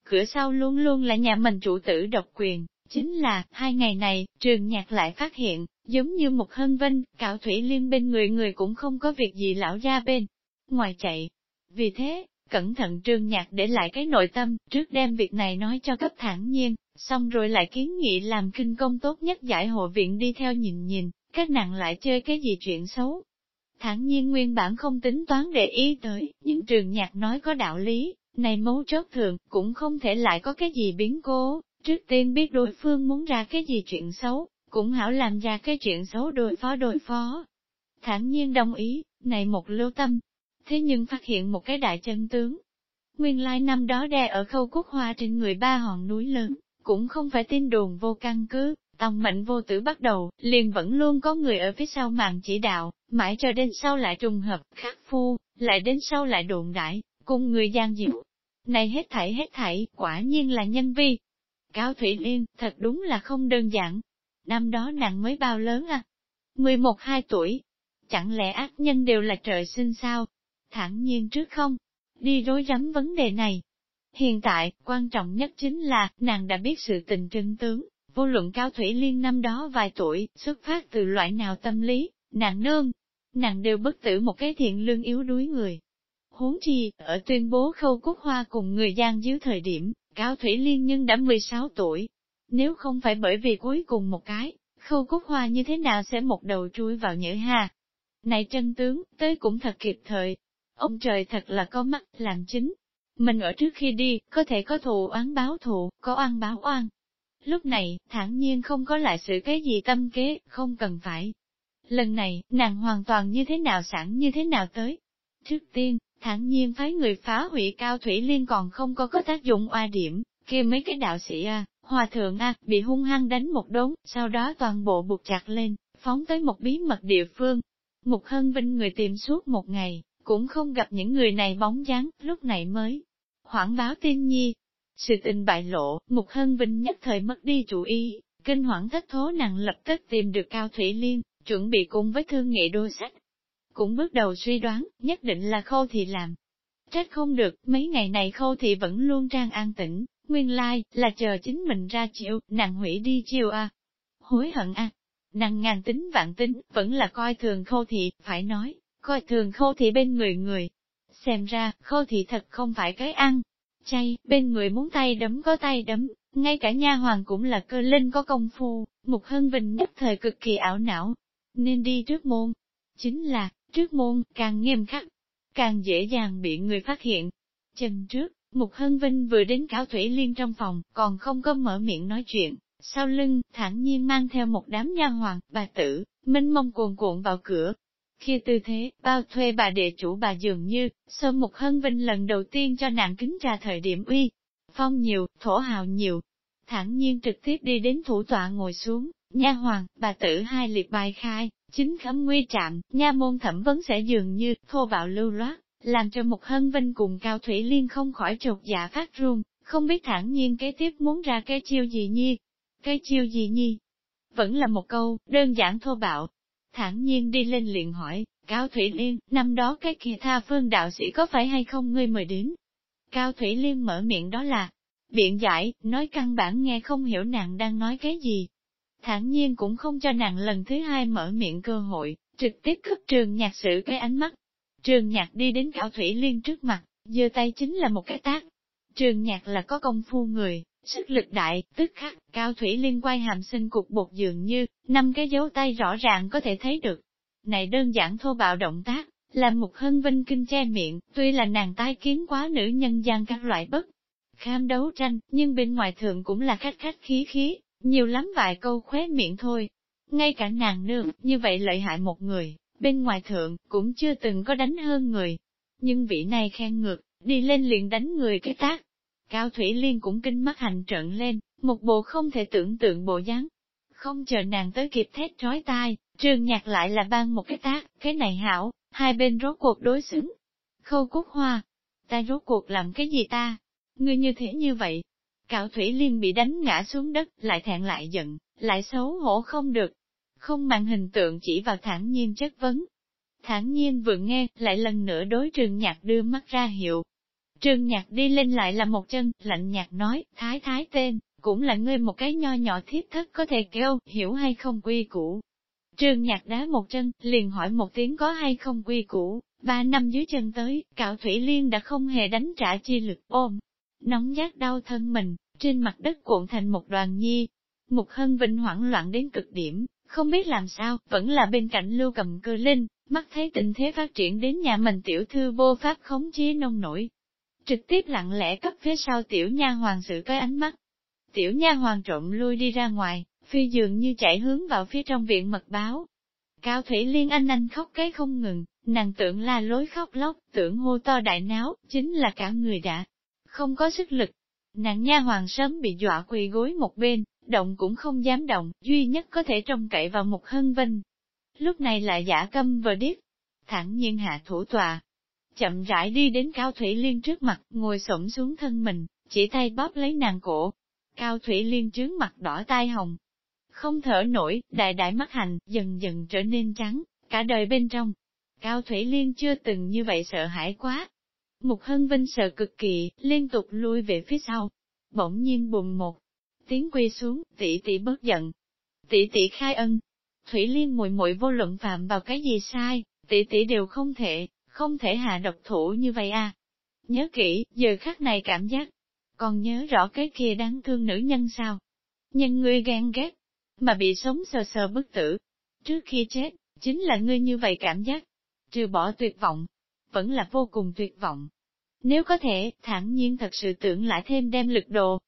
Cửa sau luôn luôn là nhà mình chủ tử độc quyền, chính là, hai ngày này, trường nhạc lại phát hiện, giống như một hân vinh, cạo thủy liên bên người người cũng không có việc gì lão ra bên, ngoài chạy. Vì thế, cẩn thận trường nhạc để lại cái nội tâm, trước đem việc này nói cho cấp thản nhiên, xong rồi lại kiến nghị làm kinh công tốt nhất giải hộ viện đi theo nhìn nhìn, các nàng lại chơi cái gì chuyện xấu, Thẳng nhiên nguyên bản không tính toán để ý tới, những trường nhạc nói có đạo lý, này mấu chốt thường, cũng không thể lại có cái gì biến cố, trước tiên biết đối phương muốn ra cái gì chuyện xấu, cũng hảo làm ra cái chuyện xấu đối phó đối phó. thản nhiên đồng ý, này một lưu tâm, thế nhưng phát hiện một cái đại chân tướng. Nguyên lai năm đó đè ở khâu cúc hoa trên người ba hòn núi lớn, cũng không phải tin đồn vô căn cứ, Tòng mệnh vô tử bắt đầu, liền vẫn luôn có người ở phía sau màn chỉ đạo, mãi cho đến sau lại trùng hợp, khắc phu, lại đến sau lại đồn đại, cùng người gian diệu. Này hết thảy hết thảy, quả nhiên là nhân vi. Cao Thủy Liên, thật đúng là không đơn giản. Năm đó nàng mới bao lớn à? 11-2 tuổi. Chẳng lẽ ác nhân đều là trời sinh sao? Thẳng nhiên trước không? Đi rối rắm vấn đề này. Hiện tại, quan trọng nhất chính là, nàng đã biết sự tình chân tướng, Vô luận Cao Thủy Liên năm đó vài tuổi, xuất phát từ loại nào tâm lý, nàng nương, nàng đều bất tử một cái thiện lương yếu đuối người. Huống chi, ở tuyên bố khâu cúc hoa cùng người gian dưới thời điểm, Cao Thủy Liên nhân đã 16 tuổi. Nếu không phải bởi vì cuối cùng một cái, khâu cúc hoa như thế nào sẽ một đầu chui vào nhỡ hà. Này chân tướng, tới cũng thật kịp thời. Ông trời thật là có mắt, làm chính. Mình ở trước khi đi, có thể có thù oán báo thù, có oan báo oan, Lúc này, thản nhiên không có lại sự cái gì tâm kế, không cần phải. Lần này, nàng hoàn toàn như thế nào sẵn như thế nào tới. Trước tiên, thẳng nhiên phái người phá hủy cao thủy liên còn không có có tác dụng oa điểm, kia mấy cái đạo sĩ a, hòa thượng a, bị hung hăng đánh một đốn, sau đó toàn bộ buộc chặt lên, phóng tới một bí mật địa phương. Mục hân vinh người tìm suốt một ngày, cũng không gặp những người này bóng dáng, lúc này mới hoảng báo tin nhi, sự tình bại lộ, Mục Hân Vinh nhất thời mất đi chủ ý, kinh hoảng thất thố nặng lập tức tìm được Cao Thủy Liên, chuẩn bị cùng với thương nghệ đôi sách. Cũng bước đầu suy đoán, nhất định là khâu thị làm. Trách không được, mấy ngày này khâu thị vẫn luôn trang an tĩnh, nguyên lai, là chờ chính mình ra chịu, nàng hủy đi chiêu à. Hối hận à. Nàng ngàn tính vạn tính, vẫn là coi thường khâu thị, phải nói, coi thường khâu thị bên người người. Xem ra, khâu thị thật không phải cái ăn, chay, bên người muốn tay đấm có tay đấm, ngay cả nha hoàng cũng là cơ linh có công phu, Mục Hân Vinh nhất thời cực kỳ ảo não, nên đi trước môn. Chính là, trước môn, càng nghiêm khắc, càng dễ dàng bị người phát hiện. Chân trước, Mục Hân Vinh vừa đến cáo Thủy Liên trong phòng, còn không có mở miệng nói chuyện, sau lưng, thản nhiên mang theo một đám nha hoàng, bà tử, minh mông cuồn cuộn vào cửa, khi tư thế, bao thuê bà địa chủ bà dường như, sơ mục hân vinh lần đầu tiên cho nàng kính trà thời điểm uy. Phong nhiều, thổ hào nhiều. thẳng nhiên trực tiếp đi đến thủ tọa ngồi xuống, nha hoàng, bà tử hai liệt bài khai, chính khấm nguy trạm, nha môn thẩm vấn sẽ dường như, thô bạo lưu loát, làm cho một hân vinh cùng cao thủy liên không khỏi trột dạ phát run, không biết thẳng nhiên kế tiếp muốn ra cái chiêu gì nhi. Cái chiêu gì nhi? Vẫn là một câu, đơn giản thô bạo, thản nhiên đi lên liền hỏi, Cao Thủy Liên, năm đó cái kia tha phương đạo sĩ có phải hay không ngươi mời đến? Cao Thủy Liên mở miệng đó là, biện giải, nói căn bản nghe không hiểu nàng đang nói cái gì thản nhiên cũng không cho nàng lần thứ hai mở miệng cơ hội, trực tiếp cướp trường nhạc sự cái ánh mắt. Trường nhạc đi đến cảo thủy liên trước mặt, giơ tay chính là một cái tác. Trường nhạc là có công phu người, sức lực đại, tức khắc, cao thủy liên quay hàm sinh cục bột dường như, năm cái dấu tay rõ ràng có thể thấy được. Này đơn giản thô bạo động tác, làm một hân vinh kinh che miệng, tuy là nàng tai kiến quá nữ nhân gian các loại bất. Kham đấu tranh, nhưng bên ngoài thường cũng là khách khách khí khí, nhiều lắm vài câu khóe miệng thôi. Ngay cả nàng nương, như vậy lợi hại một người, bên ngoài thượng, cũng chưa từng có đánh hơn người. Nhưng vị này khen ngược, đi lên liền đánh người cái tác. Cao Thủy Liên cũng kinh mắt hành trận lên, một bộ không thể tưởng tượng bộ dáng. Không chờ nàng tới kịp thét trói tai, trường nhạc lại là ban một cái tác, cái này hảo, hai bên rốt cuộc đối xứng. Khâu cúc hoa, ta rốt cuộc làm cái gì ta? Ngươi như thế như vậy. Cạo Thủy Liên bị đánh ngã xuống đất, lại thẹn lại giận, lại xấu hổ không được. Không màn hình tượng chỉ vào thản nhiên chất vấn. Thản nhiên vừa nghe, lại lần nữa đối trường nhạc đưa mắt ra hiệu. Trường nhạc đi lên lại là một chân, lạnh nhạt nói, thái thái tên, cũng là ngươi một cái nho nhỏ thiết thất có thể kêu, hiểu hay không quy củ. Trường nhạc đá một chân, liền hỏi một tiếng có hay không quy củ, ba năm dưới chân tới, cạo thủy liên đã không hề đánh trả chi lực ôm. Nóng giác đau thân mình, trên mặt đất cuộn thành một đoàn nhi. Mục hân vinh hoảng loạn đến cực điểm, không biết làm sao, vẫn là bên cạnh lưu cầm cơ linh, mắt thấy tình thế phát triển đến nhà mình tiểu thư vô pháp khống chế nông nổi. Trực tiếp lặng lẽ cấp phía sau tiểu nha hoàng sự cái ánh mắt. Tiểu nha hoàng trộm lui đi ra ngoài, phi dường như chạy hướng vào phía trong viện mật báo. Cao Thủy Liên anh anh khóc cái không ngừng, nàng tưởng là lối khóc lóc, tưởng hô to đại náo, chính là cả người đã không có sức lực. Nàng nha hoàng sớm bị dọa quỳ gối một bên, động cũng không dám động, duy nhất có thể trông cậy vào một hân vinh. Lúc này lại giả câm vờ điếc, thẳng nhiên hạ thủ tòa. Chậm rãi đi đến Cao Thủy Liên trước mặt, ngồi xổm xuống thân mình, chỉ tay bóp lấy nàng cổ. Cao Thủy Liên trướng mặt đỏ tai hồng, không thở nổi, đại đại mắt hành, dần dần trở nên trắng, cả đời bên trong. Cao Thủy Liên chưa từng như vậy sợ hãi quá. Mục Hân Vinh sợ cực kỳ, liên tục lui về phía sau. Bỗng nhiên bùng một tiếng quy xuống, tỷ tỷ bớt giận. Tỷ tỷ khai ân. Thủy Liên muội muội vô luận phạm vào cái gì sai, tỷ tỷ đều không thể, không thể hạ độc thủ như vậy à. Nhớ kỹ, giờ khắc này cảm giác. Còn nhớ rõ cái kia đáng thương nữ nhân sao? Nhân ngươi ghen ghét, mà bị sống sờ sờ bức tử. Trước khi chết, chính là ngươi như vậy cảm giác, trừ bỏ tuyệt vọng, vẫn là vô cùng tuyệt vọng. Nếu có thể, thản nhiên thật sự tưởng lại thêm đem lực đồ.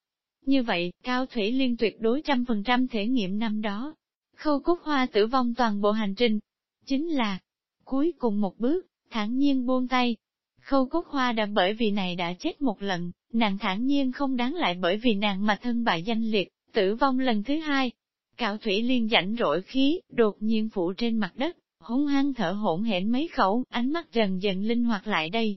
Như vậy, Cao Thủy Liên tuyệt đối trăm phần trăm thể nghiệm năm đó. Khâu cúc hoa tử vong toàn bộ hành trình. Chính là, cuối cùng một bước, thản nhiên buông tay. Khâu cúc hoa đã bởi vì này đã chết một lần, nàng thản nhiên không đáng lại bởi vì nàng mà thân bại danh liệt, tử vong lần thứ hai. Cạo thủy liên rảnh rỗi khí, đột nhiên phụ trên mặt đất, hung hăng thở hỗn hển mấy khẩu, ánh mắt dần dần linh hoạt lại đây.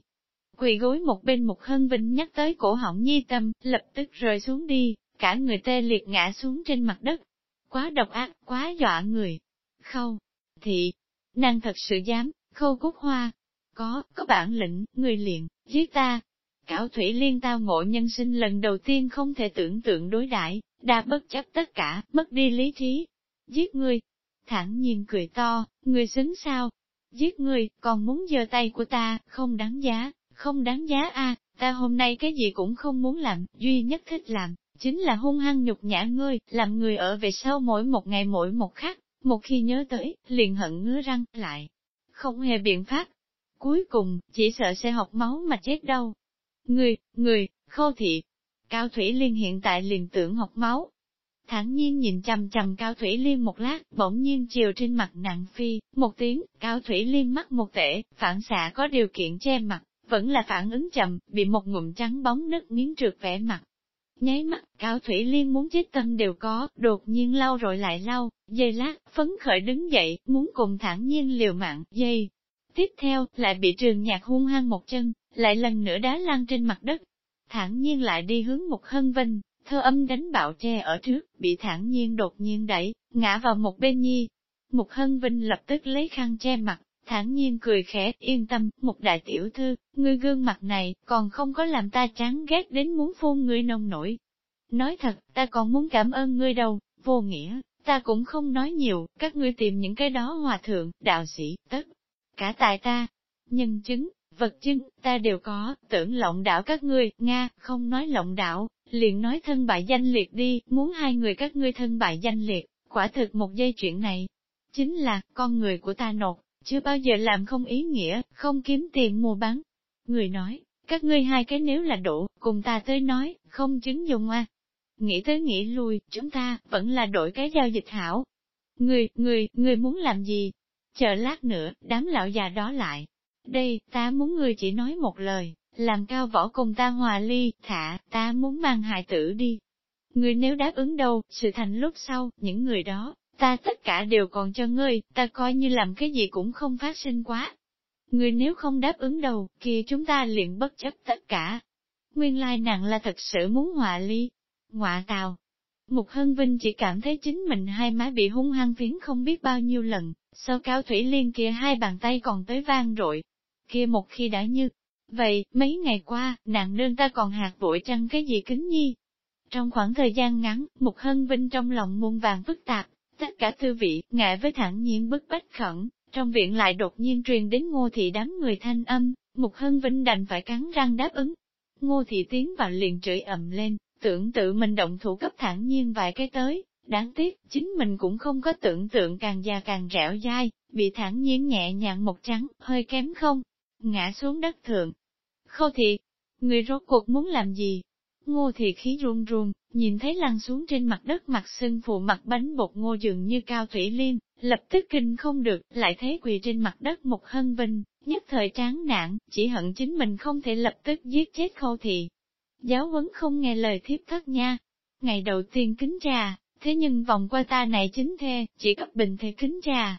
Quỳ gối một bên một hân vinh nhắc tới cổ họng nhi tâm, lập tức rơi xuống đi, cả người tê liệt ngã xuống trên mặt đất. Quá độc ác, quá dọa người. Khâu, thị, nàng thật sự dám, khâu cúc hoa. Có, có bản lĩnh, người liền, giết ta. Cảo thủy liên tao ngộ nhân sinh lần đầu tiên không thể tưởng tượng đối đãi đa bất chấp tất cả, mất đi lý trí. Giết ngươi, thẳng nhiên cười to, người xứng sao? Giết người còn muốn giơ tay của ta, không đáng giá, không đáng giá a. ta hôm nay cái gì cũng không muốn làm, duy nhất thích làm, chính là hung hăng nhục nhã ngươi, làm người ở về sau mỗi một ngày mỗi một khắc, một khi nhớ tới, liền hận ngứa răng, lại, không hề biện pháp. Cuối cùng, chỉ sợ sẽ học máu mà chết đâu. Người, người, khô thị, Cao Thủy Liên hiện tại liền tưởng học máu. Thản nhiên nhìn chằm chằm Cao Thủy Liên một lát, bỗng nhiên chiều trên mặt nặng phi, một tiếng, Cao Thủy Liên mắt một tể, phản xạ có điều kiện che mặt, vẫn là phản ứng chậm, bị một ngụm trắng bóng nước miếng trượt vẻ mặt. Nháy mắt, Cao Thủy Liên muốn chết tâm đều có, đột nhiên lau rồi lại lau, dây lát, phấn khởi đứng dậy, muốn cùng Thản nhiên liều mạng, dây. Tiếp theo, lại bị trường nhạc hung hăng một chân, lại lần nữa đá lăn trên mặt đất, thản nhiên lại đi hướng một hân vinh, thơ âm đánh bạo tre ở trước, bị thản nhiên đột nhiên đẩy, ngã vào một bên nhi. Mục hân vinh lập tức lấy khăn che mặt, thản nhiên cười khẽ, yên tâm, một đại tiểu thư, ngươi gương mặt này, còn không có làm ta chán ghét đến muốn phun ngươi nông nổi. Nói thật, ta còn muốn cảm ơn ngươi đâu, vô nghĩa, ta cũng không nói nhiều, các ngươi tìm những cái đó hòa thượng, đạo sĩ, tất cả tại ta. Nhân chứng, vật chứng, ta đều có, tưởng lộng đảo các ngươi, Nga, không nói lộng đảo, liền nói thân bại danh liệt đi, muốn hai người các ngươi thân bại danh liệt, quả thực một dây chuyện này. Chính là, con người của ta nột, chưa bao giờ làm không ý nghĩa, không kiếm tiền mua bán. Người nói, các ngươi hai cái nếu là đủ, cùng ta tới nói, không chứng dùng à. Nghĩ tới nghĩ lui, chúng ta, vẫn là đổi cái giao dịch hảo. Người, người, người muốn làm gì? Chờ lát nữa, đám lão già đó lại. Đây, ta muốn người chỉ nói một lời, làm cao võ cùng ta hòa ly, thả, ta muốn mang hài tử đi. Người nếu đáp ứng đâu, sự thành lúc sau, những người đó, ta tất cả đều còn cho ngươi, ta coi như làm cái gì cũng không phát sinh quá. Người nếu không đáp ứng đầu kia chúng ta liền bất chấp tất cả. Nguyên lai nặng là thật sự muốn hòa ly. Ngoạ tào. Mục Hân Vinh chỉ cảm thấy chính mình hai má bị hung hăng phiến không biết bao nhiêu lần, sau cao thủy liên kia hai bàn tay còn tới vang rội. Kia một khi đã như, vậy, mấy ngày qua, nàng nương ta còn hạt vội chăng cái gì kính nhi? Trong khoảng thời gian ngắn, Mục Hân Vinh trong lòng muôn vàng phức tạp, tất cả thư vị, ngại với thẳng nhiên bức bách khẩn, trong viện lại đột nhiên truyền đến ngô thị đám người thanh âm, Mục Hân Vinh đành phải cắn răng đáp ứng. Ngô thị tiến vào liền chửi ầm lên, tưởng tự mình động thủ cấp thẳng nhiên vài cái tới, đáng tiếc, chính mình cũng không có tưởng tượng càng già càng rẻo dai, bị thẳng nhiên nhẹ nhàng một trắng, hơi kém không, ngã xuống đất thượng. Khâu thị, người rốt cuộc muốn làm gì? Ngô thị khí run run, nhìn thấy lăn xuống trên mặt đất mặt sưng phụ mặt bánh bột ngô dường như cao thủy liên, lập tức kinh không được, lại thấy quỳ trên mặt đất một hân vinh, nhất thời tráng nạn, chỉ hận chính mình không thể lập tức giết chết khâu thị. Giáo huấn không nghe lời thiếp thất nha. Ngày đầu tiên kính trà, thế nhưng vòng qua ta này chính thê, chỉ cấp bình thê kính trà.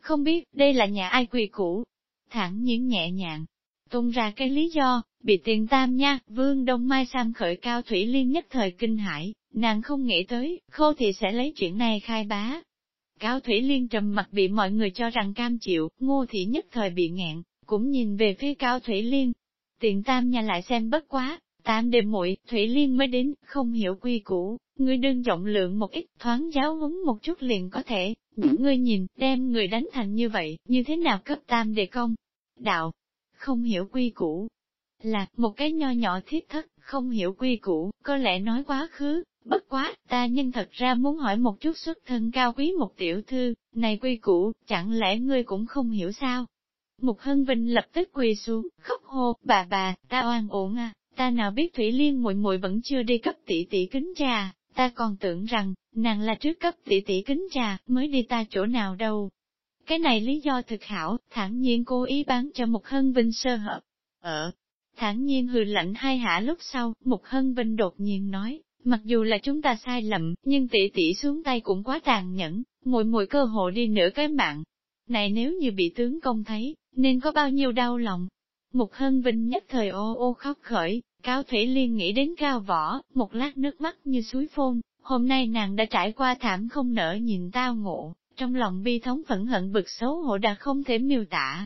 Không biết, đây là nhà ai quỳ cũ. Thẳng nhiên nhẹ nhàng, tung ra cái lý do, bị tiền tam nha, vương đông mai sam khởi cao thủy liên nhất thời kinh hải, nàng không nghĩ tới, khô thì sẽ lấy chuyện này khai bá. Cao thủy liên trầm mặt bị mọi người cho rằng cam chịu, ngô thị nhất thời bị nghẹn, cũng nhìn về phía cao thủy liên. Tiền tam nha lại xem bất quá, tam đêm muội thủy liên mới đến, không hiểu quy củ, người đương giọng lượng một ít, thoáng giáo huấn một chút liền có thể, những người nhìn, đem người đánh thành như vậy, như thế nào cấp tam đề công? Đạo, không hiểu quy củ. Là, một cái nho nhỏ thiết thất, không hiểu quy củ, có lẽ nói quá khứ, bất quá, ta nhân thật ra muốn hỏi một chút xuất thân cao quý một tiểu thư, này quy củ, chẳng lẽ ngươi cũng không hiểu sao? Mục Hân Vinh lập tức quỳ xuống, khóc hô, bà bà, ta oan uổng à, ta nào biết Thủy Liên muội muội vẫn chưa đi cấp tỷ tỷ kính trà, ta còn tưởng rằng, nàng là trước cấp tỷ tỷ kính trà, mới đi ta chỗ nào đâu. Cái này lý do thực hảo, thản nhiên cố ý bán cho Mục Hân Vinh sơ hợp. Ở, thản nhiên hừ lạnh hai hạ lúc sau, Mục Hân Vinh đột nhiên nói, mặc dù là chúng ta sai lầm, nhưng tỷ tỷ xuống tay cũng quá tàn nhẫn, mỗi mỗi cơ hội đi nửa cái mạng. Này nếu như bị tướng công thấy, nên có bao nhiêu đau lòng. Mục Hân Vinh nhất thời ô ô khóc khởi, Cao Thủy Liên nghĩ đến cao võ, một lát nước mắt như suối phôn, hôm nay nàng đã trải qua thảm không nỡ nhìn tao ngộ, trong lòng bi thống phẫn hận bực xấu hổ đã không thể miêu tả.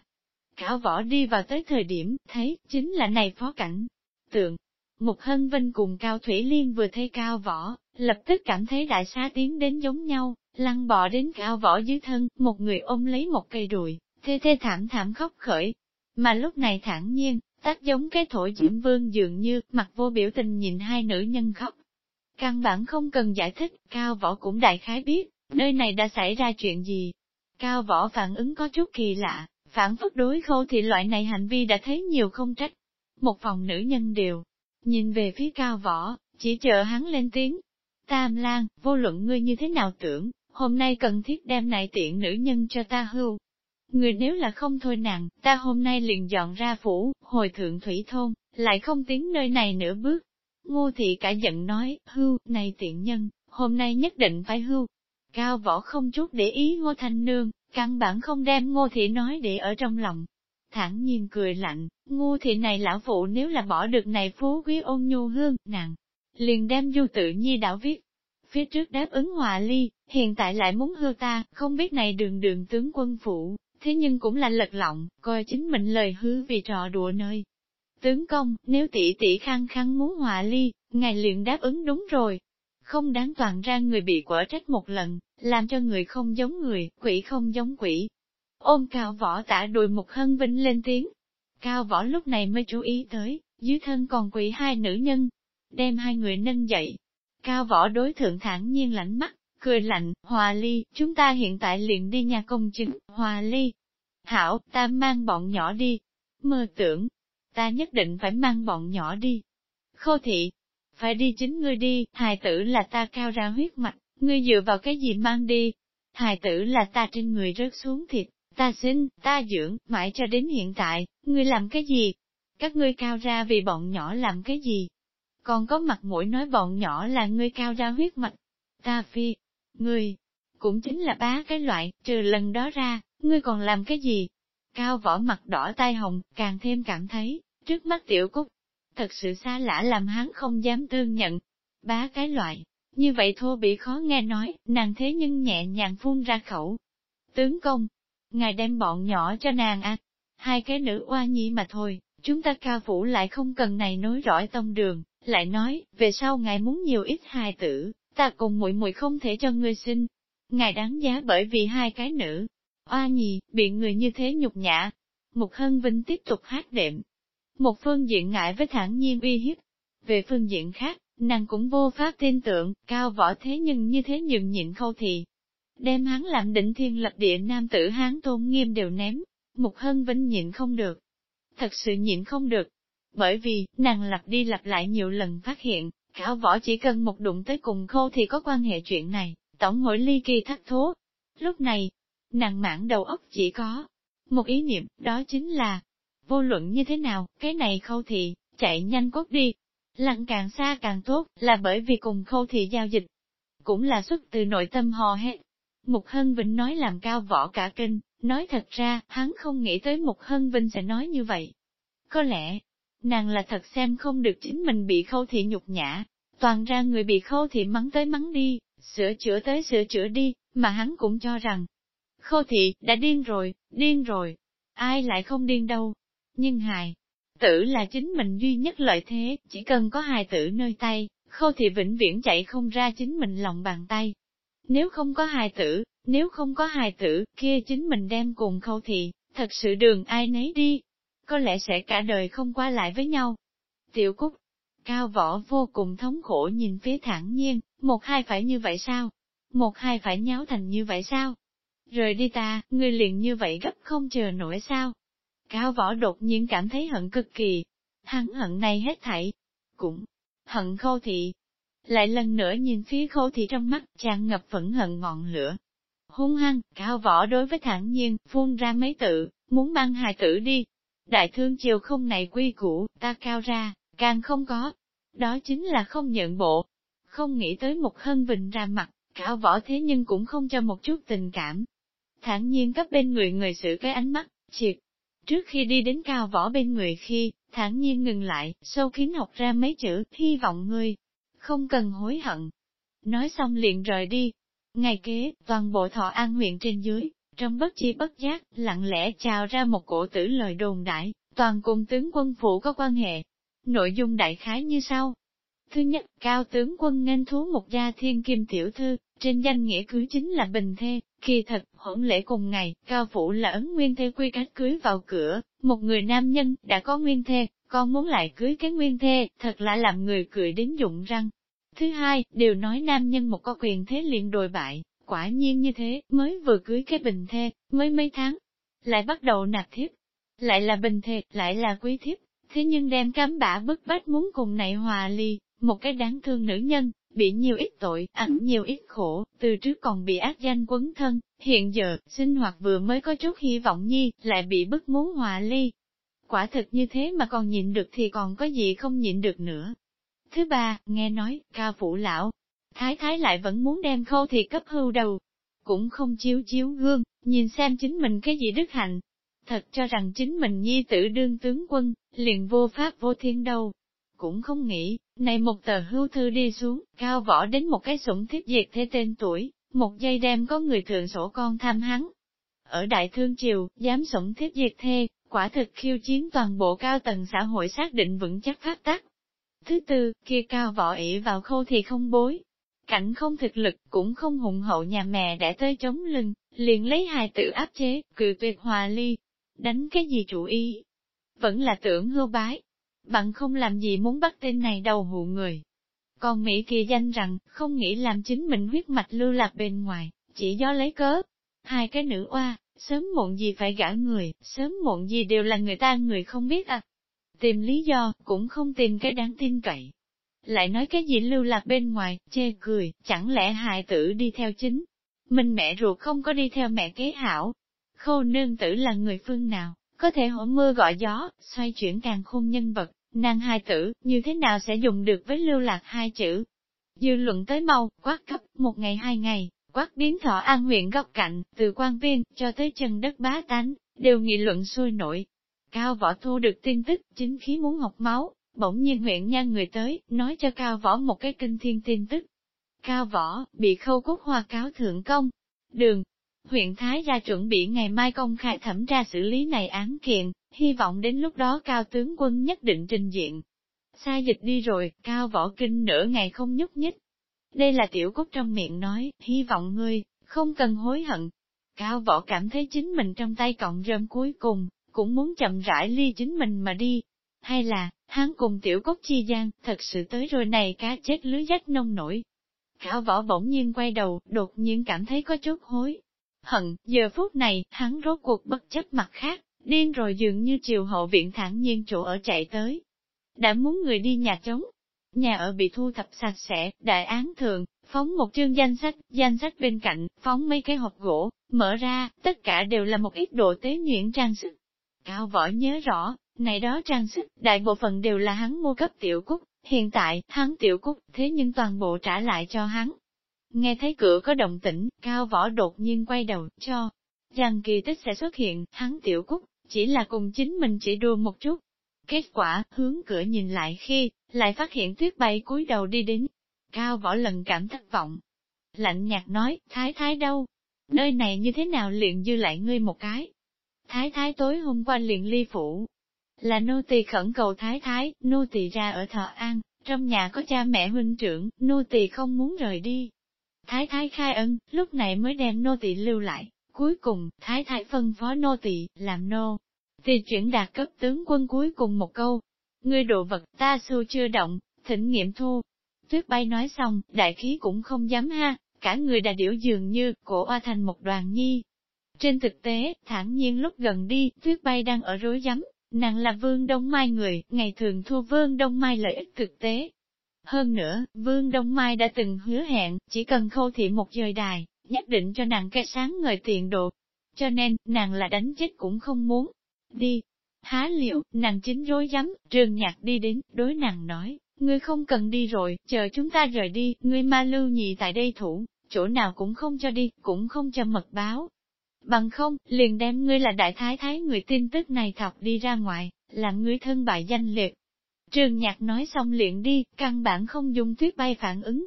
Cao võ đi vào tới thời điểm, thấy, chính là này phó cảnh. Tượng, Mục Hân Vinh cùng Cao Thủy Liên vừa thấy Cao Võ, lập tức cảm thấy đại xá tiến đến giống nhau, lăn bò đến Cao Võ dưới thân, một người ôm lấy một cây đùi, thê thê thảm thảm khóc khởi. Mà lúc này thản nhiên, tác giống cái thổi diễm vương dường như, mặt vô biểu tình nhìn hai nữ nhân khóc. Căn bản không cần giải thích, Cao Võ cũng đại khái biết, nơi này đã xảy ra chuyện gì. Cao Võ phản ứng có chút kỳ lạ, phản phất đối khâu thì loại này hành vi đã thấy nhiều không trách. Một phòng nữ nhân đều, nhìn về phía Cao Võ, chỉ chờ hắn lên tiếng. Tam Lan, vô luận ngươi như thế nào tưởng, hôm nay cần thiết đem này tiện nữ nhân cho ta hưu, Người nếu là không thôi nàng, ta hôm nay liền dọn ra phủ, hồi thượng thủy thôn, lại không tiến nơi này nữa bước. Ngô thị cả giận nói, hưu, này tiện nhân, hôm nay nhất định phải hưu. Cao võ không chút để ý ngô thanh nương, căn bản không đem ngô thị nói để ở trong lòng. Thẳng nhìn cười lạnh, ngô thị này lão phụ nếu là bỏ được này phú quý ôn nhu hương, nàng, liền đem du tự nhi đảo viết. Phía trước đáp ứng hòa ly, hiện tại lại muốn hư ta, không biết này đường đường tướng quân phụ, thế nhưng cũng là lật lọng, coi chính mình lời hư vì trò đùa nơi. Tướng công, nếu tỷ tỷ khăng khăng muốn hòa ly, ngài liền đáp ứng đúng rồi không đáng toàn ra người bị quở trách một lần, làm cho người không giống người, quỷ không giống quỷ. Ôm cao võ tả đùi một hân vinh lên tiếng. Cao võ lúc này mới chú ý tới, dưới thân còn quỷ hai nữ nhân, đem hai người nâng dậy. Cao võ đối thượng thản nhiên lạnh mắt, cười lạnh, hòa ly, chúng ta hiện tại liền đi nhà công chứng, hòa ly. Hảo, ta mang bọn nhỏ đi. Mơ tưởng, ta nhất định phải mang bọn nhỏ đi. Khô thị, phải đi chính ngươi đi, hài tử là ta cao ra huyết mạch, ngươi dựa vào cái gì mang đi. Hài tử là ta trên người rớt xuống thịt, ta sinh, ta dưỡng, mãi cho đến hiện tại, ngươi làm cái gì? Các ngươi cao ra vì bọn nhỏ làm cái gì? Còn có mặt mũi nói bọn nhỏ là ngươi cao ra huyết mạch. Ta phi, ngươi, cũng chính là bá cái loại, trừ lần đó ra, ngươi còn làm cái gì? Cao võ mặt đỏ tai hồng, càng thêm cảm thấy, trước mắt tiểu cúc, thật sự xa lạ làm hắn không dám tương nhận. Bá cái loại, như vậy thô bị khó nghe nói, nàng thế nhưng nhẹ nhàng phun ra khẩu. Tướng công, ngài đem bọn nhỏ cho nàng à, hai cái nữ oa nhi mà thôi, chúng ta cao phủ lại không cần này nối rõi tông đường, lại nói, về sau ngài muốn nhiều ít hài tử, ta cùng muội muội không thể cho ngươi sinh. Ngài đáng giá bởi vì hai cái nữ, oa nhi, bị người như thế nhục nhã. Mục Hân Vinh tiếp tục hát đệm. Một phương diện ngại với thản nhiên uy hiếp. Về phương diện khác, nàng cũng vô pháp tin tưởng, cao võ thế nhưng như thế nhường nhịn khâu thì. Đem hắn làm đỉnh thiên lập địa nam tử hán tôn nghiêm đều ném, Mục Hân Vinh nhịn không được. Thật sự nhịn không được. Bởi vì, nàng lặp đi lặp lại nhiều lần phát hiện, Cao võ chỉ cần một đụng tới cùng khô thì có quan hệ chuyện này, tổng mỗi ly kỳ thất thố. Lúc này, nàng mãn đầu óc chỉ có một ý niệm, đó chính là, vô luận như thế nào, cái này khâu thị chạy nhanh cốt đi. Lặng càng xa càng tốt, là bởi vì cùng khâu thị giao dịch. Cũng là xuất từ nội tâm hò hét. Mục Hân Vinh nói làm cao võ cả kinh, nói thật ra, hắn không nghĩ tới Mục Hân Vinh sẽ nói như vậy. Có lẽ, nàng là thật xem không được chính mình bị khâu thị nhục nhã, toàn ra người bị khâu thị mắng tới mắng đi, sửa chữa tới sửa chữa đi, mà hắn cũng cho rằng, khâu thị, đã điên rồi, điên rồi, ai lại không điên đâu, nhưng hài, tử là chính mình duy nhất lợi thế, chỉ cần có hài tử nơi tay, khâu thì vĩnh viễn chạy không ra chính mình lòng bàn tay. Nếu không có hài tử, nếu không có hài tử, kia chính mình đem cùng khâu thì thật sự đường ai nấy đi, có lẽ sẽ cả đời không qua lại với nhau. Tiểu Cúc, Cao Võ vô cùng thống khổ nhìn phía thẳng nhiên, một hai phải như vậy sao? Một hai phải nháo thành như vậy sao? Rời đi ta, ngươi liền như vậy gấp không chờ nổi sao? Cao Võ đột nhiên cảm thấy hận cực kỳ. Hắn hận này hết thảy. Cũng hận khâu thị. Lại lần nữa nhìn phía khâu thị trong mắt tràn ngập phẫn hận ngọn lửa. Hung hăng, cao võ đối với Thản nhiên, phun ra mấy tự, muốn mang hài tử đi, Đại thương chiều không này quy củ, ta cao ra, càng không có. Đó chính là không nhận bộ. Không nghĩ tới một hân vịnh ra mặt, cao võ thế nhưng cũng không cho một chút tình cảm. Thản nhiên cấp bên người người xử cái ánh mắt, triệt. Trước khi đi đến cao võ bên người khi, thản nhiên ngừng lại, sâu kín học ra mấy chữ, hy vọng ngươi, không cần hối hận. Nói xong liền rời đi. Ngày kế, toàn bộ thọ an huyện trên dưới, trong bất chi bất giác, lặng lẽ chào ra một cổ tử lời đồn đại, toàn cùng tướng quân phủ có quan hệ. Nội dung đại khái như sau. Thứ nhất, cao tướng quân nên thú một gia thiên kim tiểu thư, trên danh nghĩa cưới chính là bình thê, kỳ thật, hỗn lễ cùng ngày, cao phủ là ấn nguyên thê quy cách cưới vào cửa, một người nam nhân, đã có nguyên thê, con muốn lại cưới cái nguyên thê, thật là làm người cười đến dụng răng. Thứ hai, đều nói nam nhân một có quyền thế liền đồi bại, Quả nhiên như thế, mới vừa cưới cái bình thê, mới mấy tháng, lại bắt đầu nạp thiếp. Lại là bình thê, lại là quý thiếp, thế nhưng đem cám bả bức bách muốn cùng nại hòa ly, một cái đáng thương nữ nhân, bị nhiều ít tội, ảnh nhiều ít khổ, từ trước còn bị ác danh quấn thân, hiện giờ, sinh hoạt vừa mới có chút hy vọng nhi, lại bị bức muốn hòa ly. Quả thực như thế mà còn nhịn được thì còn có gì không nhịn được nữa. Thứ ba, nghe nói, ca phụ lão, Thái thái lại vẫn muốn đem khâu thì cấp hưu đầu. Cũng không chiếu chiếu gương, nhìn xem chính mình cái gì đức hạnh. Thật cho rằng chính mình nhi tử đương tướng quân, liền vô pháp vô thiên đâu. Cũng không nghĩ, này một tờ hưu thư đi xuống, cao võ đến một cái sủng thiết diệt thế tên tuổi, một giây đem có người thượng sổ con tham hắn. Ở Đại Thương Triều, dám sủng thiết diệt thê, quả thực khiêu chiến toàn bộ cao tầng xã hội xác định vững chắc pháp tắc. Thứ tư, kia cao võ ỷ vào khâu thì không bối, cảnh không thực lực, cũng không hùng hậu nhà mẹ đã tới chống lưng, liền lấy hài tự áp chế, cự tuyệt hòa ly. Đánh cái gì chủ ý? Vẫn là tưởng hưu bái. Bạn không làm gì muốn bắt tên này đầu hụ người. Còn Mỹ kỳ danh rằng, không nghĩ làm chính mình huyết mạch lưu lạc bên ngoài, chỉ do lấy cớ. Hai cái nữ oa, sớm muộn gì phải gả người, sớm muộn gì đều là người ta người không biết à. Tìm lý do, cũng không tìm cái đáng tin cậy. Lại nói cái gì lưu lạc bên ngoài, chê cười, chẳng lẽ hài tử đi theo chính. Mình mẹ ruột không có đi theo mẹ kế hảo. Khô nương tử là người phương nào, có thể hổ mưa gọi gió, xoay chuyển càng khôn nhân vật, nàng hai tử, như thế nào sẽ dùng được với lưu lạc hai chữ. Dư luận tới mau, quát cấp, một ngày hai ngày, quát biến thọ an huyện góc cạnh, từ quan viên, cho tới chân đất bá tánh, đều nghị luận sôi nổi. Cao võ thu được tin tức, chính khí muốn học máu, bỗng nhiên huyện nha người tới, nói cho Cao võ một cái kinh thiên tin tức. Cao võ, bị khâu cốt hoa cáo thượng công. Đường, huyện Thái gia chuẩn bị ngày mai công khai thẩm tra xử lý này án kiện, hy vọng đến lúc đó Cao tướng quân nhất định trình diện. Sai dịch đi rồi, Cao võ kinh nửa ngày không nhúc nhích, đây là tiểu cúc trong miệng nói, hy vọng ngươi, không cần hối hận. Cao võ cảm thấy chính mình trong tay cọng rơm cuối cùng, cũng muốn chậm rãi ly chính mình mà đi. Hay là, hắn cùng tiểu cốt chi gian, thật sự tới rồi này cá chết lưới rách nông nổi. Cao võ bỗng nhiên quay đầu, đột nhiên cảm thấy có chút hối. Hận, giờ phút này, hắn rốt cuộc bất chấp mặt khác, điên rồi dường như chiều hậu viện thản nhiên chỗ ở chạy tới. Đã muốn người đi nhà trống, nhà ở bị thu thập sạch sẽ, đại án thường, phóng một chương danh sách, danh sách bên cạnh, phóng mấy cái hộp gỗ, mở ra, tất cả đều là một ít đồ tế nhuyễn trang sức. Cao võ nhớ rõ, này đó trang sức, đại bộ phận đều là hắn mua cấp tiểu cúc, hiện tại, hắn tiểu cúc, thế nhưng toàn bộ trả lại cho hắn. Nghe thấy cửa có động tĩnh, cao võ đột nhiên quay đầu, cho, rằng kỳ tích sẽ xuất hiện, hắn tiểu cúc, chỉ là cùng chính mình chỉ đùa một chút. Kết quả, hướng cửa nhìn lại khi, lại phát hiện tuyết bay cúi đầu đi đến. Cao võ lần cảm thất vọng. Lạnh nhạt nói, thái thái đâu? Nơi này như thế nào liền dư lại ngươi một cái? Thái thái tối hôm qua liền ly phủ. Là nô tỳ khẩn cầu thái thái, nô tỳ ra ở thọ an, trong nhà có cha mẹ huynh trưởng, nô tỳ không muốn rời đi. Thái thái khai ân, lúc này mới đem nô tỳ lưu lại. Cuối cùng, thái thái phân phó nô tỳ làm nô. Tỳ chuyển đạt cấp tướng quân cuối cùng một câu, Ngươi đồ vật ta xu chưa động, thỉnh nghiệm thu. Tuyết bay nói xong, đại khí cũng không dám ha, cả người đã điểu dường như, cổ oa thành một đoàn nhi. Trên thực tế, thản nhiên lúc gần đi, tuyết bay đang ở rối rắm, nàng là vương đông mai người, ngày thường thua vương đông mai lợi ích thực tế. Hơn nữa, vương đông mai đã từng hứa hẹn, chỉ cần khâu thị một dời đài, nhất định cho nàng cái sáng ngời tiền độ. Cho nên, nàng là đánh chết cũng không muốn. Đi, Há liệu, nàng chính rối rắm, trường nhạc đi đến, đối nàng nói, ngươi không cần đi rồi, chờ chúng ta rời đi, ngươi ma lưu nhị tại đây thủ, chỗ nào cũng không cho đi, cũng không cho mật báo. Bằng không, liền đem ngươi là đại thái thái người tin tức này thọc đi ra ngoài, làm ngươi thân bại danh liệt. Trường nhạc nói xong liền đi, căn bản không dùng tuyết bay phản ứng.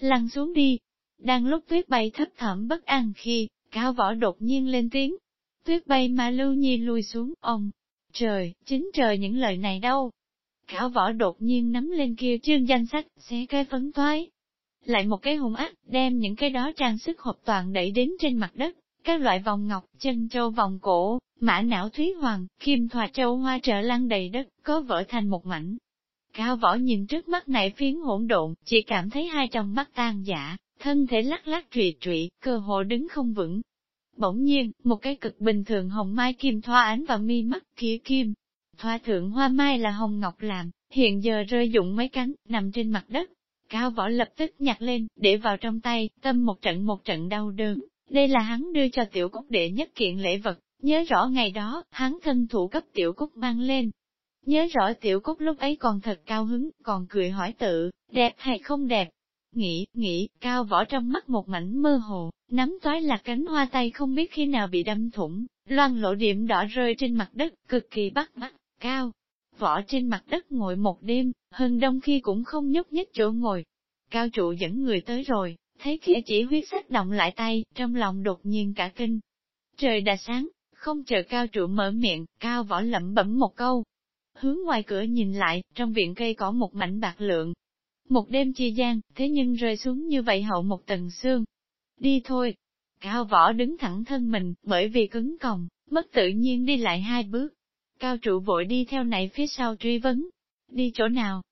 Lăn xuống đi. Đang lúc tuyết bay thấp thẩm bất an khi, cao võ đột nhiên lên tiếng. Tuyết bay mà lưu nhi lui xuống, ông, Trời, chính trời những lời này đâu. Cao võ đột nhiên nắm lên kia chương danh sách, xé cái phấn toái. Lại một cái hùng ác, đem những cái đó trang sức hộp toàn đẩy đến trên mặt đất, các loại vòng ngọc, chân châu vòng cổ, mã não thúy hoàng, kim thoa châu hoa trợ lăn đầy đất, có vỡ thành một mảnh. Cao võ nhìn trước mắt này phiến hỗn độn, chỉ cảm thấy hai trong mắt tan giả, thân thể lắc lắc trụy trụy, cơ hồ đứng không vững, Bỗng nhiên, một cái cực bình thường hồng mai kim thoa ánh vào mi mắt kia kim. Thoa thượng hoa mai là hồng ngọc làm, hiện giờ rơi dụng mấy cánh, nằm trên mặt đất. Cao võ lập tức nhặt lên, để vào trong tay, tâm một trận một trận đau đớn. Đây là hắn đưa cho tiểu cúc đệ nhất kiện lễ vật, nhớ rõ ngày đó, hắn thân thủ cấp tiểu cúc mang lên. Nhớ rõ tiểu cúc lúc ấy còn thật cao hứng, còn cười hỏi tự, đẹp hay không đẹp, Nghĩ, nghĩ, cao võ trong mắt một mảnh mơ hồ, nắm toái là cánh hoa tay không biết khi nào bị đâm thủng, loan lộ điểm đỏ rơi trên mặt đất, cực kỳ bắt mắt, cao. Võ trên mặt đất ngồi một đêm, hơn đông khi cũng không nhúc nhích chỗ ngồi. Cao trụ dẫn người tới rồi, thấy kia chỉ huyết sách động lại tay, trong lòng đột nhiên cả kinh. Trời đã sáng, không chờ cao trụ mở miệng, cao võ lẩm bẩm một câu. Hướng ngoài cửa nhìn lại, trong viện cây có một mảnh bạc lượng, Một đêm chia gian, thế nhưng rơi xuống như vậy hậu một tầng xương. Đi thôi. Cao võ đứng thẳng thân mình, bởi vì cứng còng, mất tự nhiên đi lại hai bước. Cao trụ vội đi theo này phía sau truy vấn. Đi chỗ nào?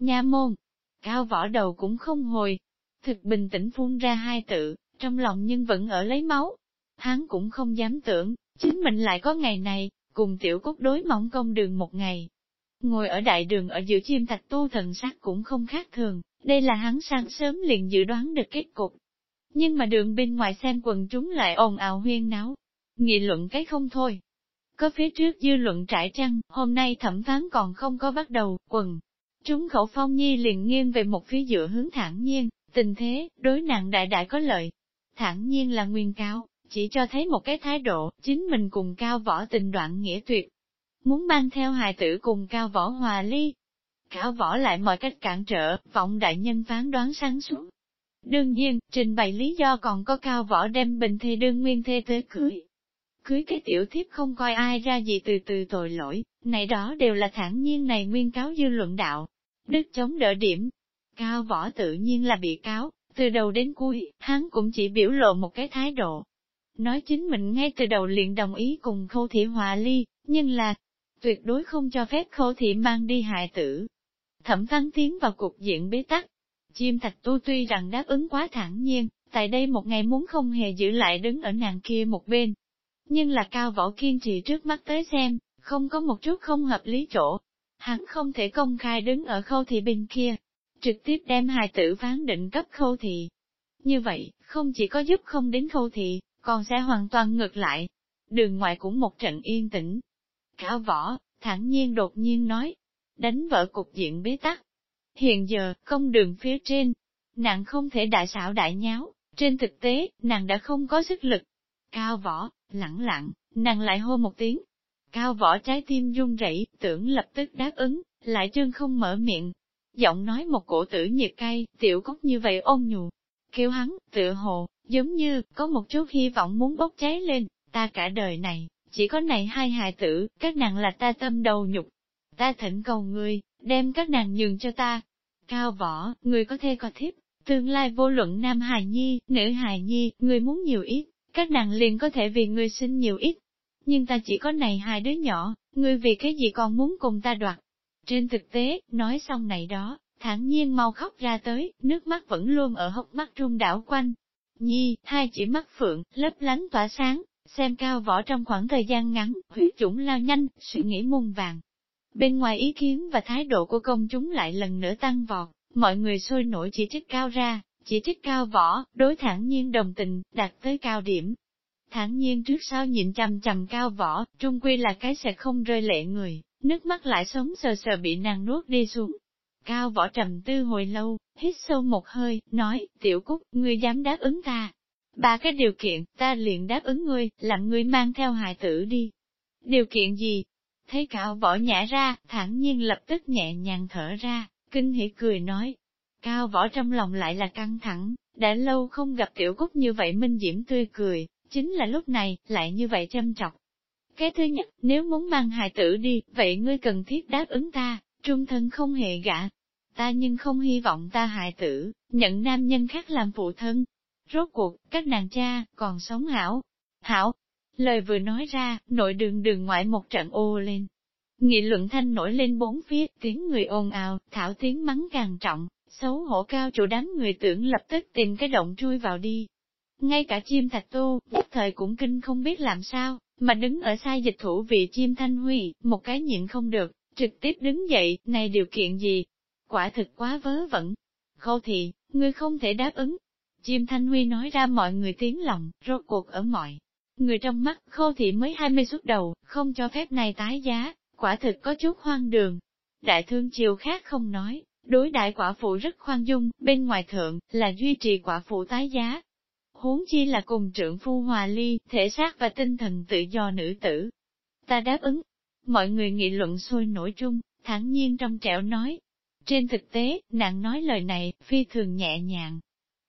Nha môn. Cao võ đầu cũng không hồi. Thực bình tĩnh phun ra hai tự, trong lòng nhưng vẫn ở lấy máu. Hắn cũng không dám tưởng, chính mình lại có ngày này, cùng tiểu cúc đối mỏng công đường một ngày. Ngồi ở đại đường ở giữa chim thạch tu thần sắc cũng không khác thường, đây là hắn sáng sớm liền dự đoán được kết cục. Nhưng mà đường bên ngoài xem quần chúng lại ồn ào huyên náo, nghị luận cái không thôi. Có phía trước dư luận trải trăng, hôm nay thẩm phán còn không có bắt đầu, quần. Chúng khẩu phong nhi liền nghiêng về một phía giữa hướng thẳng nhiên, tình thế, đối nặng đại đại có lợi. Thẳng nhiên là nguyên cao, chỉ cho thấy một cái thái độ, chính mình cùng cao võ tình đoạn nghĩa tuyệt. Muốn mang theo hài tử cùng cao võ hòa ly. Cao võ lại mọi cách cản trở, vọng đại nhân phán đoán sáng suốt. Đương nhiên, trình bày lý do còn có cao võ đem bình thê đương nguyên thê tới cưới. Cưới cái tiểu thiếp không coi ai ra gì từ từ tội lỗi, này đó đều là thản nhiên này nguyên cáo dư luận đạo. Đức chống đỡ điểm. Cao võ tự nhiên là bị cáo, từ đầu đến cuối, hắn cũng chỉ biểu lộ một cái thái độ, nói chính mình ngay từ đầu liền đồng ý cùng khâu thị hòa ly, nhưng là, tuyệt đối không cho phép khâu thị mang đi hại tử. Thẩm văn tiến vào cục diện bế tắc. Chim thạch tu tuy rằng đáp ứng quá thẳng nhiên, tại đây một ngày muốn không hề giữ lại đứng ở nàng kia một bên. Nhưng là cao võ kiên trì trước mắt tới xem, không có một chút không hợp lý chỗ. Hắn không thể công khai đứng ở khâu thị bên kia, trực tiếp đem hài tử phán định cấp khâu thị. Như vậy, không chỉ có giúp không đến khâu thị, còn sẽ hoàn toàn ngược lại. Đường ngoại cũng một trận yên tĩnh. Cao võ, thẳng nhiên đột nhiên nói, đánh vỡ cục diện bế tắc. Hiện giờ, công đường phía trên, nàng không thể đại xảo đại nháo, trên thực tế, nàng đã không có sức lực. Cao võ, lẳng lặng, nàng lại hô một tiếng. Cao võ trái tim run rẩy, tưởng lập tức đáp ứng, lại trương không mở miệng. Giọng nói một cổ tử nhiệt cay, tiểu cốc như vậy ôn nhu. Kêu hắn, tựa hồ, Giống như, có một chút hy vọng muốn bốc cháy lên, ta cả đời này, chỉ có này hai hài tử, các nàng là ta tâm đầu nhục. Ta thỉnh cầu ngươi, đem các nàng nhường cho ta. Cao võ, người có thể có thiếp, tương lai vô luận nam hài nhi, nữ hài nhi, người muốn nhiều ít, các nàng liền có thể vì người sinh nhiều ít. Nhưng ta chỉ có này hai đứa nhỏ, ngươi vì cái gì còn muốn cùng ta đoạt. Trên thực tế, nói xong này đó, thản nhiên mau khóc ra tới, nước mắt vẫn luôn ở hốc mắt trung đảo quanh, Nhi, hai chỉ mắt phượng, lấp lánh tỏa sáng, xem cao võ trong khoảng thời gian ngắn, huyết chủng lao nhanh, suy nghĩ muôn vàng. Bên ngoài ý kiến và thái độ của công chúng lại lần nữa tăng vọt, mọi người sôi nổi chỉ trích cao ra, chỉ trích cao võ, đối thẳng nhiên đồng tình, đạt tới cao điểm. Thản nhiên trước sau nhịn chầm chầm cao võ, trung quy là cái sẽ không rơi lệ người, nước mắt lại sống sờ sờ bị nàng nuốt đi xuống, Cao võ trầm tư hồi lâu, hít sâu một hơi, nói, tiểu cúc, ngươi dám đáp ứng ta. Ba cái điều kiện, ta liền đáp ứng ngươi, làm ngươi mang theo hài tử đi. Điều kiện gì? Thấy cao võ nhả ra, thẳng nhiên lập tức nhẹ nhàng thở ra, kinh hỉ cười nói. Cao võ trong lòng lại là căng thẳng, đã lâu không gặp tiểu cúc như vậy minh diễm tươi cười, chính là lúc này, lại như vậy châm chọc. Cái thứ nhất, nếu muốn mang hài tử đi, vậy ngươi cần thiết đáp ứng ta, trung thân không hề gã, ta nhưng không hy vọng ta hại tử, nhận nam nhân khác làm phụ thân. Rốt cuộc, các nàng cha, còn sống hảo. Hảo, lời vừa nói ra, nội đường đường ngoại một trận ô lên. Nghị luận thanh nổi lên bốn phía, tiếng người ồn ào, thảo tiếng mắng càng trọng, xấu hổ cao chủ đám người tưởng lập tức tìm cái động chui vào đi. Ngay cả chim thạch tu nhất thời cũng kinh không biết làm sao, mà đứng ở sai dịch thủ vị chim thanh huy, một cái nhịn không được, trực tiếp đứng dậy, này điều kiện gì, quả thực quá vớ vẩn. Khâu thị, ngươi không thể đáp ứng. Chim Thanh Huy nói ra mọi người tiếng lòng, rốt cuộc ở mọi. Người trong mắt, khâu thị mới 20 xuất đầu, không cho phép này tái giá, quả thực có chút hoang đường. Đại thương triều khác không nói, đối đại quả phụ rất khoan dung, bên ngoài thượng, là duy trì quả phụ tái giá. Huống chi là cùng trưởng phu hòa ly, thể xác và tinh thần tự do nữ tử. Ta đáp ứng. Mọi người nghị luận sôi nổi chung, thẳng nhiên trong trẻo nói, trên thực tế, nàng nói lời này, phi thường nhẹ nhàng.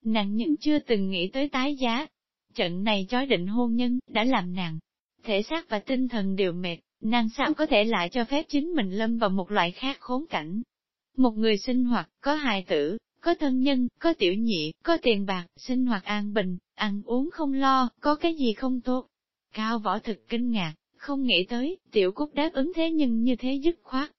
Nàng những chưa từng nghĩ tới tái giá. Trận này chói định hôn nhân, đã làm nàng. Thể xác và tinh thần đều mệt, nàng sao có thể lại cho phép chính mình lâm vào một loại khác khốn cảnh. Một người sinh hoạt, có hài tử, có thân nhân, có tiểu nhị, có tiền bạc, sinh hoạt an bình, ăn uống không lo, có cái gì không tốt. Cao võ thực kinh ngạc, không nghĩ tới, tiểu cúc đáp ứng thế nhưng như thế dứt khoát.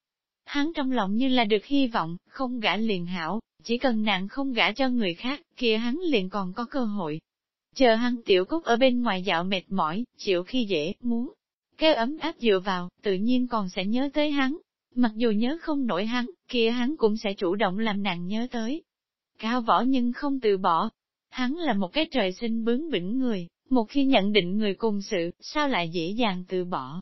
Hắn trong lòng như là được hy vọng, không gã liền hảo, chỉ cần nạn không gã cho người khác, kia hắn liền còn có cơ hội. Chờ hắn tiểu cúc ở bên ngoài dạo mệt mỏi, chịu khi dễ, muốn. Cái ấm áp dựa vào, tự nhiên còn sẽ nhớ tới hắn. Mặc dù nhớ không nổi hắn, kia hắn cũng sẽ chủ động làm nàng nhớ tới. Cao võ nhưng không từ bỏ. Hắn là một cái trời sinh bướng bỉnh người, một khi nhận định người cùng sự, sao lại dễ dàng từ bỏ.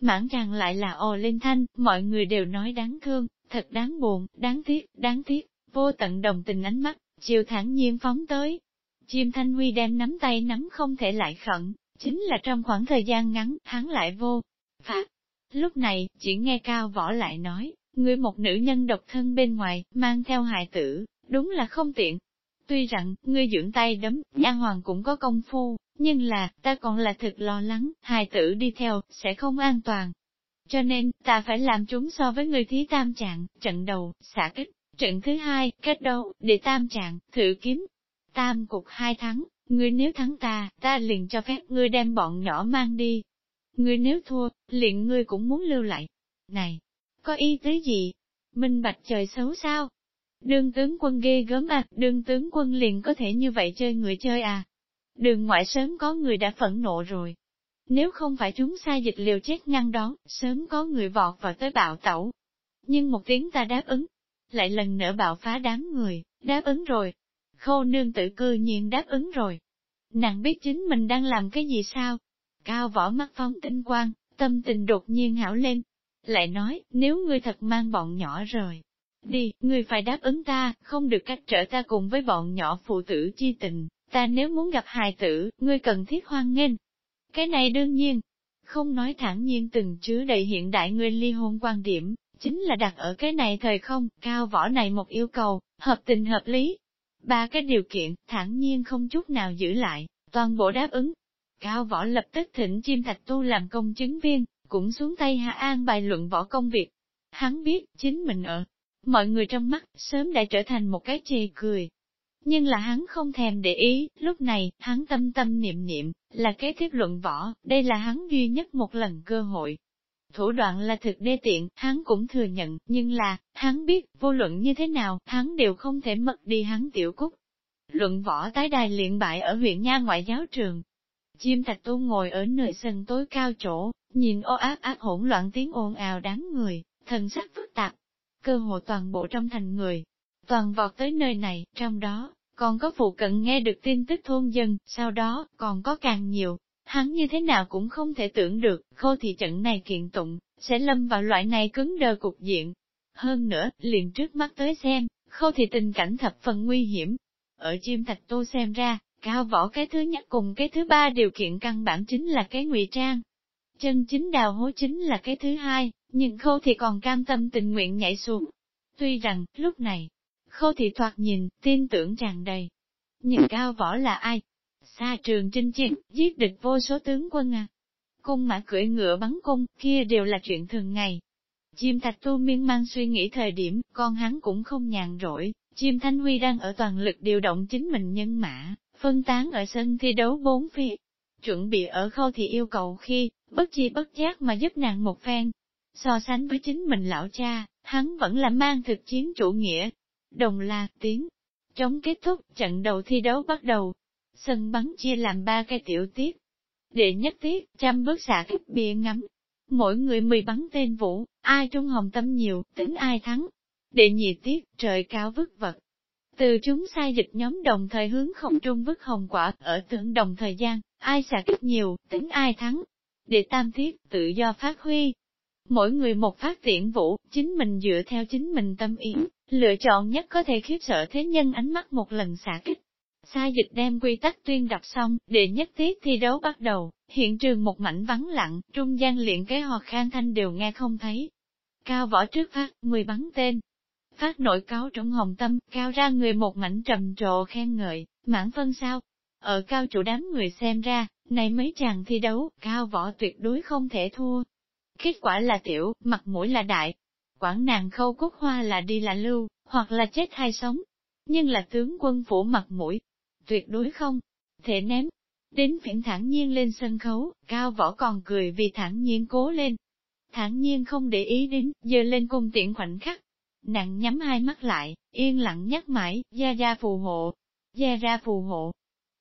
Mãn càng lại là ồ lên thanh, mọi người đều nói đáng thương, thật đáng buồn, đáng tiếc, đáng tiếc, vô tận đồng tình ánh mắt, chiều thẳng nhiên phóng tới. Chim Thanh Huy đem nắm tay nắm không thể lại khẩn, chính là trong khoảng thời gian ngắn, hắn lại vô. Phát. Lúc này, chỉ nghe Cao Võ lại nói, người một nữ nhân độc thân bên ngoài, mang theo hài tử, đúng là không tiện. Tuy rằng, ngươi dưỡng tay đấm, nha hoàng cũng có công phu, nhưng là, ta còn là thực lo lắng, hài tử đi theo, sẽ không an toàn. Cho nên, ta phải làm chúng so với người thí tam trạng, trận đầu, xả kích, trận thứ hai, kết đấu, để tam trạng, thử kiếm. Tam cục hai thắng, ngươi nếu thắng ta, ta liền cho phép ngươi đem bọn nhỏ mang đi. Ngươi nếu thua, liền ngươi cũng muốn lưu lại. Này, có ý tứ gì? Minh bạch trời xấu sao? Đương tướng quân ghê gớm à, đương tướng quân liền có thể như vậy chơi người chơi à? Đường ngoại sớm có người đã phẫn nộ rồi. Nếu không phải chúng sai dịch liều chết ngăn đón, sớm có người vọt vào tới bạo tẩu. Nhưng một tiếng ta đáp ứng, lại lần nữa bạo phá đám người, đáp ứng rồi. Khô nương tự cư nhiên đáp ứng rồi. Nàng biết chính mình đang làm cái gì sao? Cao võ mắt phong tinh quang, tâm tình đột nhiên hảo lên. Lại nói, nếu ngươi thật mang bọn nhỏ rồi, đi, người phải đáp ứng ta, không được cách trở ta cùng với bọn nhỏ phụ tử chi tình, ta nếu muốn gặp hài tử, ngươi cần thiết hoan nghênh. Cái này đương nhiên, không nói thẳng nhiên từng chứa đầy hiện đại nguyên ly hôn quan điểm, chính là đặt ở cái này thời không, cao võ này một yêu cầu, hợp tình hợp lý. Ba cái điều kiện, thẳng nhiên không chút nào giữ lại, toàn bộ đáp ứng. Cao võ lập tức thỉnh chim thạch tu làm công chứng viên, cũng xuống tay hạ an bài luận võ công việc. Hắn biết, chính mình ở, mọi người trong mắt, sớm đã trở thành một cái chê cười, nhưng là hắn không thèm để ý, lúc này, hắn tâm tâm niệm niệm, là kế tiếp luận võ, đây là hắn duy nhất một lần cơ hội. Thủ đoạn là thực đê tiện, hắn cũng thừa nhận, nhưng là, hắn biết, vô luận như thế nào, hắn đều không thể mất đi hắn tiểu cúc. Luận võ tái đài luyện bại ở huyện Nha ngoại giáo trường. Chim thạch tu ngồi ở nơi sân tối cao chỗ, nhìn ô áp áp hỗn loạn tiếng ồn ào đáng người, thần sắc phức tạp. Cơ hồ toàn bộ trong thành người, toàn vọt tới nơi này, trong đó, còn có phụ cận nghe được tin tức thôn dân, sau đó, còn có càng nhiều. Hắn như thế nào cũng không thể tưởng được, khô thị trận này kiện tụng, sẽ lâm vào loại này cứng đờ cục diện. Hơn nữa, liền trước mắt tới xem, khô thị tình cảnh thập phần nguy hiểm. Ở chim thạch tô xem ra, cao võ cái thứ nhất cùng cái thứ ba điều kiện căn bản chính là cái ngụy trang. Chân chính đào hố chính là cái thứ hai, nhưng khâu thì còn cam tâm tình nguyện nhảy xuống. Tuy rằng, lúc này, khâu thị thoạt nhìn, tin tưởng tràn đầy. Nhưng cao võ là ai? Xa trường trinh chiến, giết địch vô số tướng quân à. Cung mã cưỡi ngựa bắn cung, kia đều là chuyện thường ngày. Chim thạch tu miên mang suy nghĩ thời điểm, con hắn cũng không nhàn rỗi, chim thanh huy đang ở toàn lực điều động chính mình nhân mã, phân tán ở sân thi đấu bốn phía. Chuẩn bị ở khâu thì yêu cầu khi, bất chi bất giác mà giúp nàng một phen. So sánh với chính mình lão cha, hắn vẫn là mang thực chiến chủ nghĩa, Đồng là tiếng. Chống kết thúc, trận đầu thi đấu bắt đầu. Sân bắn chia làm ba cái tiểu tiết. Đệ nhất tiết, trăm bước xạ kích bia ngắm. Mỗi người mười bắn tên vũ, ai trung hồng tâm nhiều, tính ai thắng. Đệ nhị tiết, trời cao vứt vật. Từ chúng sai dịch nhóm đồng thời hướng không trung vứt hồng quả, ở tưởng đồng thời gian, ai xạ kích nhiều, tính ai thắng. Đệ tam tiết, tự do phát huy. Mỗi người một phát tiễn vũ, chính mình dựa theo chính mình tâm ý, Lựa chọn nhất có thể khiếp sợ thế nhân ánh mắt một lần xả kích. Sa dịch đem quy tắc tuyên đọc xong, để nhất tiết thi đấu bắt đầu, hiện trường một mảnh vắng lặng, trung gian luyện cái hò khang thanh đều nghe không thấy. Cao võ trước phát, mười bắn tên. Phát nội cáo trong hồng tâm, cao ra người một mảnh trầm trồ khen ngợi, mãn phân sao. Ở cao chủ đám người xem ra, này mấy chàng thi đấu, cao võ tuyệt đối không thể thua. Kết quả là tiểu, mặt mũi là đại. quảng nàng khâu cúc hoa là đi là lưu, hoặc là chết hay sống. Nhưng là tướng quân phủ mặt mũi, tuyệt đối không, thể ném. Đến phiển thản nhiên lên sân khấu, cao võ còn cười vì thản nhiên cố lên. Thản nhiên không để ý đến, giờ lên cung tiện khoảnh khắc. Nàng nhắm hai mắt lại, yên lặng nhắc mãi, gia gia phù hộ, gia ra phù hộ.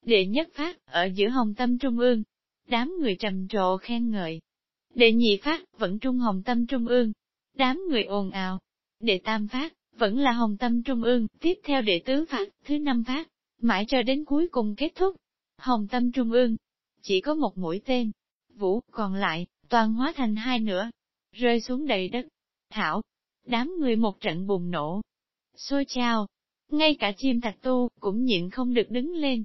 Đệ nhất phát, ở giữa hồng tâm trung ương, đám người trầm trồ khen ngợi. Đệ nhị phát, vẫn trung hồng tâm trung ương, đám người ồn ào. Đệ tam phát, vẫn là hồng tâm trung ương, tiếp theo đệ tứ phát, thứ năm phát, mãi cho đến cuối cùng kết thúc. Hồng tâm trung ương, chỉ có một mũi tên, vũ, còn lại, toàn hóa thành hai nửa, rơi xuống đầy đất. Thảo, đám người một trận bùng nổ. Xôi chào, ngay cả chim thạch tu, cũng nhịn không được đứng lên.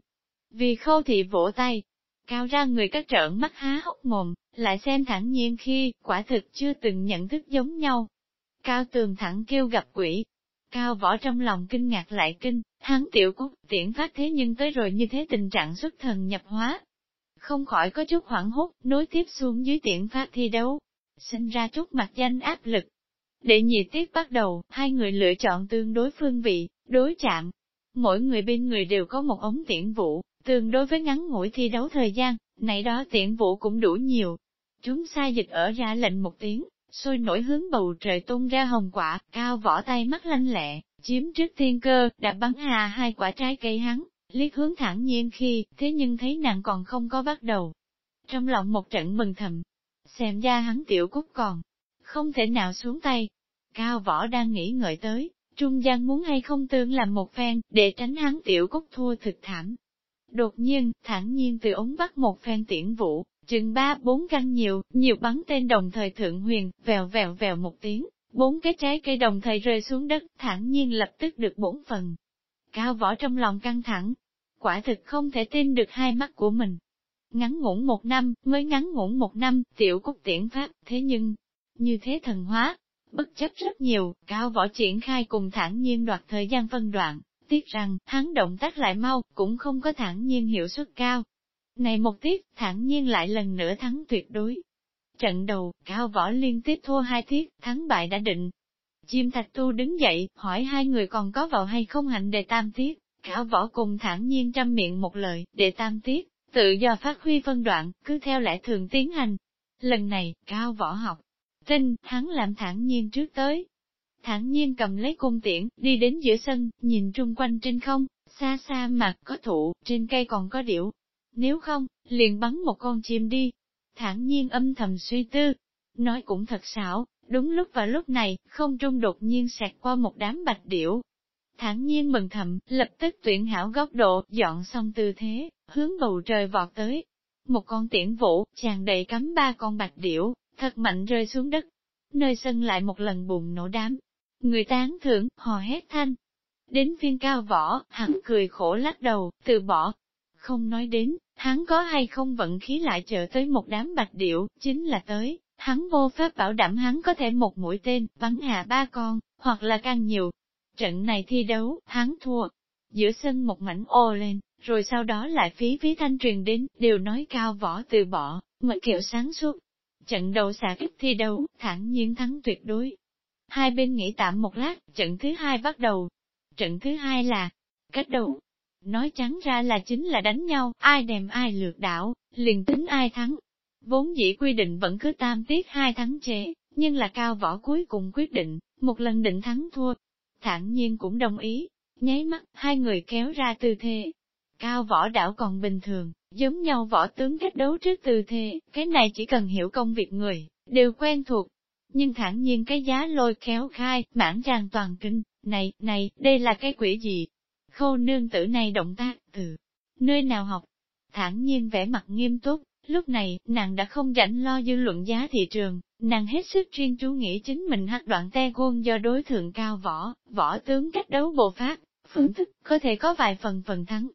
Vì khâu thị vỗ tay, cao ra người các trợn mắt há hốc mồm, lại xem thẳng nhiên khi, quả thực chưa từng nhận thức giống nhau. Cao tường thẳng kêu gặp quỷ. Cao võ trong lòng kinh ngạc lại kinh, hắn tiểu cúc, tiễn phát thế nhưng tới rồi như thế tình trạng xuất thần nhập hóa. Không khỏi có chút hoảng hốt, nối tiếp xuống dưới tiễn phát thi đấu, sinh ra chút mặt danh áp lực. Để nhị tiết bắt đầu, hai người lựa chọn tương đối phương vị, đối chạm. Mỗi người bên người đều có một ống tiễn vũ, tương đối với ngắn ngủi thi đấu thời gian, này đó tiện vũ cũng đủ nhiều. Chúng sai dịch ở ra lệnh một tiếng, sôi nổi hướng bầu trời tung ra hồng quả, cao võ tay mắt lanh lẹ, chiếm trước thiên cơ, đã bắn hà hai quả trái cây hắn, liếc hướng thẳng nhiên khi, thế nhưng thấy nàng còn không có bắt đầu. Trong lòng một trận mừng thầm, xem ra hắn tiểu cúc còn, không thể nào xuống tay. Cao võ đang nghĩ ngợi tới, trung gian muốn hay không tương làm một phen, để tránh hắn tiểu cúc thua thực thảm. Đột nhiên, thẳng nhiên từ ống bắt một phen tiễn vũ, chừng ba bốn căn nhiều, nhiều bắn tên đồng thời thượng huyền, vèo vèo vèo một tiếng, bốn cái trái cây đồng thời rơi xuống đất, thẳng nhiên lập tức được bốn phần. Cao võ trong lòng căng thẳng, quả thực không thể tin được hai mắt của mình. Ngắn ngủn một năm, mới ngắn ngủn một năm, tiểu cúc tiễn pháp, thế nhưng, như thế thần hóa, bất chấp rất nhiều, cao võ triển khai cùng thản nhiên đoạt thời gian phân đoạn, tiếc rằng, hắn động tác lại mau, cũng không có thản nhiên hiệu suất cao. Này một tiết, thản nhiên lại lần nữa thắng tuyệt đối. Trận đầu, cao võ liên tiếp thua hai tiết, thắng bại đã định. Chim thạch tu đứng dậy, hỏi hai người còn có vào hay không hạnh đề tam tiết, cao võ cùng thản nhiên trăm miệng một lời, đề tam tiết, tự do phát huy phân đoạn, cứ theo lẽ thường tiến hành. Lần này, cao võ học, tin, hắn làm thản nhiên trước tới. Thản nhiên cầm lấy cung tiễn, đi đến giữa sân, nhìn trung quanh trên không, xa xa mặt có thụ, trên cây còn có điểu. Nếu không, liền bắn một con chim đi. Thản nhiên âm thầm suy tư. Nói cũng thật xảo, đúng lúc vào lúc này, không trung đột nhiên sạc qua một đám bạch điểu. Thản nhiên mừng thầm, lập tức tuyển hảo góc độ, dọn xong tư thế, hướng bầu trời vọt tới. Một con tiễn vũ, chàng đầy cắm ba con bạch điểu, thật mạnh rơi xuống đất. Nơi sân lại một lần bùng nổ đám. Người tán thưởng, hò hét thanh. Đến phiên cao võ, hắn cười khổ lắc đầu, từ bỏ. Không nói đến, hắn có hay không vận khí lại chờ tới một đám bạch điệu, chính là tới, hắn vô pháp bảo đảm hắn có thể một mũi tên, bắn hạ ba con, hoặc là càng nhiều. Trận này thi đấu, hắn thua. Giữa sân một mảnh ô lên, rồi sau đó lại phí phí thanh truyền đến, đều nói cao võ từ bỏ, mọi kiểu sáng suốt, Trận đầu xả kích thi đấu, thẳng nhiên thắng tuyệt đối. Hai bên nghỉ tạm một lát, trận thứ hai bắt đầu. Trận thứ hai là cách đấu Nói trắng ra là chính là đánh nhau, ai đèm ai lượt đảo, liền tính ai thắng. Vốn dĩ quy định vẫn cứ tam tiết hai thắng chế, nhưng là cao võ cuối cùng quyết định, một lần định thắng thua. thản nhiên cũng đồng ý, nháy mắt, hai người kéo ra tư thế. Cao võ đảo còn bình thường, Giống nhau võ tướng cách đấu trước tư thế, cái này chỉ cần hiểu công việc người, đều quen thuộc. Nhưng thản nhiên cái giá lôi kéo khai, mãn tràn toàn kinh, này, này, đây là cái quỷ gì? Khâu nương tử này động tác, từ nơi nào học? Thản nhiên vẻ mặt nghiêm túc, lúc này, nàng đã không rảnh lo dư luận giá thị trường, nàng hết sức chuyên chú nghĩ chính mình hát đoạn te quân do đối thượng cao võ, võ tướng cách đấu bộ phát, phương thức, có thể có vài phần phần thắng.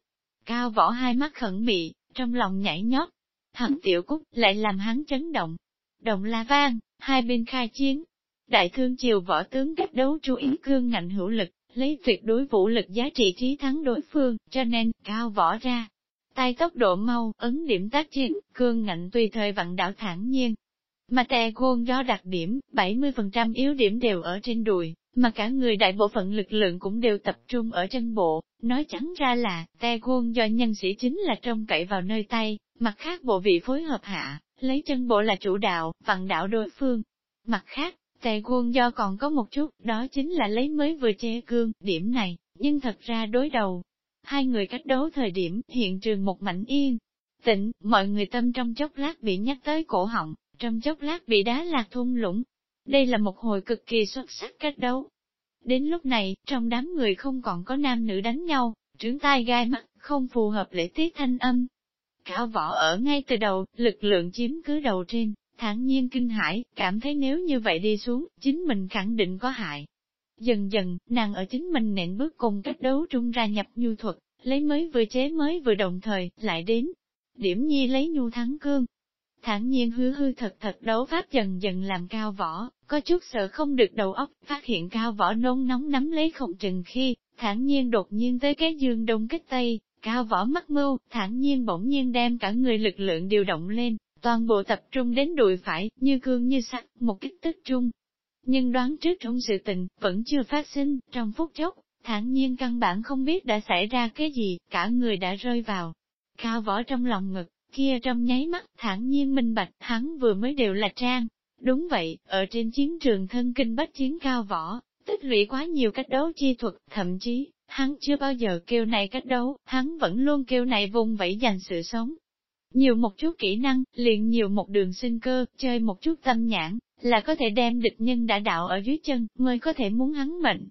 Cao võ hai mắt khẩn bị, trong lòng nhảy nhót. Thằng tiểu cúc lại làm hắn chấn động. Động la vang, hai bên khai chiến. Đại thương triều võ tướng cách đấu chú ý cương ngạnh hữu lực, lấy tuyệt đối vũ lực giá trị trí thắng đối phương, cho nên, cao võ ra. Tay tốc độ mau, ấn điểm tác chiến, cương ngạnh tùy thời vặn đảo thản nhiên. Mà tè gôn do đặc điểm, 70% yếu điểm đều ở trên đùi, mà cả người đại bộ phận lực lượng cũng đều tập trung ở chân bộ, nói trắng ra là, tè gôn do nhân sĩ chính là trông cậy vào nơi tay, mặt khác bộ vị phối hợp hạ, lấy chân bộ là chủ đạo, vặn đạo đối phương. Mặt khác, tề quân do còn có một chút, đó chính là lấy mới vừa che cương, điểm này, nhưng thật ra đối đầu. Hai người cách đấu thời điểm, hiện trường một mảnh yên. Tịnh, mọi người tâm trong chốc lát bị nhắc tới cổ họng, trong chốc lát bị đá lạc thung lũng. Đây là một hồi cực kỳ xuất sắc cách đấu. Đến lúc này, trong đám người không còn có nam nữ đánh nhau, trướng tai gai mắt không phù hợp lễ tiết thanh âm. Cao võ ở ngay từ đầu, lực lượng chiếm cứ đầu trên, thản nhiên kinh hãi, cảm thấy nếu như vậy đi xuống, chính mình khẳng định có hại. Dần dần, nàng ở chính mình nện bước cùng cách đấu trung ra nhập nhu thuật, lấy mới vừa chế mới vừa đồng thời, lại đến. Điểm nhi lấy nhu thắng cương. Thản nhiên hứa hư thật thật đấu pháp dần dần làm cao võ, có chút sợ không được đầu óc, phát hiện cao võ nôn nóng nắm lấy không chừng khi, thản nhiên đột nhiên tới cái dương đông kích tây, cao võ mắt mưu, thản nhiên bỗng nhiên đem cả người lực lượng điều động lên, toàn bộ tập trung đến đùi phải, như cương như sắt, một kích tức trung. Nhưng đoán trước trong sự tình, vẫn chưa phát sinh, trong phút chốc, thản nhiên căn bản không biết đã xảy ra cái gì, cả người đã rơi vào. Cao võ trong lòng ngực, kia trong nháy mắt, thản nhiên minh bạch, hắn vừa mới đều là trang. Đúng vậy, ở trên chiến trường thân kinh bách chiến cao võ, tích lũy quá nhiều cách đấu chi thuật, thậm chí, hắn chưa bao giờ kêu này cách đấu, hắn vẫn luôn kêu này vùng vẫy dành sự sống. Nhiều một chút kỹ năng, liền nhiều một đường sinh cơ, chơi một chút tâm nhãn, là có thể đem địch nhân đã đạo ở dưới chân, ngươi có thể muốn hắn mệnh.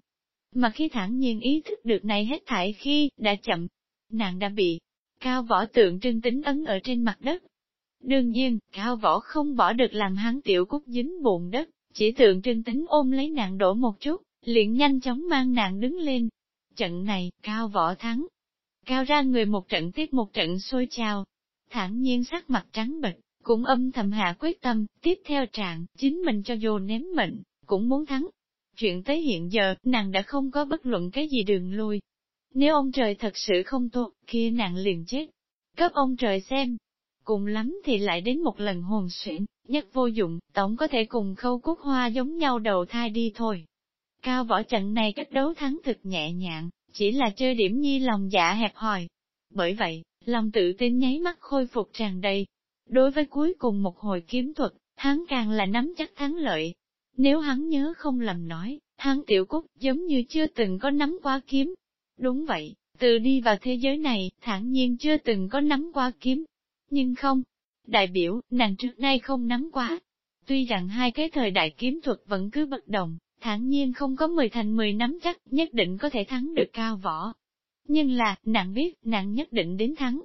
Mà khi thẳng nhiên ý thức được này hết thảy khi, đã chậm, nàng đã bị cao võ tượng trưng tính ấn ở trên mặt đất. Đương nhiên, cao võ không bỏ được làm hắn tiểu cúc dính bùn đất, chỉ tượng trưng tính ôm lấy nàng đổ một chút, liền nhanh chóng mang nàng đứng lên. Trận này, cao võ thắng. Cao ra người một trận tiếp một trận xôi trào, thản nhiên sắc mặt trắng bệch, cũng âm thầm hạ quyết tâm, tiếp theo trạng, chính mình cho dù ném mệnh, cũng muốn thắng. Chuyện tới hiện giờ, nàng đã không có bất luận cái gì đường lui. Nếu ông trời thật sự không tốt, kia nàng liền chết. Cấp ông trời xem. Cùng lắm thì lại đến một lần hồn xuyển, nhất vô dụng, tổng có thể cùng khâu cúc hoa giống nhau đầu thai đi thôi. Cao võ trận này cách đấu thắng thực nhẹ nhàng, chỉ là chơi điểm nhi lòng dạ hẹp hòi. Bởi vậy, lòng tự tin nháy mắt khôi phục tràn đầy. Đối với cuối cùng một hồi kiếm thuật, hắn càng là nắm chắc thắng lợi. Nếu hắn nhớ không lầm nói, hắn tiểu cúc giống như chưa từng có nắm qua kiếm. Đúng vậy, từ đi vào thế giới này, thản nhiên chưa từng có nắm qua kiếm. Nhưng không, đại biểu, nàng trước nay không nắm qua. Tuy rằng hai cái thời đại kiếm thuật vẫn cứ bất đồng, thản nhiên không có mười thành mười nắm chắc, nhất định có thể thắng được cao võ. Nhưng là, nàng biết, nàng nhất định đến thắng.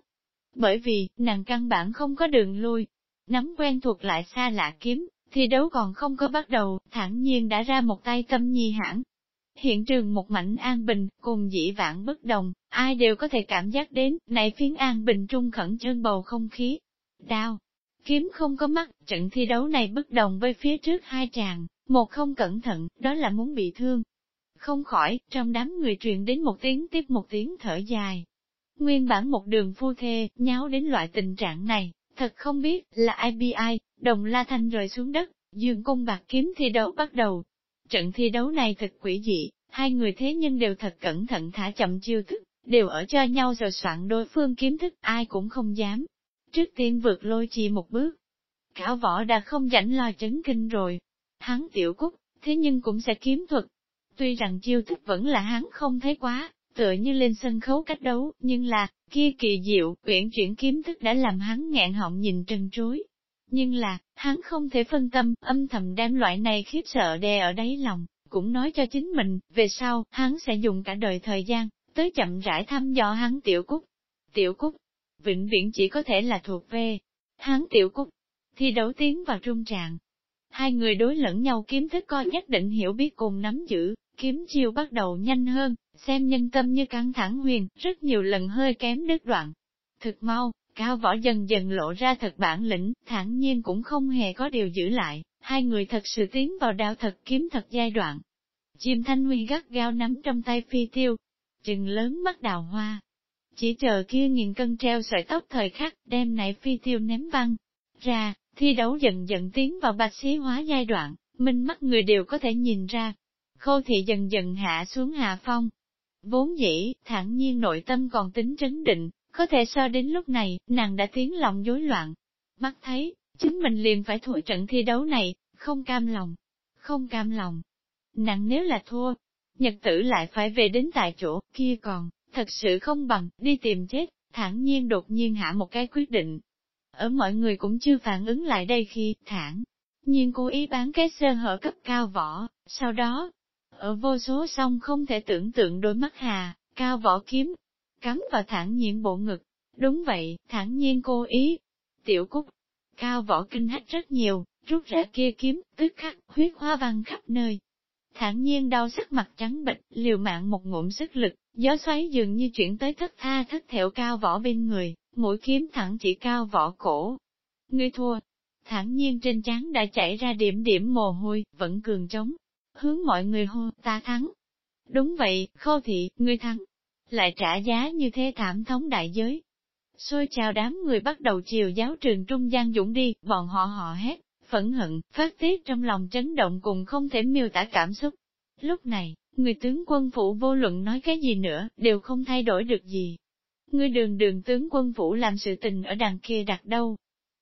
Bởi vì, nàng căn bản không có đường lui. Nắm quen thuộc lại xa lạ kiếm, thì đấu còn không có bắt đầu, thẳng nhiên đã ra một tay tâm nhi hãng. Hiện trường một mảnh an bình, cùng dĩ vãng bất đồng, ai đều có thể cảm giác đến, này phiến an bình trung khẩn trơn bầu không khí. Đao, kiếm không có mắt, trận thi đấu này bất đồng với phía trước hai tràng, một không cẩn thận, đó là muốn bị thương, không khỏi, trong đám người truyền đến một tiếng tiếp một tiếng thở dài. Nguyên bản một đường phu thê, nháo đến loại tình trạng này, thật không biết là ai bi ai, đồng la thanh rơi xuống đất, dương cung bạc kiếm thi đấu bắt đầu. Trận thi đấu này thật quỷ dị, hai người thế nhưng đều thật cẩn thận thả chậm chiêu thức, đều ở cho nhau rồi soạn đối phương kiếm thức ai cũng không dám. Trước tiên vượt lôi chi một bước, Khảo võ đã không rảnh lo chấn kinh rồi. Hắn tiểu cúc, thế nhưng cũng sẽ kiếm thuật, Tuy rằng chiêu thức vẫn là hắn không thấy quá, tựa như lên sân khấu cách đấu, nhưng là, kia kỳ diệu, uyển chuyển kiếm thức đã làm hắn ngẹn họng nhìn trần trối. Nhưng là, hắn không thể phân tâm, âm thầm đem loại này khiếp sợ đè ở đáy lòng, cũng nói cho chính mình, về sau, hắn sẽ dùng cả đời thời gian, tới chậm rãi thăm dò hắn tiểu cúc. Tiểu cúc, vĩnh viễn chỉ có thể là thuộc về hắn tiểu cúc. Thi đấu tiến vào trung trạng. Hai người đối lẫn nhau kiếm thức coi nhất định hiểu biết cùng nắm giữ, kiếm chiêu bắt đầu nhanh hơn, xem nhân tâm như căng thẳng huyền, rất nhiều lần hơi kém đứt đoạn. Thực mau, cao võ dần dần lộ ra thật bản lĩnh, thản nhiên cũng không hề có điều giữ lại, hai người thật sự tiến vào đạo thật kiếm thật giai đoạn. Chim thanh huy gắt gao nắm trong tay phi tiêu, chừng lớn mắt đào hoa. Chỉ chờ kia nghìn cân treo sợi tóc thời khắc, đem nảy phi tiêu ném văng ra, Thi đấu dần dần tiến vào bạch xí hóa giai đoạn, minh mắt người đều có thể nhìn ra. Khô thị dần dần hạ xuống hạ phong. Vốn dĩ, thản nhiên nội tâm còn tính trấn định, có thể so đến lúc này, nàng đã tiến lòng rối loạn. Mắt thấy, chính mình liền phải thua trận thi đấu này, không cam lòng, không cam lòng. Nàng nếu là thua, nhật tử lại phải về đến tại chỗ, kia còn, thật sự không bằng, đi tìm chết, thản nhiên đột nhiên hạ một cái quyết định. Ở mọi người cũng chưa phản ứng lại đây khi, thản nhiên cố ý bán cái sơ hở cấp cao võ, sau đó, ở vô số song không thể tưởng tượng đôi mắt hà, cao võ kiếm, cắm vào thản nhiên bộ ngực. Đúng vậy, thản nhiên cố ý. Tiểu Cúc, cao võ kinh hách rất nhiều, rút rẽ kia kiếm, tức khắc, huyết hoa văn khắp nơi. Thản nhiên đau sắc mặt trắng bệch, liều mạng một ngụm sức lực, gió xoáy dường như chuyển tới thất tha thất thẹo cao võ bên người, mũi kiếm thẳng chỉ cao võ cổ. Ngươi thua. Thản nhiên trên trán đã chảy ra điểm điểm mồ hôi, vẫn cường trống. Hướng mọi người hô, ta thắng. Đúng vậy, khô thị, ngươi thắng lại trả giá như thế thảm thống đại giới. Xôi chào đám người bắt đầu chiều giáo trường trung gian dũng đi, bọn họ họ hét, phẫn hận, phát tiết trong lòng chấn động cùng không thể miêu tả cảm xúc. Lúc này, người tướng quân phủ vô luận nói cái gì nữa, đều không thay đổi được gì. Ngươi đường đường tướng quân phủ làm sự tình ở đằng kia đặt đâu.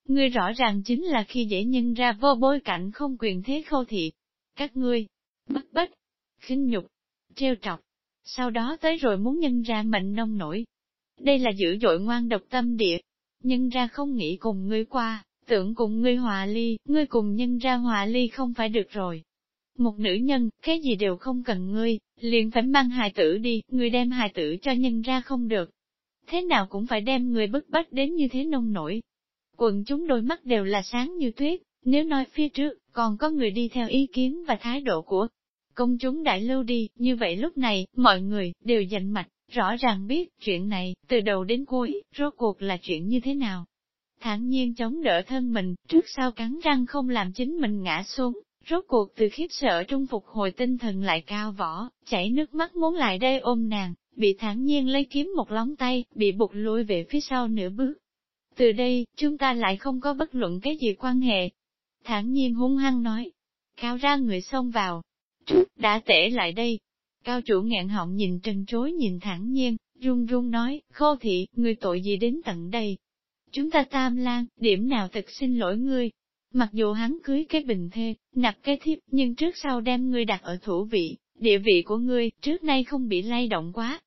Ngươi rõ ràng chính là khi dễ nhân ra vô bối cảnh không quyền thế khâu thị. Các ngươi, bất bách, khinh nhục, treo trọc, sau đó tới rồi muốn nhân ra mệnh nông nổi. Đây là dữ dội ngoan độc tâm địa, nhân ra không nghĩ cùng ngươi qua, tưởng cùng ngươi hòa ly, ngươi cùng nhân ra hòa ly không phải được rồi. Một nữ nhân, cái gì đều không cần ngươi, liền phải mang hài tử đi, ngươi đem hài tử cho nhân ra không được. Thế nào cũng phải đem người bức bách đến như thế nông nổi. Quần chúng đôi mắt đều là sáng như tuyết, nếu nói phía trước, còn có người đi theo ý kiến và thái độ của công chúng đại lưu đi, như vậy lúc này, mọi người, đều dành mạch, rõ ràng biết, chuyện này, từ đầu đến cuối, rốt cuộc là chuyện như thế nào. Thản nhiên chống đỡ thân mình, trước sau cắn răng không làm chính mình ngã xuống, rốt cuộc từ khiếp sợ trung phục hồi tinh thần lại cao võ, chảy nước mắt muốn lại đây ôm nàng, bị thản nhiên lấy kiếm một lóng tay, bị buộc lùi về phía sau nửa bước. Từ đây, chúng ta lại không có bất luận cái gì quan hệ. Thản nhiên hung hăng nói, cao ra người xông vào, đã tể lại đây. Cao chủ ngạn họng nhìn trần trối nhìn Thản nhiên, run run nói, khô thị, người tội gì đến tận đây? Chúng ta tam lan, điểm nào thật xin lỗi ngươi. Mặc dù hắn cưới cái bình thê, nạp cái thiếp, nhưng trước sau đem ngươi đặt ở thủ vị, địa vị của ngươi, trước nay không bị lay động quá.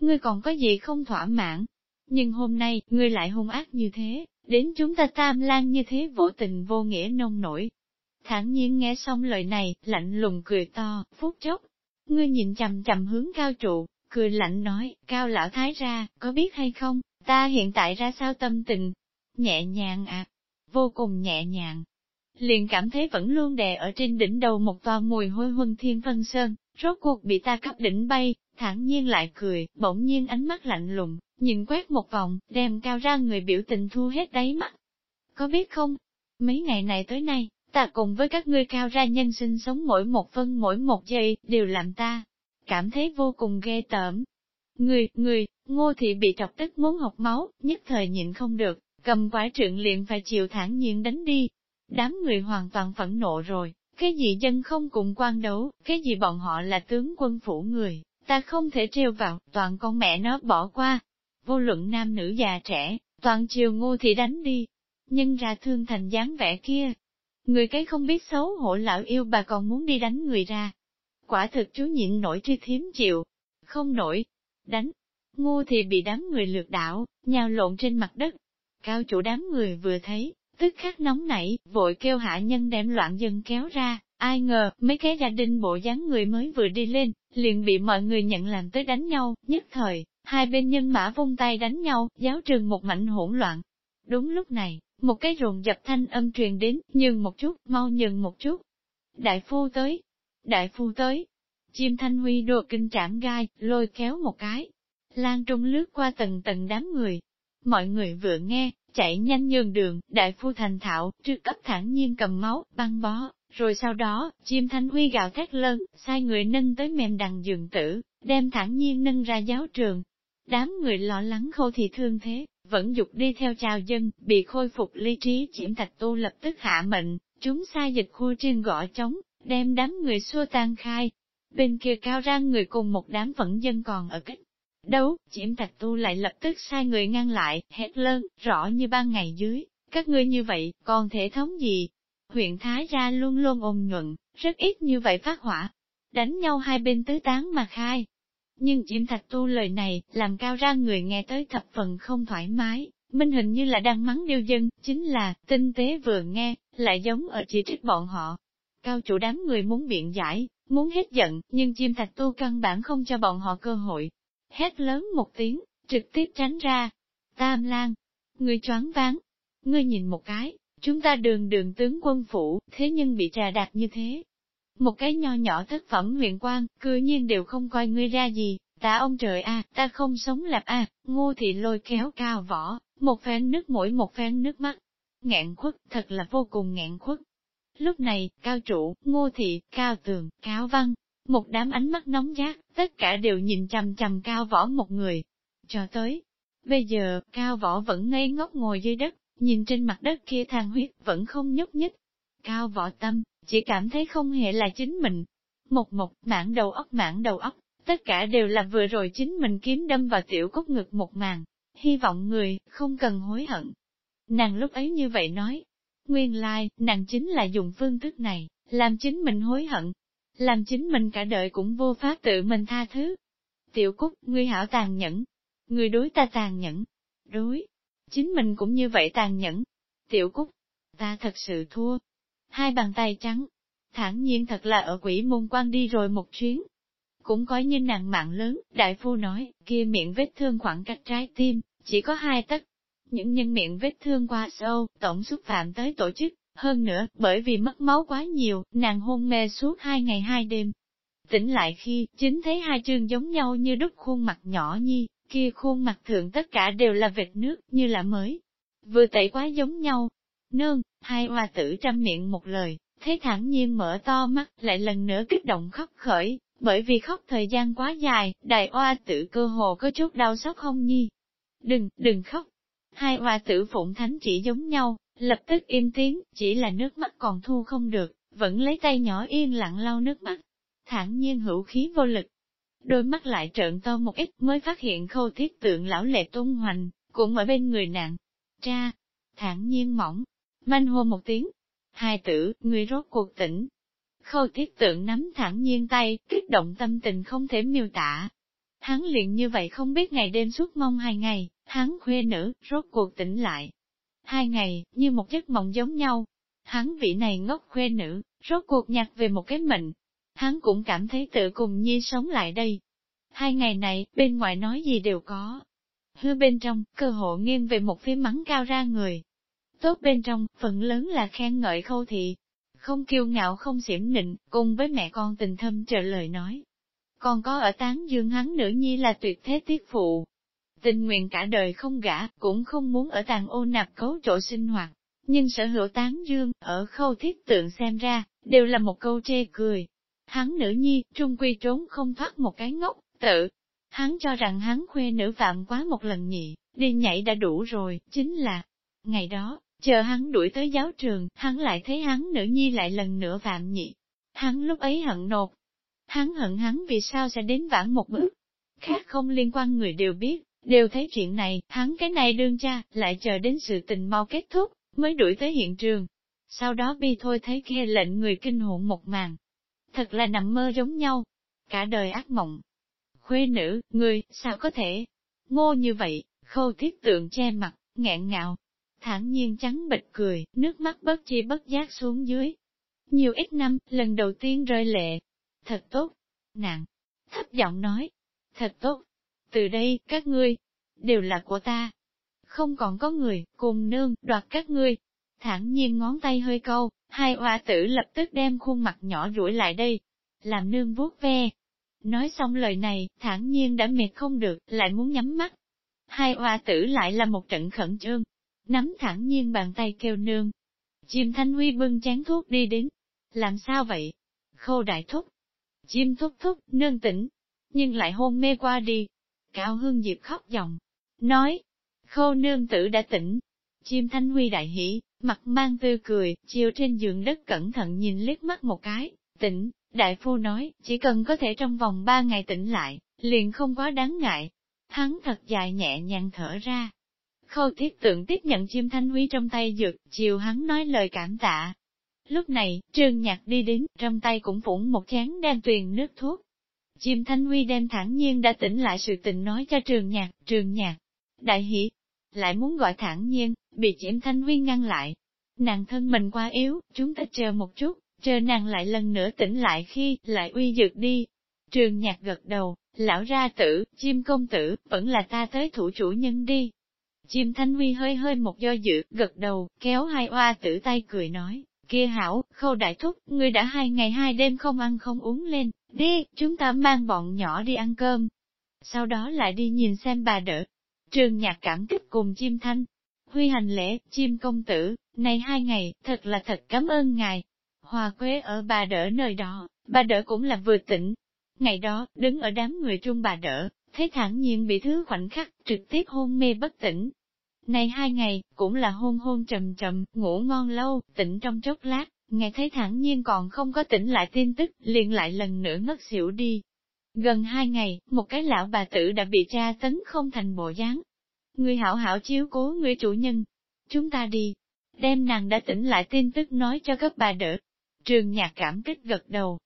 Ngươi còn có gì không thỏa mãn? Nhưng hôm nay, ngươi lại hung ác như thế, đến chúng ta tam lan như thế vô tình vô nghĩa nông nổi, thản nhiên nghe xong lời này, lạnh lùng cười to, phút chốc. Ngươi nhìn chầm chầm hướng cao trụ, cười lạnh nói, cao lão thái ra, có biết hay không, ta hiện tại ra sao tâm tình? Nhẹ nhàng à, vô cùng nhẹ nhàng. Liền cảm thấy vẫn luôn đè ở trên đỉnh đầu một tòa mùi hôi huân thiên vân sơn, rốt cuộc bị ta cấp đỉnh bay, thản nhiên lại cười, bỗng nhiên ánh mắt lạnh lùng, nhìn quét một vòng, đem cao ra người biểu tình thu hết đáy mắt. Có biết không, mấy ngày này tới nay, Ta cùng với các ngươi cao ra nhân sinh sống mỗi một phân mỗi một giây, đều làm ta cảm thấy vô cùng ghê tởm. Người, người, ngô thị bị trọc tức muốn học máu, nhất thời nhịn không được, cầm quái trượng liền phải chịu thản nhiên đánh đi. Đám người hoàn toàn phẫn nộ rồi, cái gì dân không cùng quan đấu, cái gì bọn họ là tướng quân phủ người, ta không thể treo vào, toàn con mẹ nó bỏ qua. Vô luận nam nữ già trẻ, toàn chiều ngô thị đánh đi. Nhân ra thương thành dáng vẻ kia, Người cái không biết xấu hổ lão yêu bà còn muốn đi đánh người ra. Quả thực chú nhịn nổi tri thiếm chịu. Không nổi. Đánh. Ngu thì bị đám người lượt đảo, nhào lộn trên mặt đất. Cao chủ đám người vừa thấy, tức khắc nóng nảy, vội kêu hạ nhân đem loạn dân kéo ra. Ai ngờ, mấy cái gia đình bộ dáng người mới vừa đi lên, liền bị mọi người nhận làm tới đánh nhau, nhất thời, hai bên nhân mã vung tay đánh nhau, giáo trường một mảnh hỗn loạn. Đúng lúc này, một cái rồn dập thanh âm truyền đến, nhường một chút, mau nhường một chút. Đại phu tới, đại phu tới. Chim thanh huy đồ kinh trảm gai, lôi kéo một cái. Lan trung lướt qua tầng tầng đám người. Mọi người vừa nghe, chạy nhanh nhường đường, đại phu thành thạo, trước cấp thẳng nhiên cầm máu, băng bó. Rồi sau đó, chim thanh huy gào thét lớn, sai người nâng tới mềm đằng giường tử, đem thẳng nhiên nâng ra giáo trường. Đám người lo lắng khô thì thương thế, vẫn dục đi theo chào dân, bị khôi phục lý trí chiếm thạch tu lập tức hạ mệnh, chúng sai dịch khu trên gõ trống, đem đám người xua tan khai. Bên kia cao ra người cùng một đám phẫn dân còn ở kích đấu, chiếm thạch tu lại lập tức sai người ngăn lại, hét lớn, rõ như ban ngày dưới, các ngươi như vậy, còn thể thống gì? Huyện Thái ra luôn luôn ôn nhuận, rất ít như vậy phát hỏa, đánh nhau hai bên tứ tán mà khai. Nhưng chiếm thạch tu lời này, làm cao ra người nghe tới thập phần không thoải mái, minh hình như là đang mắng điêu dân, chính là, tinh tế vừa nghe, lại giống ở chỉ trích bọn họ. Cao chủ đám người muốn biện giải, muốn hết giận, nhưng chim thạch tu căn bản không cho bọn họ cơ hội. Hét lớn một tiếng, trực tiếp tránh ra. Tam lang, người choáng váng, ngươi nhìn một cái, chúng ta đường đường tướng quân phủ, thế nhưng bị trà đạp như thế. Một cái nho nhỏ thất phẩm huyện quan, cư nhiên đều không coi ngươi ra gì, ta ông trời a, ta không sống lạp a, ngô thị lôi kéo cao võ, một phen nước mũi một phen nước mắt. Ngạn khuất, thật là vô cùng ngạn khuất. Lúc này, cao trụ, ngô thị, cao tường, cao văn, một đám ánh mắt nóng giác, tất cả đều nhìn chằm chằm cao võ một người. Cho tới, bây giờ, cao võ vẫn ngây ngốc ngồi dưới đất, nhìn trên mặt đất kia than huyết, vẫn không nhúc nhích. Cao võ tâm, chỉ cảm thấy không hề là chính mình. Một một, mảng đầu óc mảng đầu óc, tất cả đều là vừa rồi chính mình kiếm đâm vào tiểu cốt ngực một màn. Hy vọng người, không cần hối hận. Nàng lúc ấy như vậy nói. Nguyên lai, like, nàng chính là dùng phương thức này, làm chính mình hối hận. Làm chính mình cả đời cũng vô pháp tự mình tha thứ. Tiểu Cúc, ngươi hảo tàn nhẫn. Ngươi đối ta tàn nhẫn. Đối. Chính mình cũng như vậy tàn nhẫn. Tiểu Cúc, ta thật sự thua. Hai bàn tay trắng. thản nhiên thật là ở quỷ môn quan đi rồi một chuyến, cũng có như nàng mạng lớn, đại phu nói, kia miệng vết thương khoảng cách trái tim, chỉ có hai tấc. Những nhân miệng vết thương qua sâu, tổng xúc phạm tới tổ chức, hơn nữa, bởi vì mất máu quá nhiều, nàng hôn mê suốt hai ngày hai đêm. Tỉnh lại khi, chính thấy hai chương giống nhau như đúc khuôn mặt nhỏ nhi, kia khuôn mặt thượng tất cả đều là vệt nước, như là mới. Vừa tẩy quá giống nhau. Nương, hai hoa tử trăm miệng một lời, thấy thẳng nhiên mở to mắt, lại lần nữa kích động khóc khởi, bởi vì khóc thời gian quá dài, đại oa tử cơ hồ có chút đau xót không nhi. Đừng, đừng khóc. Hai oa tử phụng thánh chỉ giống nhau, lập tức im tiếng, chỉ là nước mắt còn thu không được, vẫn lấy tay nhỏ yên lặng lau nước mắt. thản nhiên hữu khí vô lực. Đôi mắt lại trợn to một ít mới phát hiện khâu thiết tượng lão lệ tung hoành, cũng ở bên người nạn. Cha, thản nhiên mỏng, manh hô một tiếng. Hai tử, người rốt cuộc tỉnh, Khâu thiết tượng nắm thẳng nhiên tay, kích động tâm tình không thể miêu tả. Hắn liền như vậy không biết ngày đêm suốt mong hai ngày, hắn khuê nữ, rốt cuộc tỉnh lại. Hai ngày, như một giấc mộng giống nhau. Hắn vị này ngốc khuê nữ, rốt cuộc nhặt về một cái mệnh. Hắn cũng cảm thấy tự cùng nhi sống lại đây. Hai ngày này, bên ngoài nói gì đều có. Hứa bên trong, cơ hộ nghiêng về một phía mắng cao ra người. Tốt bên trong, phần lớn là khen ngợi khâu thị, không kiêu ngạo không xiểm nịnh, cùng với mẹ con tình thâm trợ lời nói. Còn có ở tán dương hắn nữ nhi là tuyệt thế tiết phụ. Tình nguyện cả đời không gả, cũng không muốn ở tàn ô nạp cấu chỗ sinh hoạt. Nhưng sở hữu tán dương, ở khâu thiết tượng xem ra, đều là một câu chê cười. Hắn nữ nhi, trung quy trốn không thoát một cái ngốc, tự. Hắn cho rằng hắn khuê nữ phạm quá một lần nhị, đi nhảy đã đủ rồi, chính là, ngày đó, Chờ hắn đuổi tới giáo trường, hắn lại thấy hắn nữ nhi lại lần nữa phạm nhị. Hắn lúc ấy hận nột. Hắn hận hắn vì sao sẽ đến vãn một bước. Khác không liên quan người đều biết, đều thấy chuyện này, hắn cái này đương cha, lại chờ đến sự tình mau kết thúc, mới đuổi tới hiện trường. Sau đó bi thôi thấy kia lệnh người kinh hồn một màn. Thật là nằm mơ giống nhau. Cả đời ác mộng. Khuê nữ, người, sao có thể? Ngô như vậy, khâu thiết tượng che mặt, ngẹn ngạo, thản nhiên trắng bịch cười, nước mắt bất chi bất giác xuống dưới. Nhiều ít năm, lần đầu tiên rơi lệ. Thật tốt. Nàng, thấp giọng nói. Thật tốt. Từ đây, các ngươi, đều là của ta. Không còn có người, cùng nương, đoạt các ngươi. Thản nhiên ngón tay hơi câu, hai oa tử lập tức đem khuôn mặt nhỏ rũi lại đây. Làm nương vuốt ve. Nói xong lời này, thản nhiên đã mệt không được, lại muốn nhắm mắt. Hai oa tử lại là một trận khẩn trương, nắm thẳng nhiên bàn tay kêu nương. Chim Thanh Huy bưng chén thuốc đi đến. Làm sao vậy? Khô đại thúc. Chim thúc thúc, nương tỉnh. Nhưng lại hôn mê qua đi. Cao Hương Diệp khóc giọng. Nói. khô nương tử đã tỉnh. Chim thanh huy đại hỉ, mặt mang tươi cười, chiều trên giường đất cẩn thận nhìn liếc mắt một cái, tỉnh, đại phu nói, chỉ cần có thể trong vòng ba ngày tỉnh lại, liền không quá đáng ngại. Hắn thật dài nhẹ nhàng thở ra. Khâu thiết tượng tiếp nhận chim thanh huy trong tay dược, chiều hắn nói lời cảm tạ. Lúc này, trương nhạc đi đến, trong tay cũng phủng một chén đang tuyền nước thuốc. Chim thanh huy đem thẳng nhiên đã tỉnh lại sự tình nói cho trường nhạc, trường nhạc. Đại hỷ, lại muốn gọi thẳng nhiên, bị chim thanh huy ngăn lại. Nàng thân mình quá yếu, chúng ta chờ một chút, chờ nàng lại lần nữa tỉnh lại khi, lại uy dược đi. Trường nhạc gật đầu, lão ra tử, chim công tử, vẫn là ta tới thủ chủ nhân đi. Chim thanh huy hơi hơi một do dự, gật đầu, kéo hai oa tử tay cười nói, kia hảo, khâu đại thúc, ngươi đã hai ngày hai đêm không ăn không uống lên, đi, chúng ta mang bọn nhỏ đi ăn cơm. Sau đó lại đi nhìn xem bà đỡ. Trường nhạc cảm kích cùng chim thanh. Huy hành lễ, chim công tử, này hai ngày, thật là thật cảm ơn ngài. Hòa quế ở bà đỡ nơi đó, bà đỡ cũng là vừa tỉnh. Ngày đó, đứng ở đám người trung bà đỡ, thấy thẳng nhiên bị thứ khoảnh khắc, trực tiếp hôn mê bất tỉnh. Này hai ngày, cũng là hôn hôn trầm trầm, ngủ ngon lâu, tỉnh trong chốc lát, nghe thấy thẳng nhiên còn không có tỉnh lại tin tức, liền lại lần nữa ngất xỉu đi. Gần hai ngày, một cái lão bà tử đã bị tra tấn không thành bộ dáng. Người hảo hảo chiếu cố người chủ nhân. Chúng ta đi. Đem nàng đã tỉnh lại tin tức nói cho các bà đỡ. Trường nhạc cảm kích gật đầu.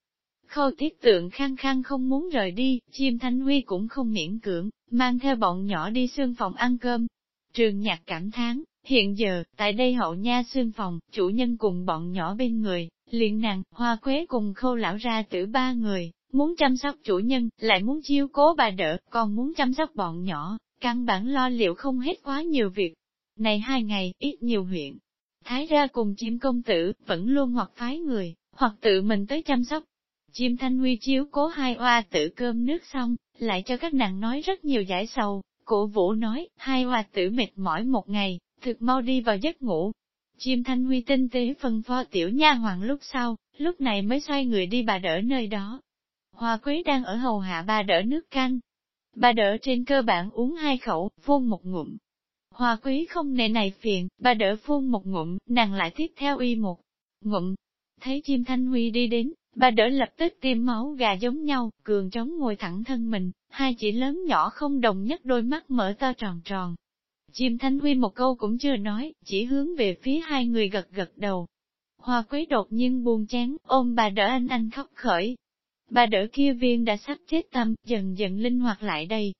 Khâu thiết tượng khăng khăng không muốn rời đi, chim thanh huy cũng không miễn cưỡng, mang theo bọn nhỏ đi xương phòng ăn cơm. Trường nhạc cảm thán, Hiện giờ, tại đây hậu nha xương phòng, chủ nhân cùng bọn nhỏ bên người, liền nàng, hoa quế cùng khâu lão ra tử ba người, muốn chăm sóc chủ nhân, lại muốn chiêu cố bà đỡ, còn muốn chăm sóc bọn nhỏ, căn bản lo liệu không hết quá nhiều việc. Này hai ngày, ít nhiều huyện. Thái ra cùng chim công tử, vẫn luôn hoặc phái người, hoặc tự mình tới chăm sóc. Chim thanh huy chiếu cố hai oa tử cơm nước xong, lại cho các nàng nói rất nhiều giải sầu. Cổ vũ nói, hai oa tử mệt mỏi một ngày, thực mau đi vào giấc ngủ. Chim thanh huy tinh tế phân phó tiểu nha hoàng lúc sau, lúc này mới xoay người đi bà đỡ nơi đó. Hoa quý đang ở hầu hạ bà đỡ nước canh. Bà đỡ trên cơ bản uống hai khẩu, phun một ngụm. Hoa quý không nề này phiền, bà đỡ phun một ngụm, nàng lại tiếp theo y một ngụm. Thấy chim thanh huy đi đến, bà đỡ lập tức tiêm máu gà giống nhau, cường trống ngồi thẳng thân mình, hai chỉ lớn nhỏ không đồng nhất đôi mắt mở to tròn tròn, Chim Thanh Huy một câu cũng chưa nói, chỉ hướng về phía hai người gật gật đầu. Hoa quế đột nhiên buồn chán, ôm bà đỡ anh anh khóc khởi. Bà đỡ kia viên đã sắp chết tâm, dần dần linh hoạt lại đây.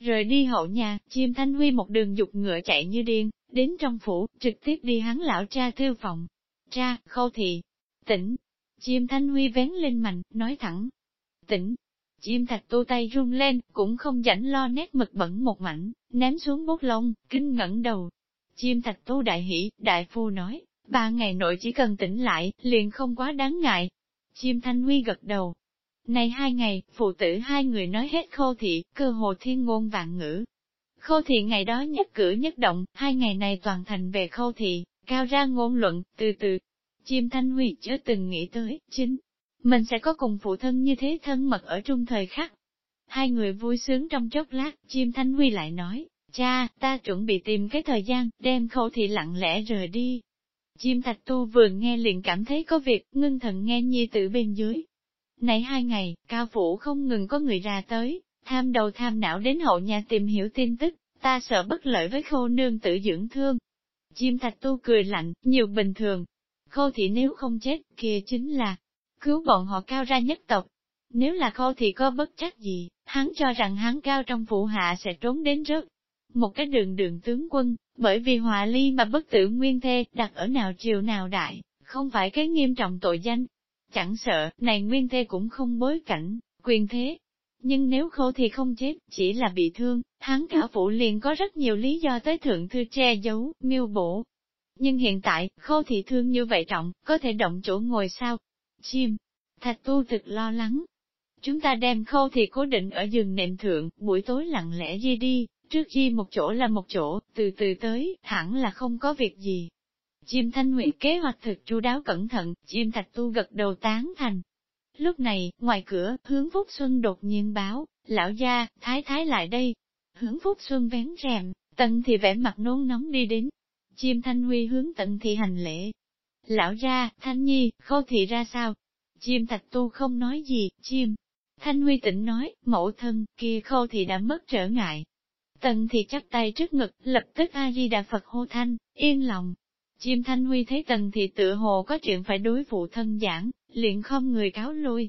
Rời đi hậu nhà, chim Thanh Huy một đường dục ngựa chạy như điên, đến trong phủ, trực tiếp đi hắn lão cha thư phòng. Cha, khâu thị, tỉnh. Chim Thanh Huy vén lên mạnh, nói thẳng. Tỉnh, Chim thạch tu tay run lên, cũng không rảnh lo nét mực bẩn một mảnh, ném xuống bút lông, kinh ngẩng đầu. Chim thạch tu đại hỷ, đại phu nói, ba ngày nội chỉ cần tỉnh lại, liền không quá đáng ngại. Chim thanh huy gật đầu. Này hai ngày, phụ tử hai người nói hết khô thị, cơ hồ thiên ngôn vạn ngữ. Khô thị ngày đó nhất cử nhất động, hai ngày này toàn thành về khô thị, cao ra ngôn luận, từ từ. Chim thanh huy chưa từng nghĩ tới, chính mình sẽ có cùng phụ thân như thế thân mật ở trung thời khắc. Hai người vui sướng trong chốc lát, chim thanh huy lại nói, cha, ta chuẩn bị tìm cái thời gian, đem khâu thị lặng lẽ rời đi. Chim thạch tu vừa nghe liền cảm thấy có việc, ngưng thần nghe nhi tử bên dưới. nãy hai ngày, cao phủ không ngừng có người ra tới, tham đầu tham não đến hậu nhà tìm hiểu tin tức, ta sợ bất lợi với khô nương tử dưỡng thương. Chim thạch tu cười lạnh, nhiều bình thường. Khô thị nếu không chết, kia chính là, cứu bọn họ cao ra nhất tộc. Nếu là khô thì có bất trách gì, hắn cho rằng hắn cao trong phụ hạ sẽ trốn đến rớt. Một cái đường đường tướng quân, bởi vì hòa ly mà bất tử nguyên thê đặt ở nào triều nào đại, không phải cái nghiêm trọng tội danh. Chẳng sợ, này nguyên thê cũng không bối cảnh, quyền thế. Nhưng nếu khô thì không chết, chỉ là bị thương, hắn cả phụ liền có rất nhiều lý do tới thượng thư che giấu, miêu bổ. Nhưng hiện tại, khô thị thương như vậy trọng, có thể động chỗ ngồi sao, Chim, thạch tu thực lo lắng. Chúng ta đem khâu thì cố định ở giường nệm thượng, buổi tối lặng lẽ di đi, trước khi một chỗ là một chỗ, từ từ tới, hẳn là không có việc gì. Chim thanh nguyện kế hoạch thực chu đáo cẩn thận, chim thạch tu gật đầu tán thành. Lúc này, ngoài cửa, hướng Phúc Xuân đột nhiên báo, lão gia, thái thái lại đây. Hướng Phúc Xuân vén rèm, Tần thì vẻ mặt nôn nóng đi đến. Chim Thanh Huy hướng tận thị hành lễ. Lão ra, Thanh Nhi, khâu thị ra sao? Chim Thạch Tu không nói gì, chim. Thanh Huy tỉnh nói, mẫu thân, kia khâu thị đã mất trở ngại. Tần thì chắp tay trước ngực, lập tức A-di Đà Phật hô thanh, yên lòng. Chim Thanh Huy thấy tần thì tự hồ có chuyện phải đối phụ thân giảng, liền không người cáo lui.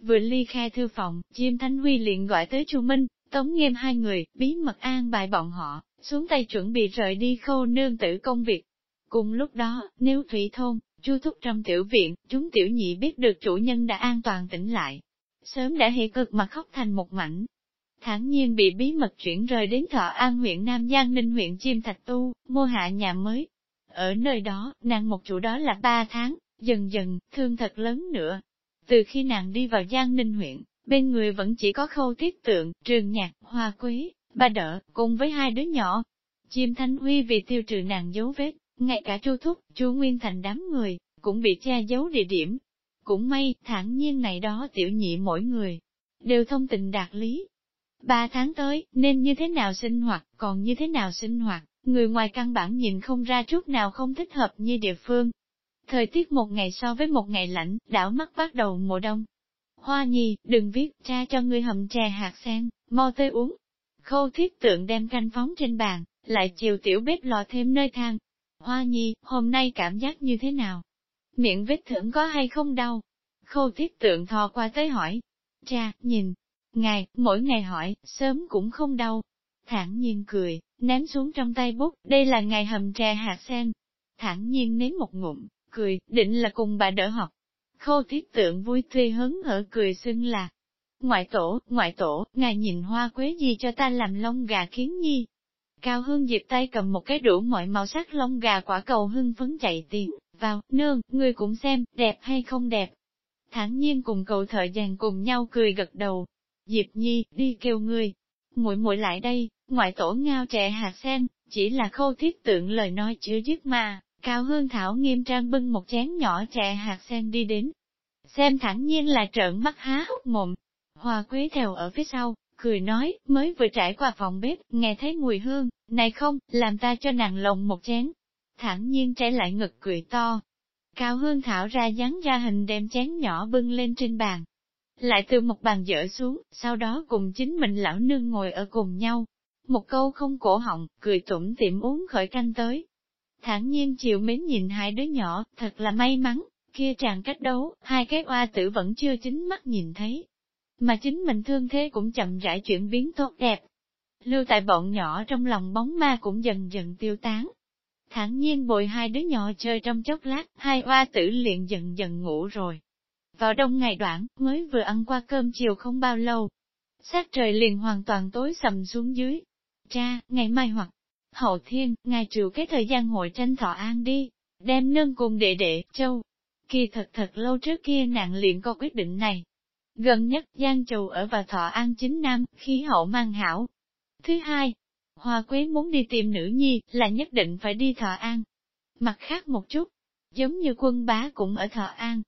Vừa ly khai thư phòng, chim Thanh Huy liền gọi tới Chu Minh, Tống nghiêm hai người, bí mật an bài bọn họ, xuống tay chuẩn bị rời đi khâu nương tử công việc. Cùng lúc đó, nếu thủy thôn, chu thúc trong tiểu viện, chúng tiểu nhị biết được chủ nhân đã an toàn tỉnh lại. Sớm đã hỉ cực mà khóc thành một mảnh. Thẳng nhiên bị bí mật chuyển rời đến Thọ An huyện Nam Giang Ninh huyện Chim Thạch Tu, mua hạ nhà mới. Ở nơi đó, nàng một chủ đó là ba tháng, dần dần, thương thật lớn nữa. Từ khi nàng đi vào Giang Ninh huyện, bên người vẫn chỉ có khâu tiết tượng, trường nhạc, hoa quý, ba đỡ, cùng với hai đứa nhỏ. Chim Thanh Huy vì tiêu trừ nàng dấu vết, ngay cả chu thúc, chu Nguyên Thành đám người, cũng bị che giấu địa điểm. Cũng may, thản nhiên này đó tiểu nhị mỗi người, đều thông tình đạt lý. Ba tháng tới, nên như thế nào sinh hoạt, còn như thế nào sinh hoạt, người ngoài căn bản nhìn không ra chút nào không thích hợp như địa phương. Thời tiết một ngày so với một ngày lạnh, đảo mắt bắt đầu mùa đông. Hoa nhi, đừng viết, cha cho ngươi hầm chè hạt sen, mau tới uống. Khâu thiết tượng đem canh phóng trên bàn, lại chiều tiểu bếp lò thêm nơi thang. Hoa nhi, hôm nay cảm giác như thế nào? Miệng vết thưởng có hay không đau? Khâu thiết tượng thò qua tới hỏi. Cha, nhìn. Ngài, mỗi ngày hỏi, sớm cũng không đau. Thản nhiên cười, ném xuống trong tay bút, đây là ngày hầm trà hạt sen. Thản nhiên nếm một ngụm, cười, định là cùng bà đỡ học. Khâu thiết tượng vui tươi hứng hở cười xưng là. Ngoại tổ, ngoại tổ, ngài nhìn hoa quế gì cho ta làm lông gà kiến nhi. Cao Hương Diệp tay cầm một cái đủ mọi màu sắc lông gà quả cầu hưng phấn chạy tiền, vào, nương, người cũng xem, đẹp hay không đẹp. Thẳng nhiên cùng cậu thợ dàn cùng nhau cười gật đầu. Diệp Nhi, đi kêu người. muội muội lại đây, ngoại tổ ngao trẻ hạt sen, chỉ là khâu thiết tượng lời nói chưa dứt mà, Cao Hương Thảo nghiêm trang bưng một chén nhỏ trẻ hạt sen đi đến. Xem thẳng nhiên là trợn mắt há hốc mồm. Hoa quế theo ở phía sau, cười nói, mới vừa trải qua phòng bếp, nghe thấy mùi hương, này không, làm ta cho nàng lồng một chén. Thẳng nhiên trẻ lại ngực cười to. Cao Hương Thảo ra dán ra hình đem chén nhỏ bưng lên trên bàn. Lại từ một bàn dở xuống, sau đó cùng chính mình lão nương ngồi ở cùng nhau. Một câu không cổ họng, cười tủm tỉm uống khởi canh tới thản nhiên chịu mến nhìn hai đứa nhỏ, thật là may mắn, kia chàng cách đấu, hai cái oa tử vẫn chưa chính mắt nhìn thấy. Mà chính mình thương thế cũng chậm rãi chuyển biến tốt đẹp. Lưu tại bọn nhỏ trong lòng bóng ma cũng dần dần tiêu tán. Thản nhiên bồi hai đứa nhỏ chơi trong chốc lát, hai oa tử liền dần dần ngủ rồi. Vào đông ngày đoạn, mới vừa ăn qua cơm chiều không bao lâu. Sát trời liền hoàn toàn tối sầm xuống dưới. Cha, ngày mai hoặc Hậu thiên, ngài trừ cái thời gian hội tranh thọ an đi, đem nương cùng đệ đệ, châu. Kỳ thật thật lâu trước kia nạn liền có quyết định này. Gần nhất Giang Trù ở và thọ an chính nam, khí hậu mang hảo. Thứ hai, Hoa Quế muốn đi tìm nữ nhi, là nhất định phải đi thọ an. Mặt khác một chút, giống như quân bá cũng ở thọ an.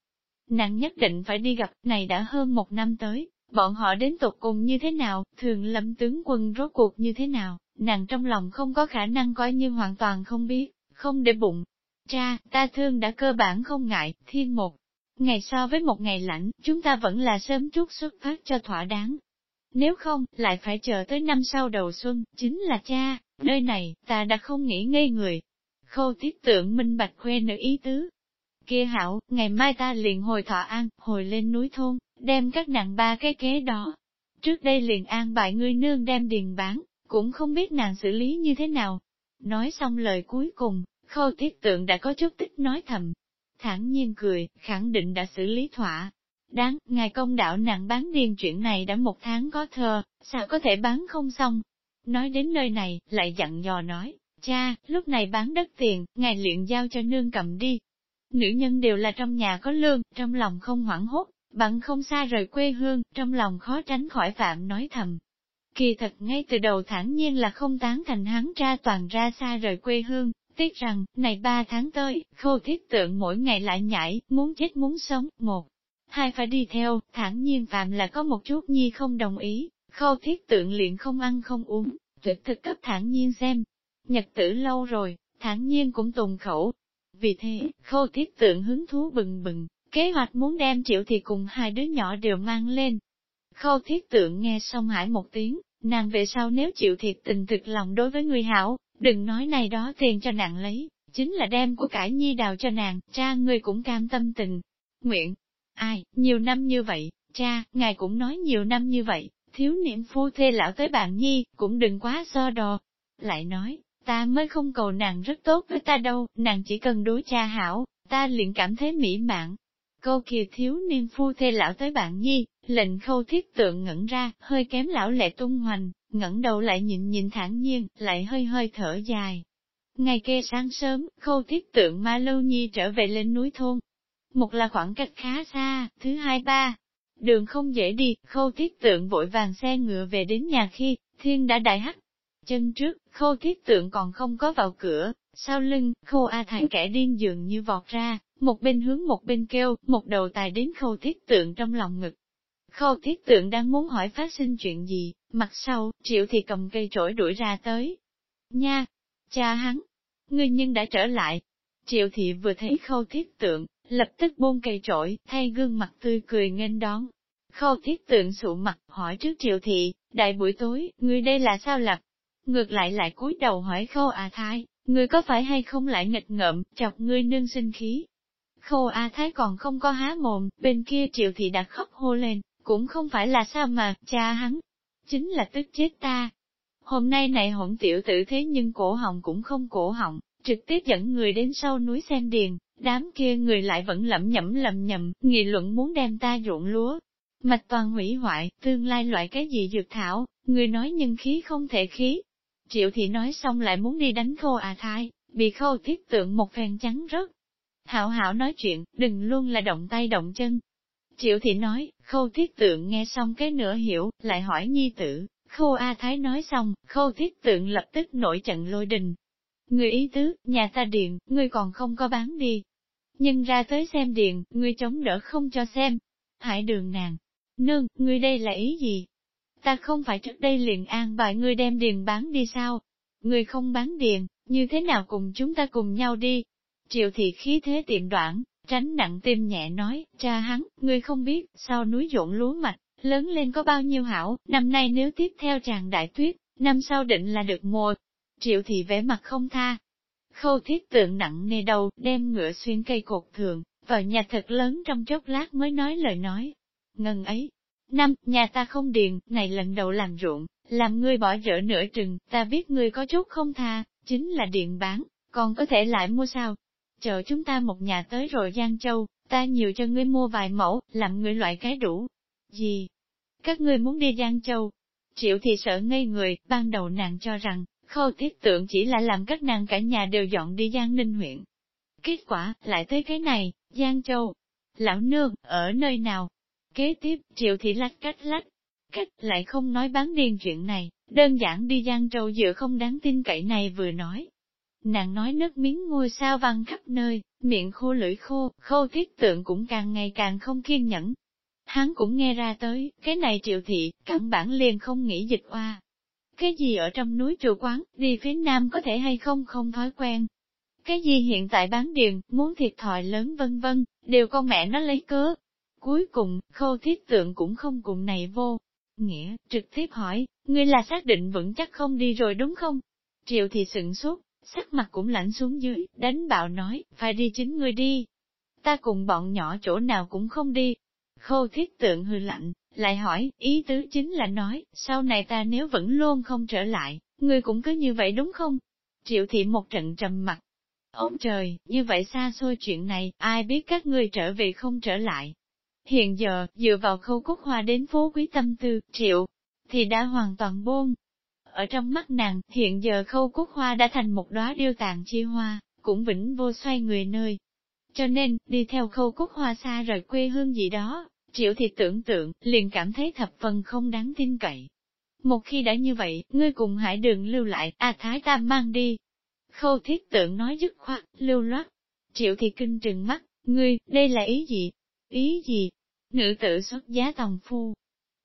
Nàng nhất định phải đi gặp, này đã hơn một năm tới, bọn họ đến tục cùng như thế nào, thường lâm tướng quân rốt cuộc như thế nào nàng trong lòng không có khả năng coi như hoàn toàn không biết, không để bụng. Cha, ta thương đã cơ bản không ngại, thiên một. Ngày so với một ngày lạnh, chúng ta vẫn là sớm chút xuất phát cho thỏa đáng. Nếu không, lại phải chờ tới năm sau đầu xuân, chính là cha, nơi này, ta đã không nghĩ ngây người. Khâu tiết tượng minh bạch khoe nữ ý tứ. Kia hảo, ngày mai ta liền hồi thọ an, hồi lên núi thôn, đem các nàng ba cái kế đó. Trước đây liền an bại ngươi nương đem điền bán, cũng không biết nàng xử lý như thế nào. Nói xong lời cuối cùng, khâu thiết tượng đã có chút tích nói thầm thản nhiên cười, khẳng định đã xử lý thỏa. Đáng, ngài công đạo nặng bán điên chuyện này đã một tháng có thơ, sao có thể bán không xong? Nói đến nơi này, lại dặn dò nói, cha, lúc này bán đất tiền, ngài luyện giao cho nương cầm đi. Nữ nhân đều là trong nhà có lương, trong lòng không hoảng hốt, bằng không xa rời quê hương, trong lòng khó tránh khỏi phạm nói thầm, Kỳ thật ngay từ đầu thản nhiên là không tán thành hắn ra toàn ra xa rời quê hương, tiếc rằng, này ba tháng tới, khô thiết tượng mỗi ngày lại nhảy, muốn chết muốn sống, một. Hai phải đi theo, thản nhiên phạm là có một chút nhi không đồng ý, khâu thiết tượng liền không ăn không uống, tuyệt thực cấp thản nhiên xem, Nhật tử lâu rồi, thản nhiên cũng tùng khẩu. Vì thế, khâu thiết tượng hứng thú bừng bừng, kế hoạch muốn đem triệu thì cùng hai đứa nhỏ đều mang lên. Khâu thiết tượng nghe xong hải một tiếng, nàng về sau nếu chịu thiệt tình thực lòng đối với người hảo, đừng nói này đó tiền cho nàng lấy, chính là đem của cải nhi đào cho nàng, cha ngươi cũng cam tâm tình. Nguyện, ai, nhiều năm như vậy, cha, ngài cũng nói nhiều năm như vậy, thiếu niệm phu thê lão tới bạn nhi, cũng đừng quá so đo. Lại nói, ta mới không cầu nàng rất tốt với ta đâu, nàng chỉ cần đối cha hảo, ta liền cảm thấy mỹ mãn. Câu kia thiếu niên phu thê lão tới bạn nhi, lệnh khâu thiết tượng ngẩn ra, hơi kém lão lệ tung hoành, ngẩng đầu lại nhìn nhìn thản nhiên, lại hơi hơi thở dài. Ngày kia sáng sớm, khâu thiết tượng ma lâu nhi trở về lên núi thôn. Một là khoảng cách khá xa, thứ hai ba, Đường không dễ đi, khâu thiết tượng vội vàng xe ngựa về đến nhà khi, thiên đã đại hắc. Chân trước, khâu thiết tượng còn không có vào cửa, sau lưng, khâu A Thành kẻ điên dường như vọt ra, một bên hướng một bên kêu, một đầu tài đến khâu thiết tượng trong lòng ngực. Khâu thiết tượng đang muốn hỏi phát sinh chuyện gì, mặt sau, triệu thì cầm cây trổi đuổi ra tới. Nha! Cha hắn! Ngươi nhân đã trở lại. Triệu thị vừa thấy khâu thiết tượng, lập tức buông cây trổi, thay gương mặt tươi cười nghênh đón. Khâu thiết tượng sụ mặt, hỏi trước triệu thị, đại buổi tối, người đây là sao lập? Ngược lại lại cúi đầu hỏi khâu à thái, người có phải hay không lại nghịch ngợm, chọc ngươi nương sinh khí? Khâu A Thái còn không có há mồm, bên kia triệu thị đã khóc hô lên, cũng không phải là sao mà, cha hắn, chính là tức chết ta. Hôm nay này hỗn tiểu tử thế nhưng cổ họng cũng không cổ họng, trực tiếp dẫn người đến sau núi xem điền, đám kia người lại vẫn lẩm nhẩm lẩm nhẩm nghị luận muốn đem ta ruộng lúa. Mạch toàn hủy hoại, tương lai loại cái gì dược thảo, người nói nhân khí không thể khí. Triệu thị nói xong lại muốn đi đánh khô à thai, bị khâu thiết tượng một phen trắng rớt. Hảo hảo nói chuyện, đừng luôn là động tay động chân. Triệu thị nói, khâu thiết tượng nghe xong cái nửa hiểu, lại hỏi nhi tử, Khâu A Thái nói xong, khâu thiết tượng lập tức nổi trận lôi đình, Người ý tứ, nhà ta điện, ngươi còn không có bán đi. Nhưng ra tới xem điện, ngươi chống đỡ không cho xem. Hải đường nàng. Nương, ngươi đây là ý gì? Ta không phải trước đây liền an bài ngươi đem điền bán đi sao? Ngươi không bán điền, như thế nào cùng chúng ta cùng nhau đi? Triệu thị khí thế tiệm đoạn, tránh nặng tim nhẹ nói, cha hắn, ngươi không biết, sao núi ruộng lúa mạch, lớn lên có bao nhiêu hảo, năm nay nếu tiếp theo tràn đại tuyết, năm sau định là được mùa, Triệu thị vẻ mặt không tha. Khâu thiết tượng nặng nề đầu, đem ngựa xuyên cây cột thường, vào nhà thật lớn trong chốc lát mới nói lời nói. Ngân ấy, năm, nhà ta không điền, này lần đầu làm ruộng, làm ngươi bỏ dở nửa trừng, ta biết ngươi có chút không tha, chính là điện bán, còn có thể lại mua sao? Chờ chúng ta một nhà tới rồi Giang Châu, ta nhiều cho ngươi mua vài mẫu, làm ngươi loại cái đủ. Gì? Các ngươi muốn đi Giang Châu? Triệu thì sợ ngây người, ban đầu nàng cho rằng, Khâu thiết tượng chỉ là làm các nàng cả nhà đều dọn đi Giang Ninh huyện. Kết quả, lại tới cái này, Giang Châu. Lão nương, ở nơi nào? Kế tiếp, triệu thị lách cách lách. Cách lại không nói bán điên chuyện này, đơn giản đi Giang Châu dựa không đáng tin cậy này vừa nói. Nàng nói nước miếng ngôi sao văng khắp nơi, miệng khô lưỡi khô, khâu thiết tượng cũng càng ngày càng không kiên nhẫn. Hắn cũng nghe ra tới, cái này triệu thị, căn bản liền không nghĩ dịch oa, cái gì ở trong núi trù quán, đi phía nam có thể hay không không thói quen. Cái gì hiện tại bán điền, muốn thiệt thòi lớn vân vân, đều con mẹ nó lấy cớ. Cuối cùng, khâu thiết tượng cũng không cùng này vô. Nghĩa, trực tiếp hỏi, ngươi là xác định vững chắc không đi rồi đúng không? Triệu thì sửng sốt, sắc mặt cũng lạnh xuống dưới, đánh bạo nói, phải đi chính ngươi đi. Ta cùng bọn nhỏ chỗ nào cũng không đi. Khâu thiết tượng hư lạnh, lại hỏi, ý tứ chính là nói, sau này ta nếu vẫn luôn không trở lại, ngươi cũng cứ như vậy đúng không? Triệu thị một trận trầm mặt. Ông trời, như vậy xa xôi chuyện này, ai biết các ngươi trở về không trở lại. Hiện giờ, dựa vào khâu cúc hoa đến phố quý tâm tư, triệu, thì đã hoàn toàn buông. Ở trong mắt nàng, hiện giờ khâu cúc hoa đã thành một đóa điêu tàn chi hoa, cũng vĩnh vô xoay người nơi. Cho nên, đi theo khâu cúc hoa xa rời quê hương gì đó, Triệu thì tưởng tượng, liền cảm thấy thập phần không đáng tin cậy. Một khi đã như vậy, ngươi cùng hải đường lưu lại, a thái tam mang đi. Khâu thiết tượng nói dứt khoát, lưu loát. Triệu thì kinh trừng mắt, ngươi, đây là ý gì? Ý gì? Nữ tử xuất giá tòng phu.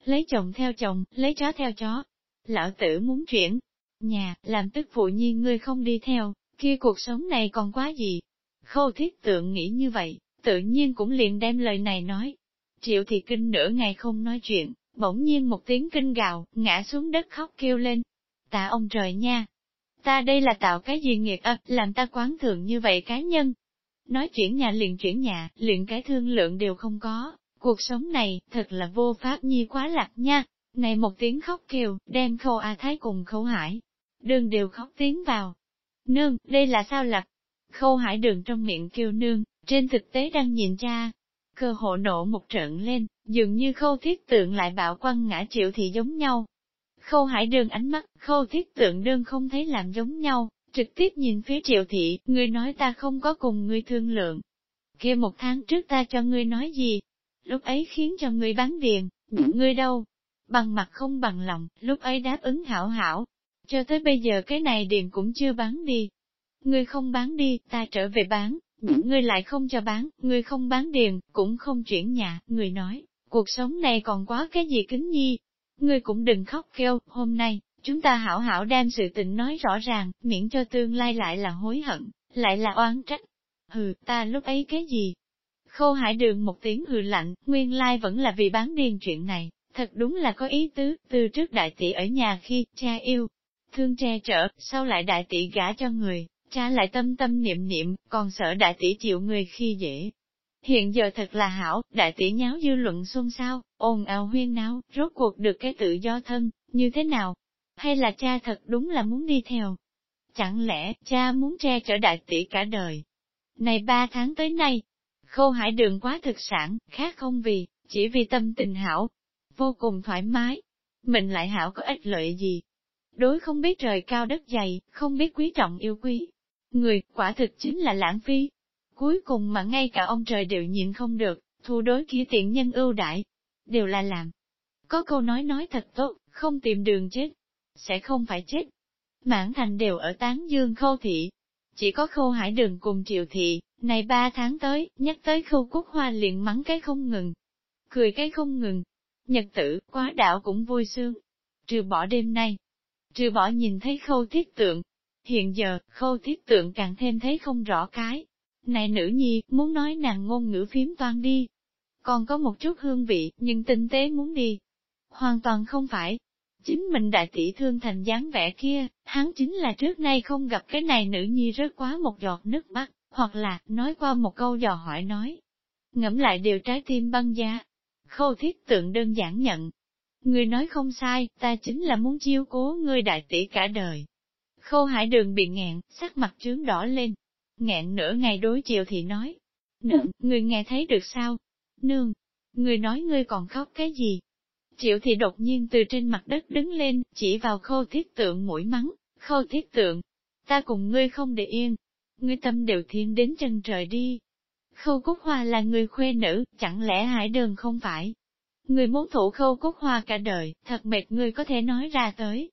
Lấy chồng theo chồng, lấy chó theo chó. Lão tử muốn chuyển. nhà, làm tức phụ nhi ngươi không đi theo, kia cuộc sống này còn quá gì. Khâu thiết tượng nghĩ như vậy, tự nhiên cũng liền đem lời này nói. Triệu thị kinh nửa ngày không nói chuyện, bỗng nhiên một tiếng kinh gào, ngã xuống đất khóc kêu lên. Tạ ông trời nha! Ta đây là tạo cái gì nghiệt ập, làm ta quán thường như vậy cá nhân. Nói chuyển nhà liền chuyển nhà, liền cái thương lượng đều không có, cuộc sống này, thật là vô pháp nhi quá lạc nha. Này một tiếng khóc kêu, đem khâu A Thái cùng khâu hải. Đường đều khóc tiếng vào. Nương, đây là sao lạc? Khâu hải đường trong miệng kêu nương, trên thực tế đang nhìn cha. Cơ hộ nổ một trận lên, dường như khâu thiết tượng lại bạo quăng ngã triệu thì giống nhau. Khâu hải đường ánh mắt, khâu thiết tượng đơn không thấy làm giống nhau, trực tiếp nhìn phía triệu thị, ngươi nói ta không có cùng ngươi thương lượng. kia một tháng trước ta cho ngươi nói gì? Lúc ấy khiến cho ngươi bán điền, ngươi đâu? Bằng mặt không bằng lòng, lúc ấy đáp ứng hảo hảo. Cho tới bây giờ cái này điện cũng chưa bán đi. Ngươi không bán đi, ta trở về bán, ngươi lại không cho bán, ngươi không bán điền, cũng không chuyển nhà, ngươi nói, cuộc sống này còn quá cái gì kính nhi. Ngươi cũng đừng khóc kêu, hôm nay, chúng ta hảo hảo đem sự tình nói rõ ràng, miễn cho tương lai lại là hối hận, lại là oán trách. Hừ, ta lúc ấy cái gì? Khô hải đường một tiếng hừ lạnh, nguyên lai vẫn là vì bán điền chuyện này, thật đúng là có ý tứ, từ trước đại tỷ ở nhà khi, cha yêu, thương che chở, sau lại đại tỷ gả cho người, cha lại tâm tâm niệm niệm, còn sợ đại tỷ chịu người khi dễ. Hiện giờ thật là hảo, đại tỷ nháo dư luận xôn xao, ồn ào huyên náo, rốt cuộc được cái tự do thân, như thế nào? Hay là cha thật đúng là muốn đi theo? Chẳng lẽ cha muốn che chở đại tỷ cả đời? Này ba tháng tới nay, khâu hải đường quá thực sản, khác không vì, chỉ vì tâm tình hảo, vô cùng thoải mái. Mình lại hảo có ích lợi gì? Đối không biết trời cao đất dày, không biết quý trọng yêu quý, Người, quả thực chính là lãng phí. Cuối cùng mà ngay cả ông trời đều nhịn không được, thu đối kia tiện nhân ưu đại. Đều là làm. Có câu nói nói thật tốt, không tìm đường chết. Sẽ không phải chết. Mãn thành đều ở tán dương khâu thị. Chỉ có khâu hải đường cùng triệu thị, này ba tháng tới, nhắc tới khâu cúc hoa liền mắng cái không ngừng. Cười cái không ngừng. Nhật tử, quá đạo cũng vui sương. Trừ bỏ đêm nay. Trừ bỏ nhìn thấy khâu thiết tượng, Hiện giờ, khâu thiết tượng càng thêm thấy không rõ cái. Này nữ nhi, muốn nói nàng ngôn ngữ phím toan đi. Còn có một chút hương vị, nhưng tinh tế muốn đi. Hoàn toàn không phải. Chính mình đại tỷ thương thành dáng vẻ kia, hắn chính là trước nay không gặp cái này nữ nhi rớt quá một giọt nước mắt, hoặc là, nói qua một câu dò hỏi nói. Ngẫm lại điều trái tim băng giá. Khâu thiết tượng đơn giản nhận. Người nói không sai, ta chính là muốn chiêu cố ngươi đại tỷ cả đời. Khâu hải đường bị nghẹn, sắc mặt trướng đỏ lên. Nghẹn nửa ngày đối chiều thì nói. Nương, người nghe thấy được sao? Nương, người nói ngươi còn khóc cái gì? Triệu thì đột nhiên từ trên mặt đất đứng lên, chỉ vào khâu thiết tượng mũi mắng, khâu thiết tượng. Ta cùng ngươi không để yên. Ngươi tâm đều thiên đến chân trời đi. Khâu Cúc Hoa là người khuê nữ, chẳng lẽ hải đường không phải? Người muốn thủ khâu Cúc Hoa cả đời, thật mệt người có thể nói ra tới.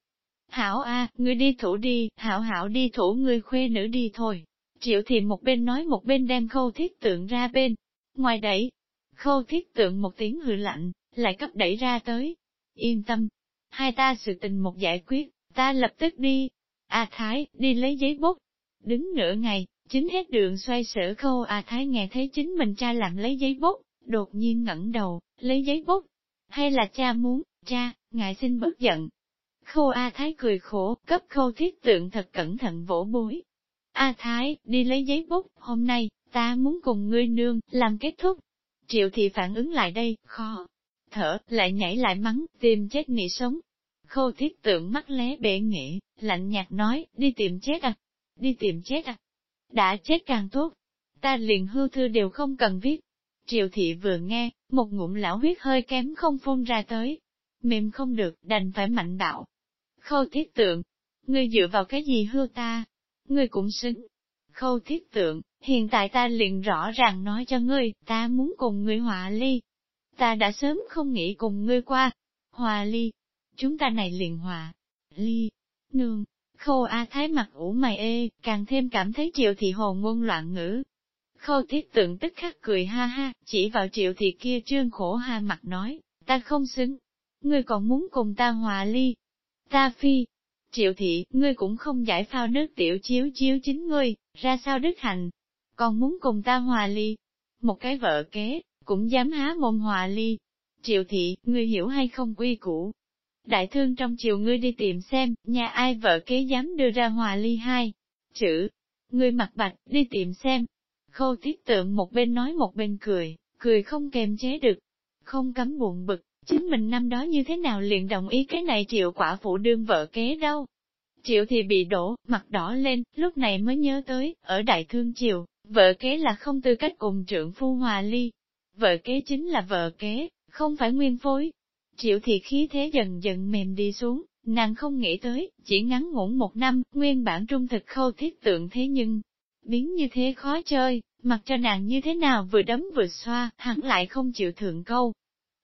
Hảo a, à, đi thủ đi, hảo hảo đi thủ người khuê nữ đi thôi. Triệu thì một bên nói một bên đem khâu thiết tượng ra bên. Ngoài đẩy, khâu thiết tượng một tiếng hừ lạnh, lại cấp đẩy ra tới. Yên tâm, hai ta sự tình một giải quyết, ta lập tức đi. A Thái, đi lấy giấy bút. Đứng nửa ngày, chính hết đường xoay sở khâu A Thái nghe thấy chính mình cha làm lấy giấy bút, đột nhiên ngẩng đầu, lấy giấy bút. Hay là cha muốn, cha, ngài xin bớt giận, khâu A Thái cười khổ, cấp khâu thiết tượng thật cẩn thận vỗ bối. A Thái, đi lấy giấy bút, hôm nay, ta muốn cùng ngươi nương, làm kết thúc. Triệu thị phản ứng lại đây, khó thở, lại nhảy lại mắng, tìm chết nị sống. Khâu thiết tượng mắt lé bể nghệ, lạnh nhạt nói, đi tìm chết à, đi tìm chết à. Đã chết càng tốt, ta liền hư thư đều không cần viết. Triệu thị vừa nghe, một ngụm lão huyết hơi kém không phun ra tới. Mềm không được, đành phải mạnh đạo. Khâu thiết tượng, ngươi dựa vào cái gì hư ta? Ngươi cũng xứng. Khâu thiết tượng, hiện tại ta liền rõ ràng nói cho ngươi, ta muốn cùng ngươi hòa ly. Ta đã sớm không nghĩ cùng ngươi qua. Hòa ly. Chúng ta này liền hòa. Ly. Nương. Khâu A Thái mặt ủ mày ê, càng thêm cảm thấy triệu thị hồ ngôn loạn ngữ. Khâu thiết tượng tức khắc cười ha ha, chỉ vào triệu thị kia trương khổ ha mặt nói, ta không xứng. Ngươi còn muốn cùng ta hòa ly, Ta phi, Triệu thị, ngươi cũng không giải phao nước tiểu chiếu chiếu chính ngươi, ra sao đức hạnh, còn muốn cùng ta hòa ly. Một cái vợ kế, cũng dám há mồm hòa ly. Triệu thị, ngươi hiểu hay không quy củ? Đại thương trong chiều ngươi đi tìm xem, nhà ai vợ kế dám đưa ra hòa ly hai. Chữ, ngươi mặt bạch, đi tìm xem. Khâu thiết tượng một bên nói một bên cười, cười không kềm chế được. Không cấm buồn bực, chính mình năm đó như thế nào liền đồng ý cái này triệu quả phụ đương vợ kế đâu. Triệu thì bị đổ, mặt đỏ lên, lúc này mới nhớ tới, ở đại thương triều, vợ kế là không tư cách cùng trưởng phu hòa ly. Vợ kế chính là vợ kế, không phải nguyên phối. Triệu thì khí thế dần dần mềm đi xuống, nàng không nghĩ tới, chỉ ngắn ngủn một năm, nguyên bản trung thực khâu thiết tượng thế nhưng, biến như thế khó chơi, mặc cho nàng như thế nào vừa đấm vừa xoa, hẳn lại không chịu thượng câu.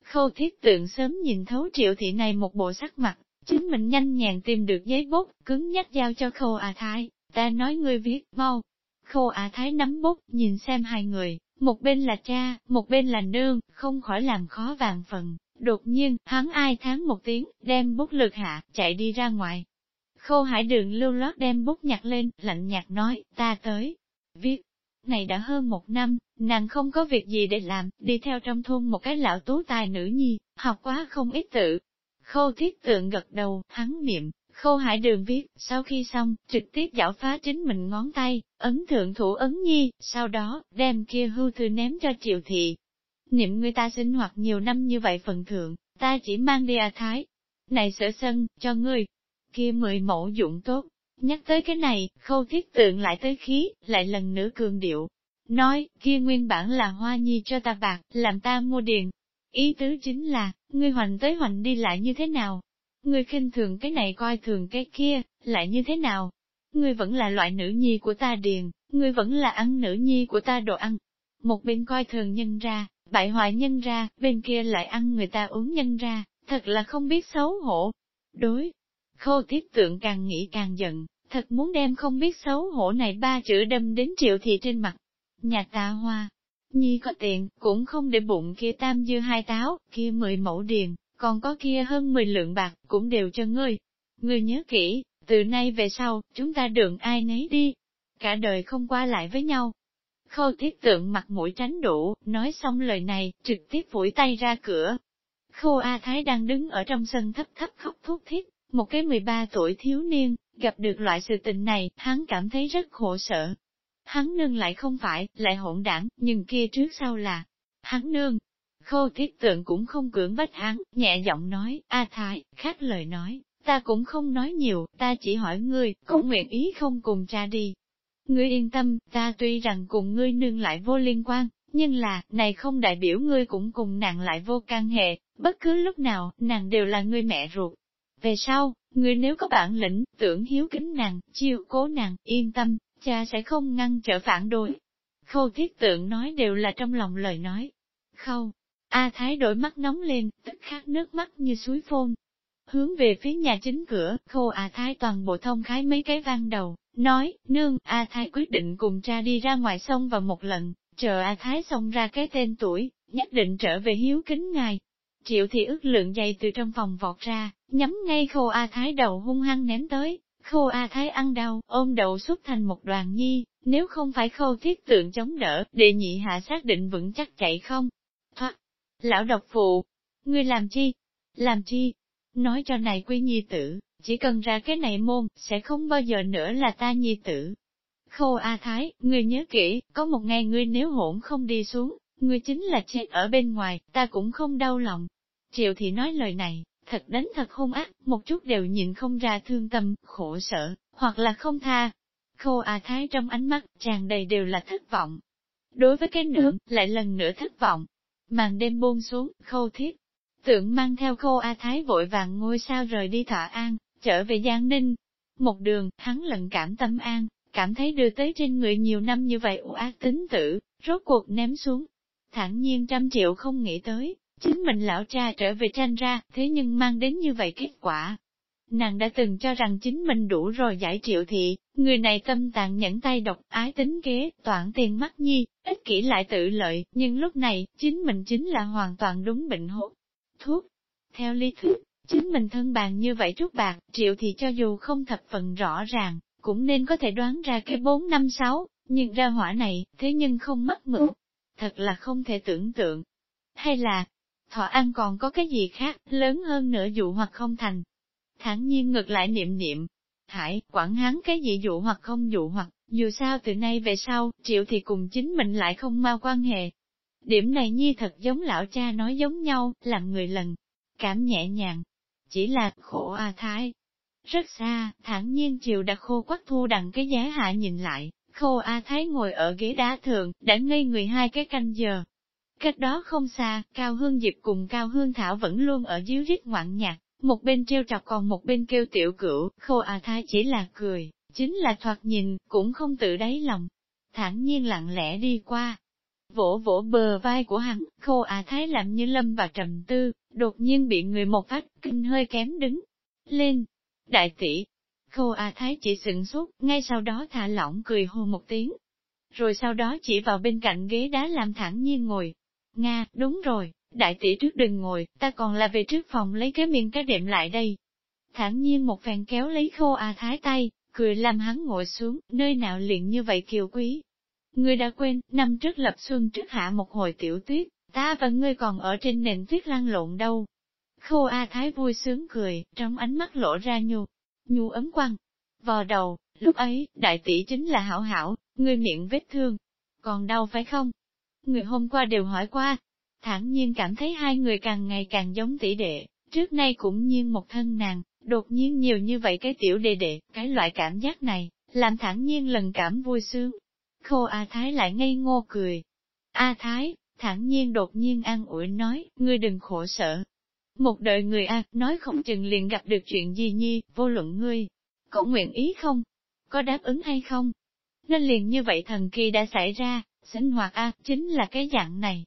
Khâu thiết tượng sớm nhìn thấu triệu thị này một bộ sắc mặt, chính mình nhanh nhàng tìm được giấy bút, cứng nhắc giao cho khâu à thái, ta nói ngươi viết, mau. Khâu à thái nắm bút, nhìn xem hai người, một bên là cha, một bên là nương, không khỏi làm khó vàng phần. Đột nhiên, hắn ai tháng một tiếng, đem bút lực hạ, chạy đi ra ngoài. Khâu hải đường lưu lót đem bút nhặt lên, lạnh nhạt nói, ta tới. Viết, này đã hơn một năm, nàng không có việc gì để làm, đi theo trong thôn một cái lão tú tài nữ nhi, học quá không ít tự. Khâu thiết tượng gật đầu, hắn niệm, khâu hải đường viết, sau khi xong, trực tiếp giảo phá chính mình ngón tay, ấn thượng thủ ấn nhi, sau đó, đem kia hưu thư ném cho triệu thị. Niệm người ta sinh hoạt nhiều năm như vậy phần thượng, ta chỉ mang đi à thái. Này sở sân, cho ngươi, kia mười mẫu dụng tốt, Nhắc tới cái này, khâu thiết tượng lại tới khí, lại lần nữa cường điệu. Nói, kia nguyên bản là hoa nhi cho ta bạc, làm ta mua điền. Ý tứ chính là, ngươi hoành tới hoành đi lại như thế nào? Ngươi khinh thường cái này coi thường cái kia, lại như thế nào? Ngươi vẫn là loại nữ nhi của ta điền, ngươi vẫn là ăn nữ nhi của ta đồ ăn. Một bên coi thường nhân ra, bại hoại nhân ra, bên kia lại ăn người ta uống nhân ra, thật là không biết xấu hổ. Đối, khâu thiết tượng càng nghĩ càng giận, thật muốn đem không biết xấu hổ này ba chữ đâm đến triệu thị trên mặt. Nhà ta hoa, nhi có tiền, cũng không để bụng kia tam dư hai táo, kia mười mẫu điền, còn có kia hơn mười lượng bạc, cũng đều cho ngươi. Ngươi nhớ kỹ, từ nay về sau, chúng ta đường ai nấy đi. Cả đời không qua lại với nhau. Khâu thiết tượng mặt mũi tránh đủ, nói xong lời này, trực tiếp phủi tay ra cửa. Khô A Thái đang đứng ở trong sân thấp thấp khóc thuốc thiết, một cái 13 tuổi thiếu niên, gặp được loại sự tình này, hắn cảm thấy rất khổ sở. Hắn nương lại không phải, lại hỗn đảng, nhưng kia trước sau là, hắn nương. Khô thiết tượng cũng không cưỡng bách hắn, nhẹ giọng nói, A Thái, khác lời nói, ta cũng không nói nhiều, ta chỉ hỏi ngươi, có nguyện ý không cùng cha đi. Ngươi yên tâm, ta tuy rằng cùng ngươi nương lại vô liên quan, nhưng là, này không đại biểu ngươi cũng cùng nàng lại vô can hệ, bất cứ lúc nào, nàng đều là ngươi mẹ ruột. Về sau, ngươi nếu có bản lĩnh, tưởng hiếu kính nàng, chiêu cố nàng, yên tâm, cha sẽ không ngăn trở phản đối. Khâu thiết tượng nói đều là trong lòng lời nói. Khâu, A Thái đổi mắt nóng lên, tức khắc nước mắt như suối phôn. Hướng về phía nhà chính cửa, khâu A Thái toàn bộ thông khái mấy cái vang đầu, nói, nương, A Thái quyết định cùng cha đi ra ngoài sông vào một lần, chờ A Thái xông ra cái tên tuổi, nhất định trở về hiếu kính ngài. Triệu thì ước lượng dày từ trong phòng vọt ra, nhắm ngay khô A Thái đầu hung hăng ném tới, khô A Thái ăn đau, ôm đầu xuất thành một đoàn nhi, nếu không phải khâu thiết tượng chống đỡ, đệ nhị hạ xác định vững chắc chạy không. Thoát! Lão độc phụ! Ngươi làm chi? Làm chi? Nói cho này quy nhi tử, chỉ cần ra cái này môn, sẽ không bao giờ nữa là ta nhi tử. Khô A Thái, ngươi nhớ kỹ, có một ngày ngươi nếu hỗn không đi xuống, ngươi chính là chết ở bên ngoài, ta cũng không đau lòng. Triệu thị nói lời này, thật đánh thật hung ác, một chút đều nhìn không ra thương tâm, khổ sở, hoặc là không tha. Khô A Thái trong ánh mắt, tràn đầy đều là thất vọng. Đối với cái nữa, lại lần nữa thất vọng. Màn đêm buông xuống, khâu thiết. Tượng mang theo khô A Thái vội vàng ngôi sao rời đi thọ an, trở về Giang Ninh. Một đường, hắn lần cảm tâm an, cảm thấy đưa tới trên người nhiều năm như vậy u ác tính tử, rốt cuộc ném xuống. Thẳng nhiên trăm triệu không nghĩ tới, Chính mình lão cha trở về tranh ra, thế nhưng mang đến như vậy kết quả. Nàng đã từng cho rằng chính mình đủ rồi giải triệu thị, người này tâm tàn nhẫn tay độc, ái tính kế, toàn tiền mắt nhi, ích kỷ lại tự lợi, nhưng lúc này, chính mình chính là hoàn toàn đúng bệnh hốt. Thuốc. Theo lý thuyết, Chính mình thân bàn như vậy chút bạc, triệu thì cho dù không thập phần rõ ràng, cũng nên có thể đoán ra cái bốn năm sáu nhưng ra hỏa này, thế nhưng không mất mực. Thật là không thể tưởng tượng. Hay là, thọ ăn còn có cái gì khác, lớn hơn nữa dụ hoặc không thành. Thẳng nhiên ngược lại niệm niệm. Hải, quản hắn cái gì dụ hoặc không dụ hoặc, dù sao từ nay về sau, triệu thì cùng chính mình lại không mau quan hệ. Điểm này nhi thật giống lão cha nói giống nhau, làm người lần. Cảm nhẹ nhàng. Chỉ là khổ a thái. Rất xa, thản nhiên chiều đã khô quắc thu đặng cái giá hạ nhìn lại, khô a thái ngồi ở ghế đá thượng đã ngây người hai cái canh giờ. Cách đó không xa, Cao Hương Diệp cùng Cao Hương Thảo vẫn luôn ở dưới rít ngoạn nhạc, một bên treo trọc còn một bên kêu tiểu cửu, khô a thái chỉ là cười, chính là thoạt nhìn, cũng không tự đáy lòng. thản nhiên lặng lẽ đi qua, vỗ vỗ bờ vai của hắn, khô à thái làm như lâm và trầm tư, đột nhiên bị người một phát, kinh hơi kém đứng lên. Đại tỷ, khô à thái chỉ sửng sốt, ngay sau đó thả lỏng cười hô một tiếng. Rồi sau đó chỉ vào bên cạnh ghế đá làm thẳng nhiên ngồi. Nga, đúng rồi, đại tỷ trước đừng ngồi, ta còn là về trước phòng lấy cái miệng cái đệm lại đây. Thẳng nhiên một phèn kéo lấy khô à thái tay, cười làm hắn ngồi xuống, nơi nào liền như vậy kiều quý. Ngươi đã quên, năm trước lập xuân trước hạ một hồi tiểu tuyết, ta và ngươi còn ở trên nền tuyết lăn lộn đâu. Khô A Thái vui sướng cười, trong ánh mắt lộ ra nhu, nhu ấm quăng. Vò đầu, lúc ấy, đại tỷ chính là hảo hảo, ngươi miệng vết thương. Còn đau phải không? Người hôm qua đều hỏi qua. thản nhiên cảm thấy hai người càng ngày càng giống tỷ đệ, trước nay cũng nhiên một thân nàng, Đột nhiên nhiều như vậy cái tiểu đệ đệ, cái loại cảm giác này, làm thẳng nhiên lần cảm vui sướng. Khô A Thái lại ngây ngô cười. A Thái, thẳng nhiên đột nhiên an ủi nói, ngươi đừng khổ sở. Một đời người A, nói không chừng liền gặp được chuyện gì nhi, vô luận ngươi. Cậu nguyện ý không? Có đáp ứng hay không? Nên liền như vậy thần kỳ đã xảy ra, sinh hoạt A, chính là cái dạng này.